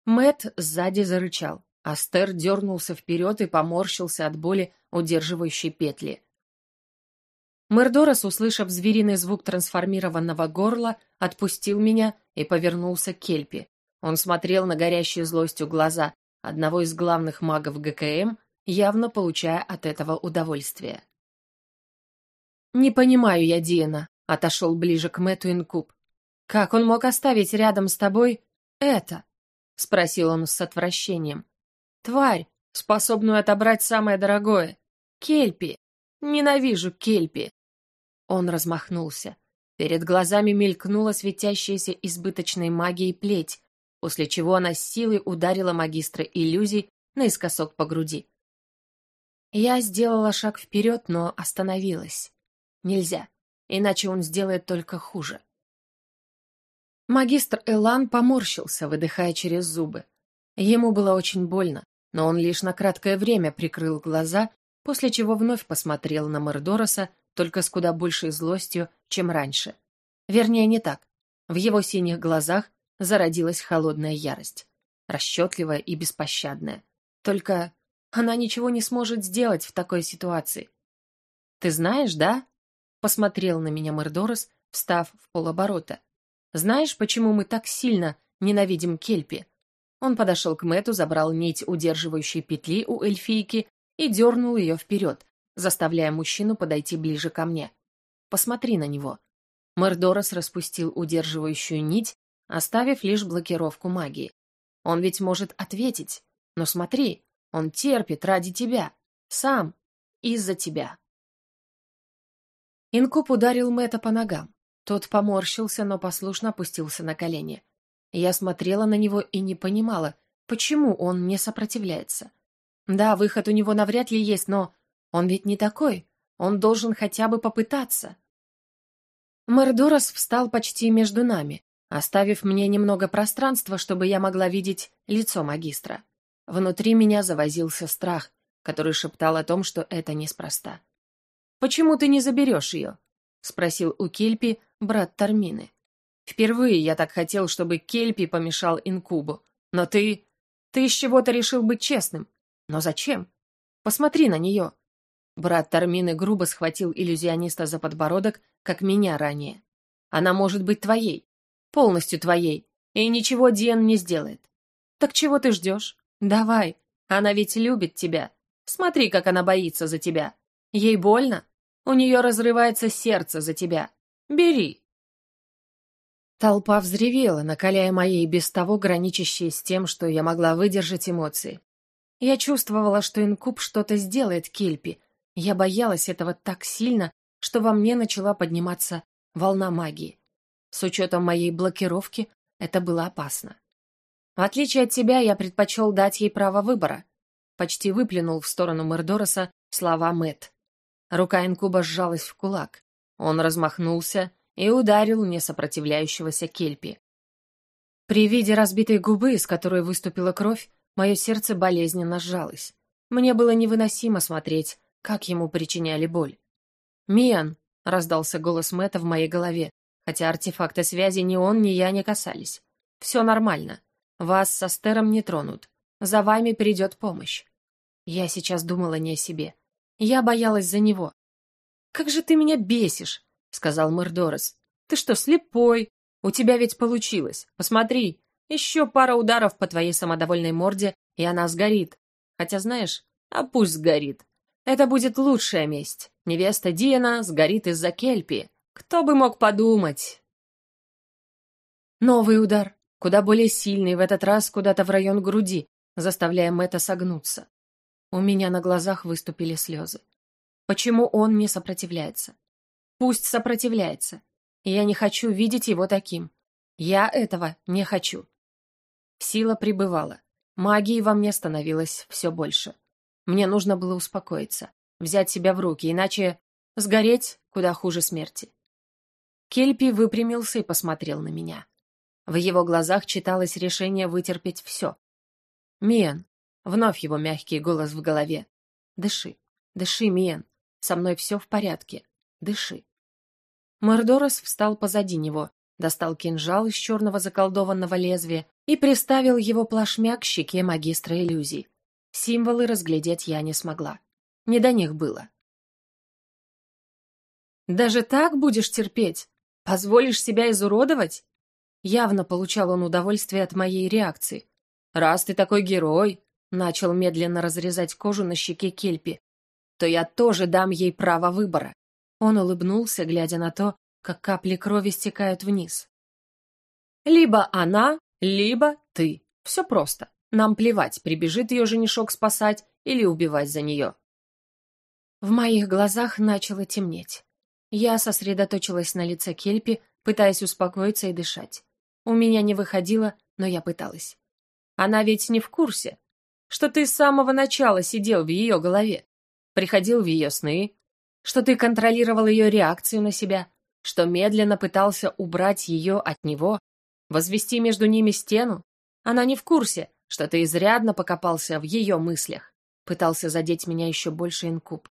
[SPEAKER 1] Мэт сзади зарычал. Астер дернулся вперед и поморщился от боли, удерживающей петли. Мердорос, услышав звериный звук трансформированного горла, отпустил меня и повернулся к Кельпи. Он смотрел на горящие злостью глаза одного из главных магов ГКМ явно получая от этого удовольствие. «Не понимаю я Диана», — отошел ближе к Мэтту Инкуб. «Как он мог оставить рядом с тобой это?» — спросил он с отвращением. «Тварь, способную отобрать самое дорогое. Кельпи. Ненавижу Кельпи». Он размахнулся. Перед глазами мелькнула светящаяся избыточной магией плеть, после чего она с силой ударила магистра иллюзий наискосок по груди. Я сделала шаг вперед, но остановилась. Нельзя, иначе он сделает только хуже. Магистр Элан поморщился, выдыхая через зубы. Ему было очень больно, но он лишь на краткое время прикрыл глаза, после чего вновь посмотрел на Мордороса, только с куда большей злостью, чем раньше. Вернее, не так. В его синих глазах зародилась холодная ярость. расчетливая и беспощадная. Только она ничего не сможет сделать в такой ситуации. «Ты знаешь, да?» — посмотрел на меня Мордорос, встав в полоборота. «Знаешь, почему мы так сильно ненавидим Кельпи?» Он подошел к Мэту, забрал нить удерживающей петли у эльфийки и дернул ее вперед, заставляя мужчину подойти ближе ко мне. «Посмотри на него». Мордорос распустил удерживающую нить, оставив лишь блокировку магии. «Он ведь может ответить. Но смотри, он терпит ради тебя. Сам. Из-за тебя». Инкуб ударил Мэта по ногам. Тот поморщился, но послушно опустился на колени. Я смотрела на него и не понимала, почему он не сопротивляется. Да, выход у него навряд ли есть, но он ведь не такой. Он должен хотя бы попытаться. Мордорос встал почти между нами, оставив мне немного пространства, чтобы я могла видеть лицо магистра. Внутри меня завозился страх, который шептал о том, что это неспроста. «Почему ты не заберешь ее?» — спросил у Кельпи брат Тармины. «Впервые я так хотел, чтобы Кельпи помешал Инкубу. Но ты... ты из чего-то решил быть честным. Но зачем? Посмотри на нее». Брат Тармины грубо схватил иллюзиониста за подбородок, как меня ранее. «Она может быть твоей. Полностью твоей. И ничего Диэн не сделает. Так чего ты ждешь? Давай. Она ведь любит тебя. Смотри, как она боится за тебя. Ей больно? У нее разрывается сердце за тебя. Бери. Толпа взревела, накаляя мои без того граничащие с тем, что я могла выдержать эмоции. Я чувствовала, что инкуб что-то сделает Кельпи. Я боялась этого так сильно, что во мне начала подниматься волна магии. С учетом моей блокировки это было опасно. В отличие от тебя, я предпочел дать ей право выбора. Почти выплюнул в сторону Мердороса слова Мэт. Рука инкуба сжалась в кулак. Он размахнулся и ударил несопротивляющегося Кельпи. При виде разбитой губы, из которой выступила кровь, мое сердце болезненно сжалось. Мне было невыносимо смотреть, как ему причиняли боль. «Миан!» — раздался голос Мэтта в моей голове, хотя артефакты связи ни он, ни я не касались. «Все нормально. Вас со Стером не тронут. За вами придет помощь». Я сейчас думала не о себе. Я боялась за него. «Как же ты меня бесишь!» — сказал Мордорес. «Ты что, слепой? У тебя ведь получилось. Посмотри, еще пара ударов по твоей самодовольной морде, и она сгорит. Хотя, знаешь, а пусть сгорит. Это будет лучшая месть. Невеста Диана сгорит из-за Кельпи. Кто бы мог подумать?» Новый удар, куда более сильный, в этот раз куда-то в район груди, заставляя Мэтта согнуться. У меня на глазах выступили слезы. Почему он не сопротивляется? Пусть сопротивляется. Я не хочу видеть его таким. Я этого не хочу. Сила пребывала. Магии во мне становилось все больше. Мне нужно было успокоиться, взять себя в руки, иначе сгореть куда хуже смерти. Кельпи выпрямился и посмотрел на меня. В его глазах читалось решение вытерпеть все. «Миэн, Вновь его мягкий голос в голове. «Дыши, дыши, Миен. Со мной все в порядке. Дыши». Мордорос встал позади него, достал кинжал из черного заколдованного лезвия и приставил его плашмя к щеке магистра иллюзий. Символы разглядеть я не смогла. Не до них было. «Даже так будешь терпеть? Позволишь себя изуродовать?» Явно получал он удовольствие от моей реакции. «Раз ты такой герой, начал медленно разрезать кожу на щеке Кельпи, то я тоже дам ей право выбора. Он улыбнулся, глядя на то, как капли крови стекают вниз. Либо она, либо ты. Все просто. Нам плевать, прибежит ее женишок спасать или убивать за нее. В моих глазах начало темнеть. Я сосредоточилась на лице Кельпи, пытаясь успокоиться и дышать. У меня не выходило, но я пыталась. Она ведь не в курсе, что ты с самого начала сидел в ее голове, приходил в ее сны, что ты контролировал ее реакцию на себя, что медленно пытался убрать ее от него, возвести между ними стену. Она не в курсе, что ты изрядно покопался в ее мыслях, пытался задеть меня еще больше инкуб.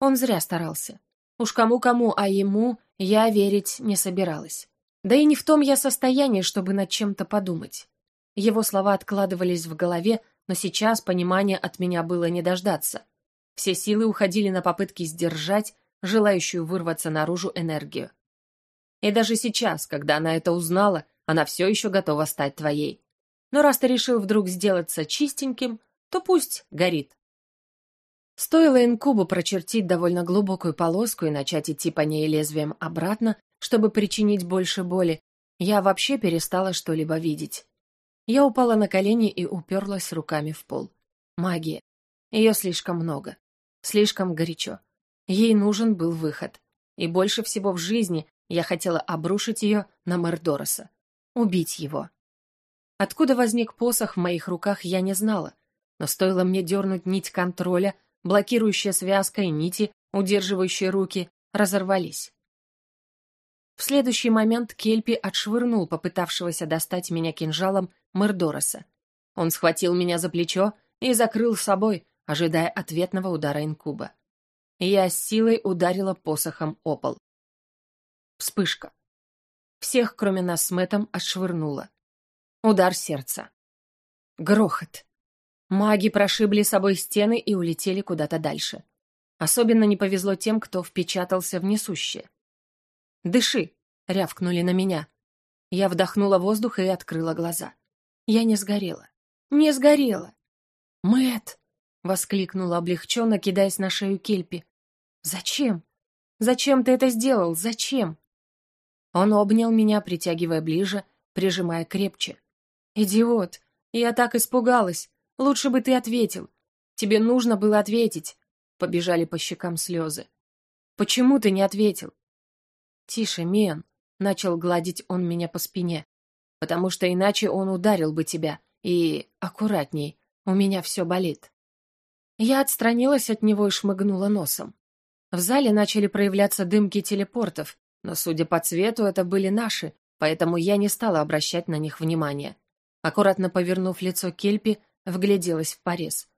[SPEAKER 1] Он зря старался. Уж кому-кому, а ему я верить не собиралась. Да и не в том я состоянии, чтобы над чем-то подумать. Его слова откладывались в голове, но сейчас понимания от меня было не дождаться. Все силы уходили на попытки сдержать желающую вырваться наружу энергию. И даже сейчас, когда она это узнала, она все еще готова стать твоей. Но раз ты решил вдруг сделаться чистеньким, то пусть горит. Стоило инкубу прочертить довольно глубокую полоску и начать идти по ней лезвием обратно, чтобы причинить больше боли, я вообще перестала что-либо видеть. Я упала на колени и уперлась руками в пол. Магия. Ее слишком много. Слишком горячо. Ей нужен был выход. И больше всего в жизни я хотела обрушить ее на Мердороса. Убить его. Откуда возник посох в моих руках, я не знала. Но стоило мне дернуть нить контроля, блокирующая связка и нити, удерживающие руки, разорвались. В следующий момент Кельпи отшвырнул попытавшегося достать меня кинжалом Мердороса. Он схватил меня за плечо и закрыл собой, ожидая ответного удара инкуба. Я с силой ударила посохом о пол. Вспышка. Всех, кроме нас с Мэттом, отшвырнула. Удар сердца. Грохот. Маги прошибли собой стены и улетели куда-то дальше. Особенно не повезло тем, кто впечатался в несущее. «Дыши!» — рявкнули на меня. Я вдохнула воздух и открыла глаза. Я не сгорела. Не сгорела! Мэт! воскликнула облегченно, кидаясь на шею Кельпи. «Зачем? Зачем ты это сделал? Зачем?» Он обнял меня, притягивая ближе, прижимая крепче. «Идиот! Я так испугалась! Лучше бы ты ответил! Тебе нужно было ответить!» Побежали по щекам слезы. «Почему ты не ответил?» «Тише, Мен!» — начал гладить он меня по спине. «Потому что иначе он ударил бы тебя. И аккуратней, у меня все болит». Я отстранилась от него и шмыгнула носом. В зале начали проявляться дымки телепортов, но, судя по цвету, это были наши, поэтому я не стала обращать на них внимания. Аккуратно повернув лицо Кельпи, вгляделась в порез.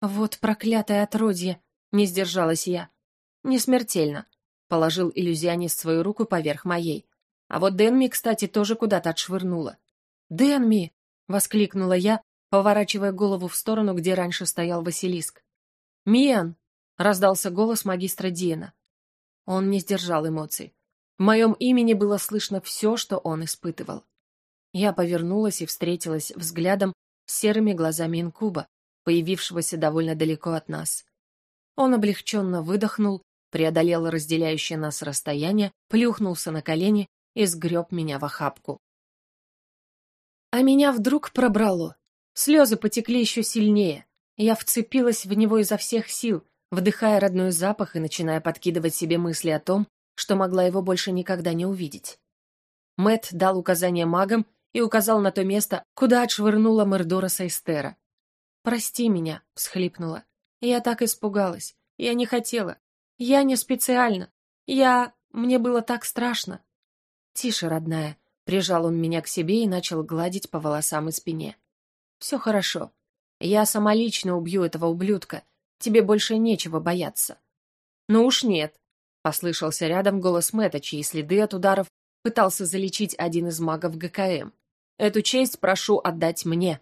[SPEAKER 1] «Вот проклятое отродье!» — не сдержалась я. «Не смертельно», — положил иллюзионист свою руку поверх моей. А вот Дэнми, кстати, тоже куда-то отшвырнула. «Дэнми!» — воскликнула я, поворачивая голову в сторону, где раньше стоял Василиск. «Миан!» — раздался голос магистра Диена. Он не сдержал эмоций. В моем имени было слышно все, что он испытывал. Я повернулась и встретилась взглядом с серыми глазами инкуба, появившегося довольно далеко от нас. Он облегченно выдохнул, преодолел разделяющее нас расстояние, плюхнулся на колени и сгреб меня в охапку. А меня вдруг пробрало. Слезы потекли еще сильнее. Я вцепилась в него изо всех сил, вдыхая родной запах и начиная подкидывать себе мысли о том, что могла его больше никогда не увидеть. Мэт дал указание магам и указал на то место, куда отшвырнула Мердора Сайстера. «Прости меня», — всхлипнула. «Я так испугалась. Я не хотела. Я не специально. Я... Мне было так страшно». «Тише, родная», — прижал он меня к себе и начал гладить по волосам и спине. «Все хорошо. Я сама лично убью этого ублюдка. Тебе больше нечего бояться». «Ну уж нет», Послышался рядом голос Мэтта, чьи следы от ударов пытался залечить один из магов ГКМ. «Эту честь прошу отдать мне».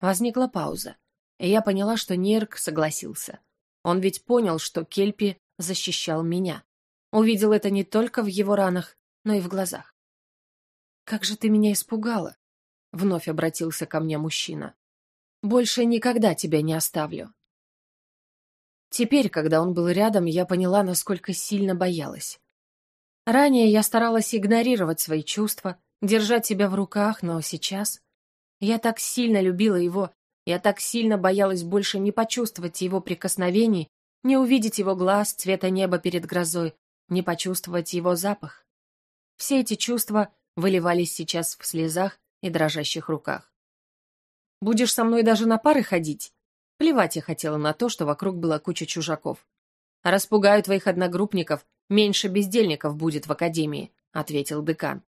[SPEAKER 1] Возникла пауза, и я поняла, что Нирк согласился. Он ведь понял, что Кельпи защищал меня. Увидел это не только в его ранах, но и в глазах. «Как же ты меня испугала!» — вновь обратился ко мне мужчина. «Больше никогда тебя не оставлю. Теперь, когда он был рядом, я поняла, насколько сильно боялась. Ранее я старалась игнорировать свои чувства, держать себя в руках, но сейчас... Я так сильно любила его, я так сильно боялась больше не почувствовать его прикосновений, не увидеть его глаз цвета неба перед грозой, не почувствовать его запах. Все эти чувства выливались сейчас в слезах и дрожащих руках. «Будешь со мной даже на пары ходить?» Плевать я хотела на то, что вокруг была куча чужаков. «Распугаю твоих одногруппников, меньше бездельников будет в академии», — ответил декан.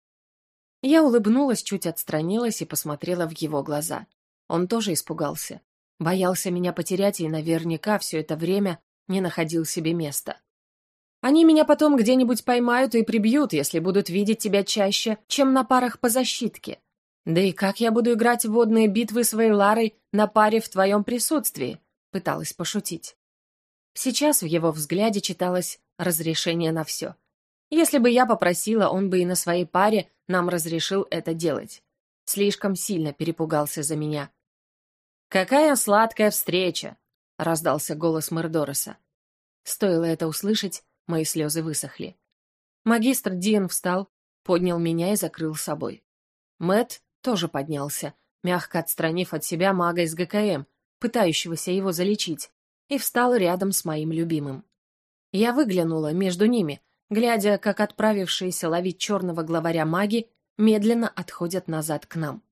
[SPEAKER 1] Я улыбнулась, чуть отстранилась и посмотрела в его глаза. Он тоже испугался. Боялся меня потерять и наверняка все это время не находил себе места. Они меня потом где-нибудь поймают и прибьют, если будут видеть тебя чаще, чем на парах по защитке. «Да и как я буду играть в водные битвы с Вейларой на паре в твоем присутствии?» — пыталась пошутить. Сейчас в его взгляде читалось разрешение на все. Если бы я попросила, он бы и на своей паре нам разрешил это делать. Слишком сильно перепугался за меня. «Какая сладкая встреча!» — раздался голос Мордороса. Стоило это услышать, мои слезы высохли. Магистр Диен встал, поднял меня и закрыл собой. Мэт тоже поднялся, мягко отстранив от себя мага из ГКМ, пытающегося его залечить, и встал рядом с моим любимым. Я выглянула между ними, глядя, как отправившиеся ловить черного главаря маги медленно отходят назад к нам.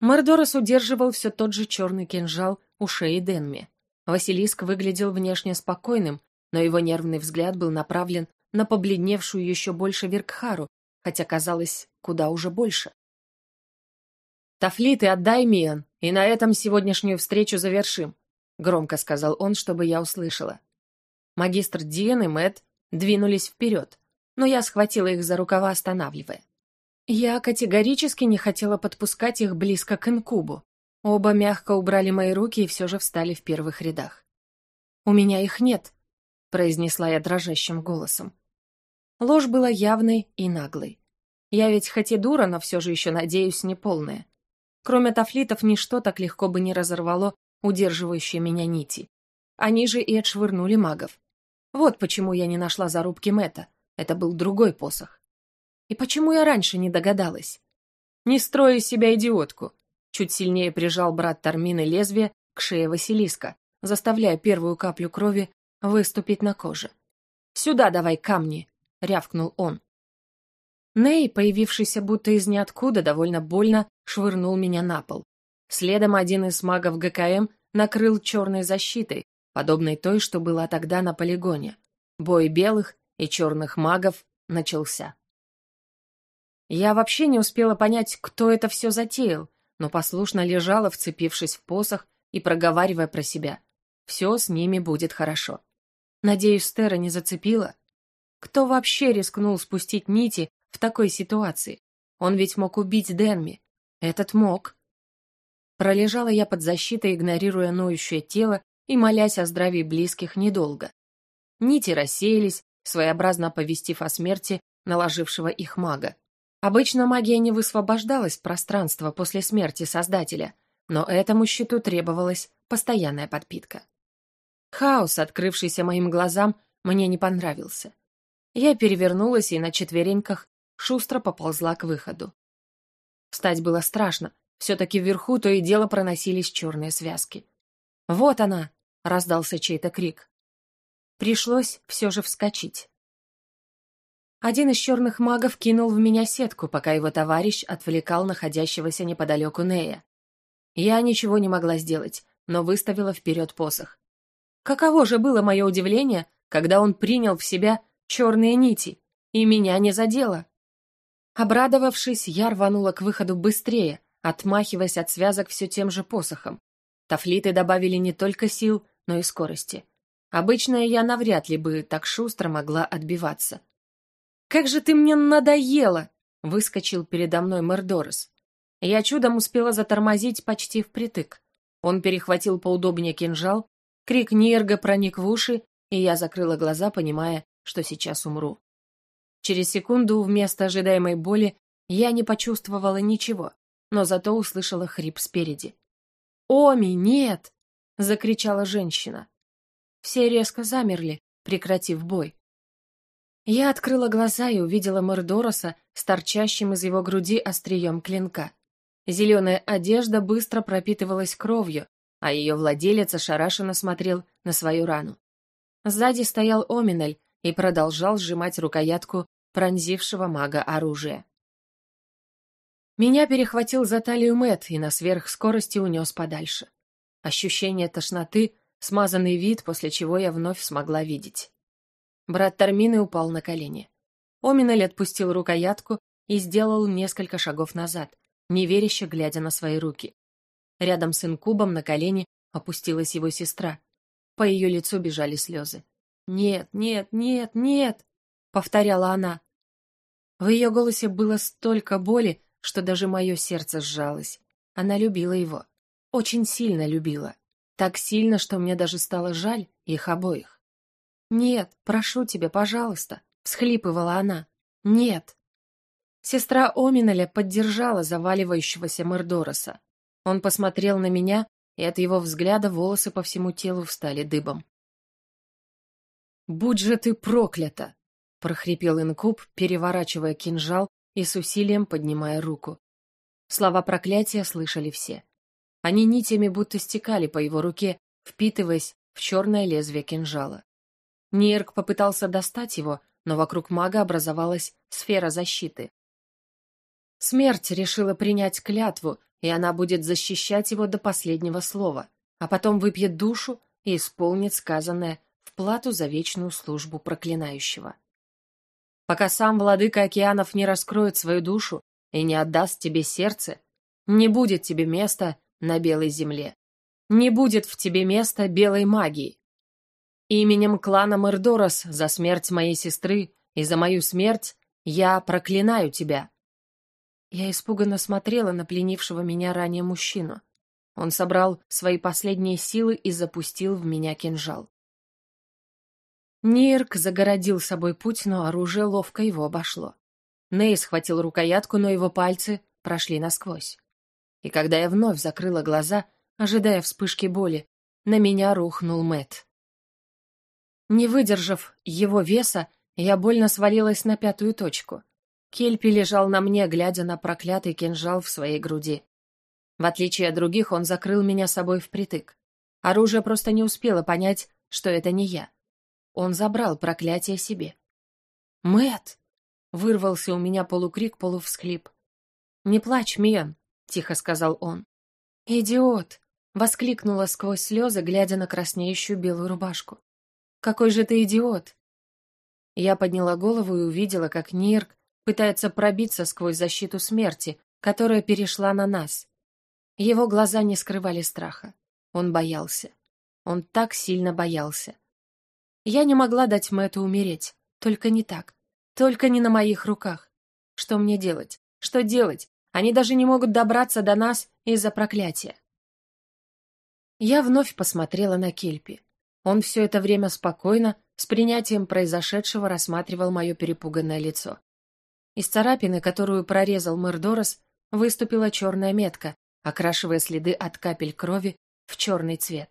[SPEAKER 1] Мордорос удерживал все тот же черный кинжал у шеи Денми. Василиск выглядел внешне спокойным, но его нервный взгляд был направлен на побледневшую еще больше Веркхару, хотя казалось, куда уже больше. «Тафлиты, отдай Миан, и на этом сегодняшнюю встречу завершим», громко сказал он, чтобы я услышала. Магистр Диен и Мэтт двинулись вперед, но я схватила их за рукава, останавливая. Я категорически не хотела подпускать их близко к инкубу. Оба мягко убрали мои руки и все же встали в первых рядах. «У меня их нет», — произнесла я дрожащим голосом. Ложь была явной и наглой. Я ведь хоть и дура, но все же еще, надеюсь, не полная. Кроме тафлитов, ничто так легко бы не разорвало удерживающие меня нити. Они же и отшвырнули магов. Вот почему я не нашла зарубки Мэта. Это был другой посох. И почему я раньше не догадалась? Не строю из себя идиотку. Чуть сильнее прижал брат Тармины лезвие к шее Василиска, заставляя первую каплю крови выступить на коже. «Сюда давай камни!» — рявкнул он. Ней, появившийся будто из ниоткуда, довольно больно швырнул меня на пол. Следом один из магов ГКМ накрыл черной защитой, подобной той, что была тогда на полигоне. Бой белых и черных магов начался. Я вообще не успела понять, кто это все затеял, но послушно лежала, вцепившись в посох и проговаривая про себя. Все с ними будет хорошо. Надеюсь, Стера не зацепила. Кто вообще рискнул спустить нити в такой ситуации? Он ведь мог убить Денми. Этот мог. Пролежала я под защитой, игнорируя ноющее тело и молясь о здравии близких недолго. Нити рассеялись, своеобразно оповестив о смерти наложившего их мага. Обычно магия не высвобождалась в пространство после смерти Создателя, но этому щиту требовалась постоянная подпитка. Хаос, открывшийся моим глазам, мне не понравился. Я перевернулась и на четвереньках шустро поползла к выходу. Встать было страшно, все-таки вверху то и дело проносились черные связки. «Вот она!» — раздался чей-то крик. Пришлось все же вскочить. Один из черных магов кинул в меня сетку, пока его товарищ отвлекал находящегося неподалеку Нея. Я ничего не могла сделать, но выставила вперед посох. Каково же было мое удивление, когда он принял в себя черные нити, и меня не задело. Обрадовавшись, я рванула к выходу быстрее, отмахиваясь от связок все тем же посохом. Тафлиты добавили не только сил, но и скорости. Обычная я навряд ли бы так шустро могла отбиваться. «Как же ты мне надоела!» — выскочил передо мной Мордорос. Я чудом успела затормозить почти впритык. Он перехватил поудобнее кинжал, крик Нирга проник в уши, и я закрыла глаза, понимая, что сейчас умру. Через секунду вместо ожидаемой боли я не почувствовала ничего, но зато услышала хрип спереди. «Оми, нет!» — закричала женщина. Все резко замерли, прекратив бой. Я открыла глаза и увидела Мордороса с торчащим из его груди острием клинка. Зеленая одежда быстро пропитывалась кровью, а ее владелец ошарашенно смотрел на свою рану. Сзади стоял Оминель и продолжал сжимать рукоятку пронзившего мага оружия. Меня перехватил за талию Мэт и на сверхскорости унес подальше. Ощущение тошноты, смазанный вид, после чего я вновь смогла видеть. Брат Тармины упал на колени. Оминель отпустил рукоятку и сделал несколько шагов назад, неверяще глядя на свои руки. Рядом с инкубом на колени опустилась его сестра. По ее лицу бежали слезы. «Нет, нет, нет, нет!» — повторяла она. В ее голосе было столько боли, что даже мое сердце сжалось. Она любила его. Очень сильно любила. Так сильно, что мне даже стало жаль их обоих. «Нет, прошу тебя, пожалуйста», — всхлипывала она. «Нет». Сестра Оминаля поддержала заваливающегося Мордороса. Он посмотрел на меня, и от его взгляда волосы по всему телу встали дыбом. «Будь же ты проклята!» — прохрипел инкуб, переворачивая кинжал и с усилием поднимая руку. Слова проклятия слышали все. Они нитями будто стекали по его руке, впитываясь в черное лезвие кинжала. Нирк попытался достать его, но вокруг мага образовалась сфера защиты. Смерть решила принять клятву, и она будет защищать его до последнего слова, а потом выпьет душу и исполнит сказанное в плату за вечную службу проклинающего. Пока сам владыка океанов не раскроет свою душу и не отдаст тебе сердце, не будет тебе места на белой земле. Не будет в тебе места белой магии. Именем клана Мэрдорос за смерть моей сестры и за мою смерть я проклинаю тебя. Я испуганно смотрела на пленившего меня ранее мужчину. Он собрал свои последние силы и запустил в меня кинжал. Нирк загородил собой путь, но оружие ловко его обошло. Ней схватил рукоятку, но его пальцы прошли насквозь. И когда я вновь закрыла глаза, ожидая вспышки боли, на меня рухнул Мэт. Не выдержав его веса, я больно свалилась на пятую точку. Кельпи лежал на мне, глядя на проклятый кинжал в своей груди. В отличие от других, он закрыл меня собой впритык. Оружие просто не успело понять, что это не я. Он забрал проклятие себе. Мэт! вырвался у меня полукрик, полувсхлип. «Не плачь, Миан!» — тихо сказал он. «Идиот!» — воскликнула сквозь слезы, глядя на краснеющую белую рубашку. «Какой же ты идиот!» Я подняла голову и увидела, как Нирк пытается пробиться сквозь защиту смерти, которая перешла на нас. Его глаза не скрывали страха. Он боялся. Он так сильно боялся. Я не могла дать Мэтту умереть. Только не так. Только не на моих руках. Что мне делать? Что делать? Они даже не могут добраться до нас из-за проклятия. Я вновь посмотрела на Кельпи. Он все это время спокойно, с принятием произошедшего, рассматривал мое перепуганное лицо. Из царапины, которую прорезал Мэрдорос, выступила черная метка, окрашивая следы от капель крови в черный цвет.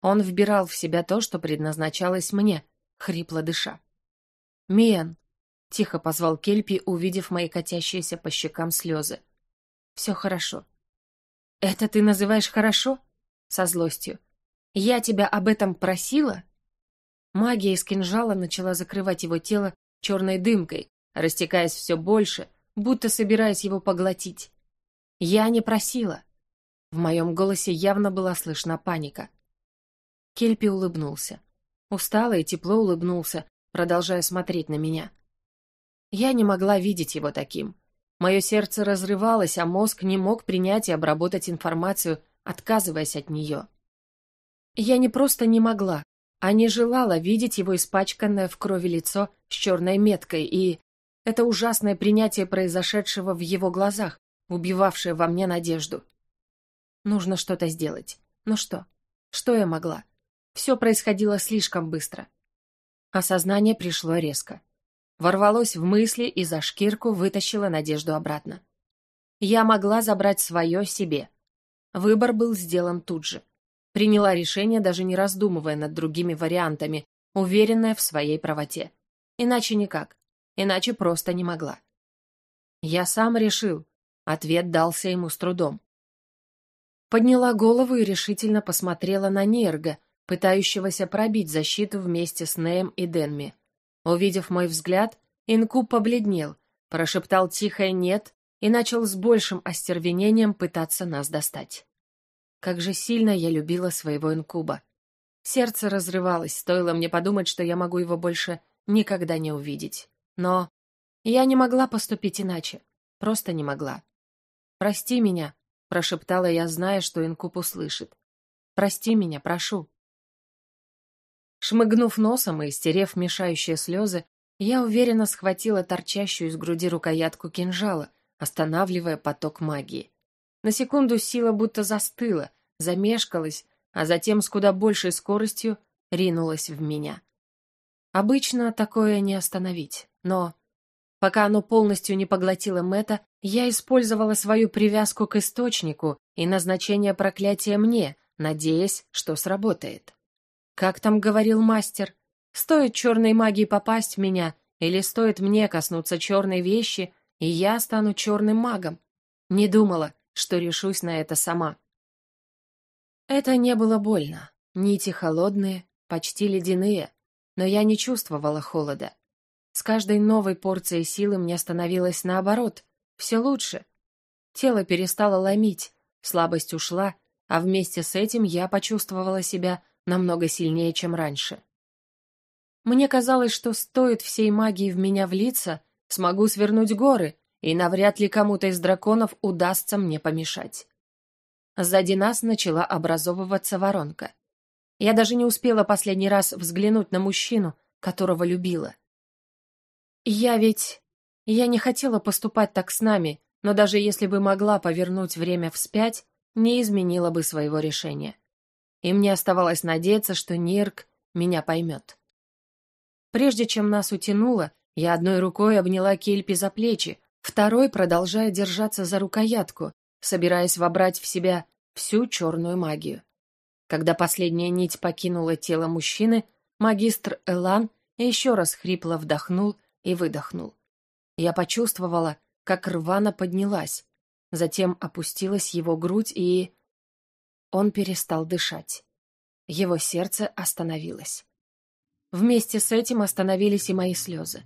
[SPEAKER 1] Он вбирал в себя то, что предназначалось мне, хрипло дыша. «Миан!» — тихо позвал Кельпи, увидев мои катящиеся по щекам слезы. «Все хорошо». «Это ты называешь хорошо?» — со злостью. «Я тебя об этом просила?» Магия из кинжала начала закрывать его тело черной дымкой, растекаясь все больше, будто собираясь его поглотить. «Я не просила». В моем голосе явно была слышна паника. Кельпи улыбнулся. Устало и тепло улыбнулся, продолжая смотреть на меня. Я не могла видеть его таким. Мое сердце разрывалось, а мозг не мог принять и обработать информацию, отказываясь от нее. Я не просто не могла, а не желала видеть его испачканное в крови лицо с черной меткой и это ужасное принятие произошедшего в его глазах, убивавшее во мне надежду. Нужно что-то сделать. Ну что? Что я могла? Все происходило слишком быстро. Осознание пришло резко. Ворвалось в мысли и за шкирку вытащило надежду обратно. Я могла забрать свое себе. Выбор был сделан тут же. Приняла решение, даже не раздумывая над другими вариантами, уверенная в своей правоте. Иначе никак. Иначе просто не могла. Я сам решил. Ответ дался ему с трудом. Подняла голову и решительно посмотрела на Нерга, пытающегося пробить защиту вместе с Неем и Денми. Увидев мой взгляд, Инкуб побледнел, прошептал тихое «нет» и начал с большим остервенением пытаться нас достать. Как же сильно я любила своего инкуба. Сердце разрывалось, стоило мне подумать, что я могу его больше никогда не увидеть. Но я не могла поступить иначе. Просто не могла. «Прости меня», — прошептала я, зная, что Инкуб услышит. «Прости меня, прошу». Шмыгнув носом и стерев мешающие слезы, я уверенно схватила торчащую из груди рукоятку кинжала, останавливая поток магии. На секунду сила будто застыла, замешкалась, а затем с куда большей скоростью ринулась в меня. Обычно такое не остановить, но пока оно полностью не поглотило Мэтта, я использовала свою привязку к источнику и назначение проклятия мне, надеясь, что сработает. Как там говорил мастер, стоит черной магии попасть в меня, или стоит мне коснуться черной вещи, и я стану черным магом. Не думала, что решусь на это сама. Это не было больно. Нити холодные, почти ледяные, но я не чувствовала холода. С каждой новой порцией силы мне становилось наоборот, все лучше. Тело перестало ломить, слабость ушла, а вместе с этим я почувствовала себя намного сильнее, чем раньше. Мне казалось, что стоит всей магии в меня влиться, смогу свернуть горы, и навряд ли кому-то из драконов удастся мне помешать. Сзади нас начала образовываться воронка. Я даже не успела последний раз взглянуть на мужчину, которого любила. Я ведь... Я не хотела поступать так с нами, но даже если бы могла повернуть время вспять, не изменила бы своего решения. И мне оставалось надеяться, что Нирк меня поймет. Прежде чем нас утянуло, я одной рукой обняла Кельпи за плечи, второй продолжая держаться за рукоятку, собираясь вобрать в себя всю черную магию. Когда последняя нить покинула тело мужчины, магистр Элан еще раз хрипло вдохнул и выдохнул. Я почувствовала, как рвано поднялась, затем опустилась его грудь и... Он перестал дышать. Его сердце остановилось. Вместе с этим остановились и мои слезы.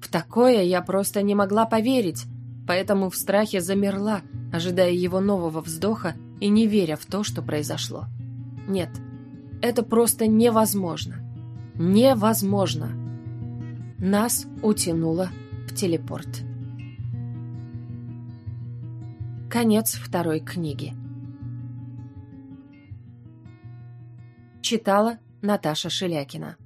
[SPEAKER 1] В такое я просто не могла поверить, поэтому в страхе замерла, ожидая его нового вздоха и не веря в то, что произошло. Нет, это просто невозможно. Невозможно. Нас утянуло в телепорт. Конец второй книги. Читала Наташа Шелякина.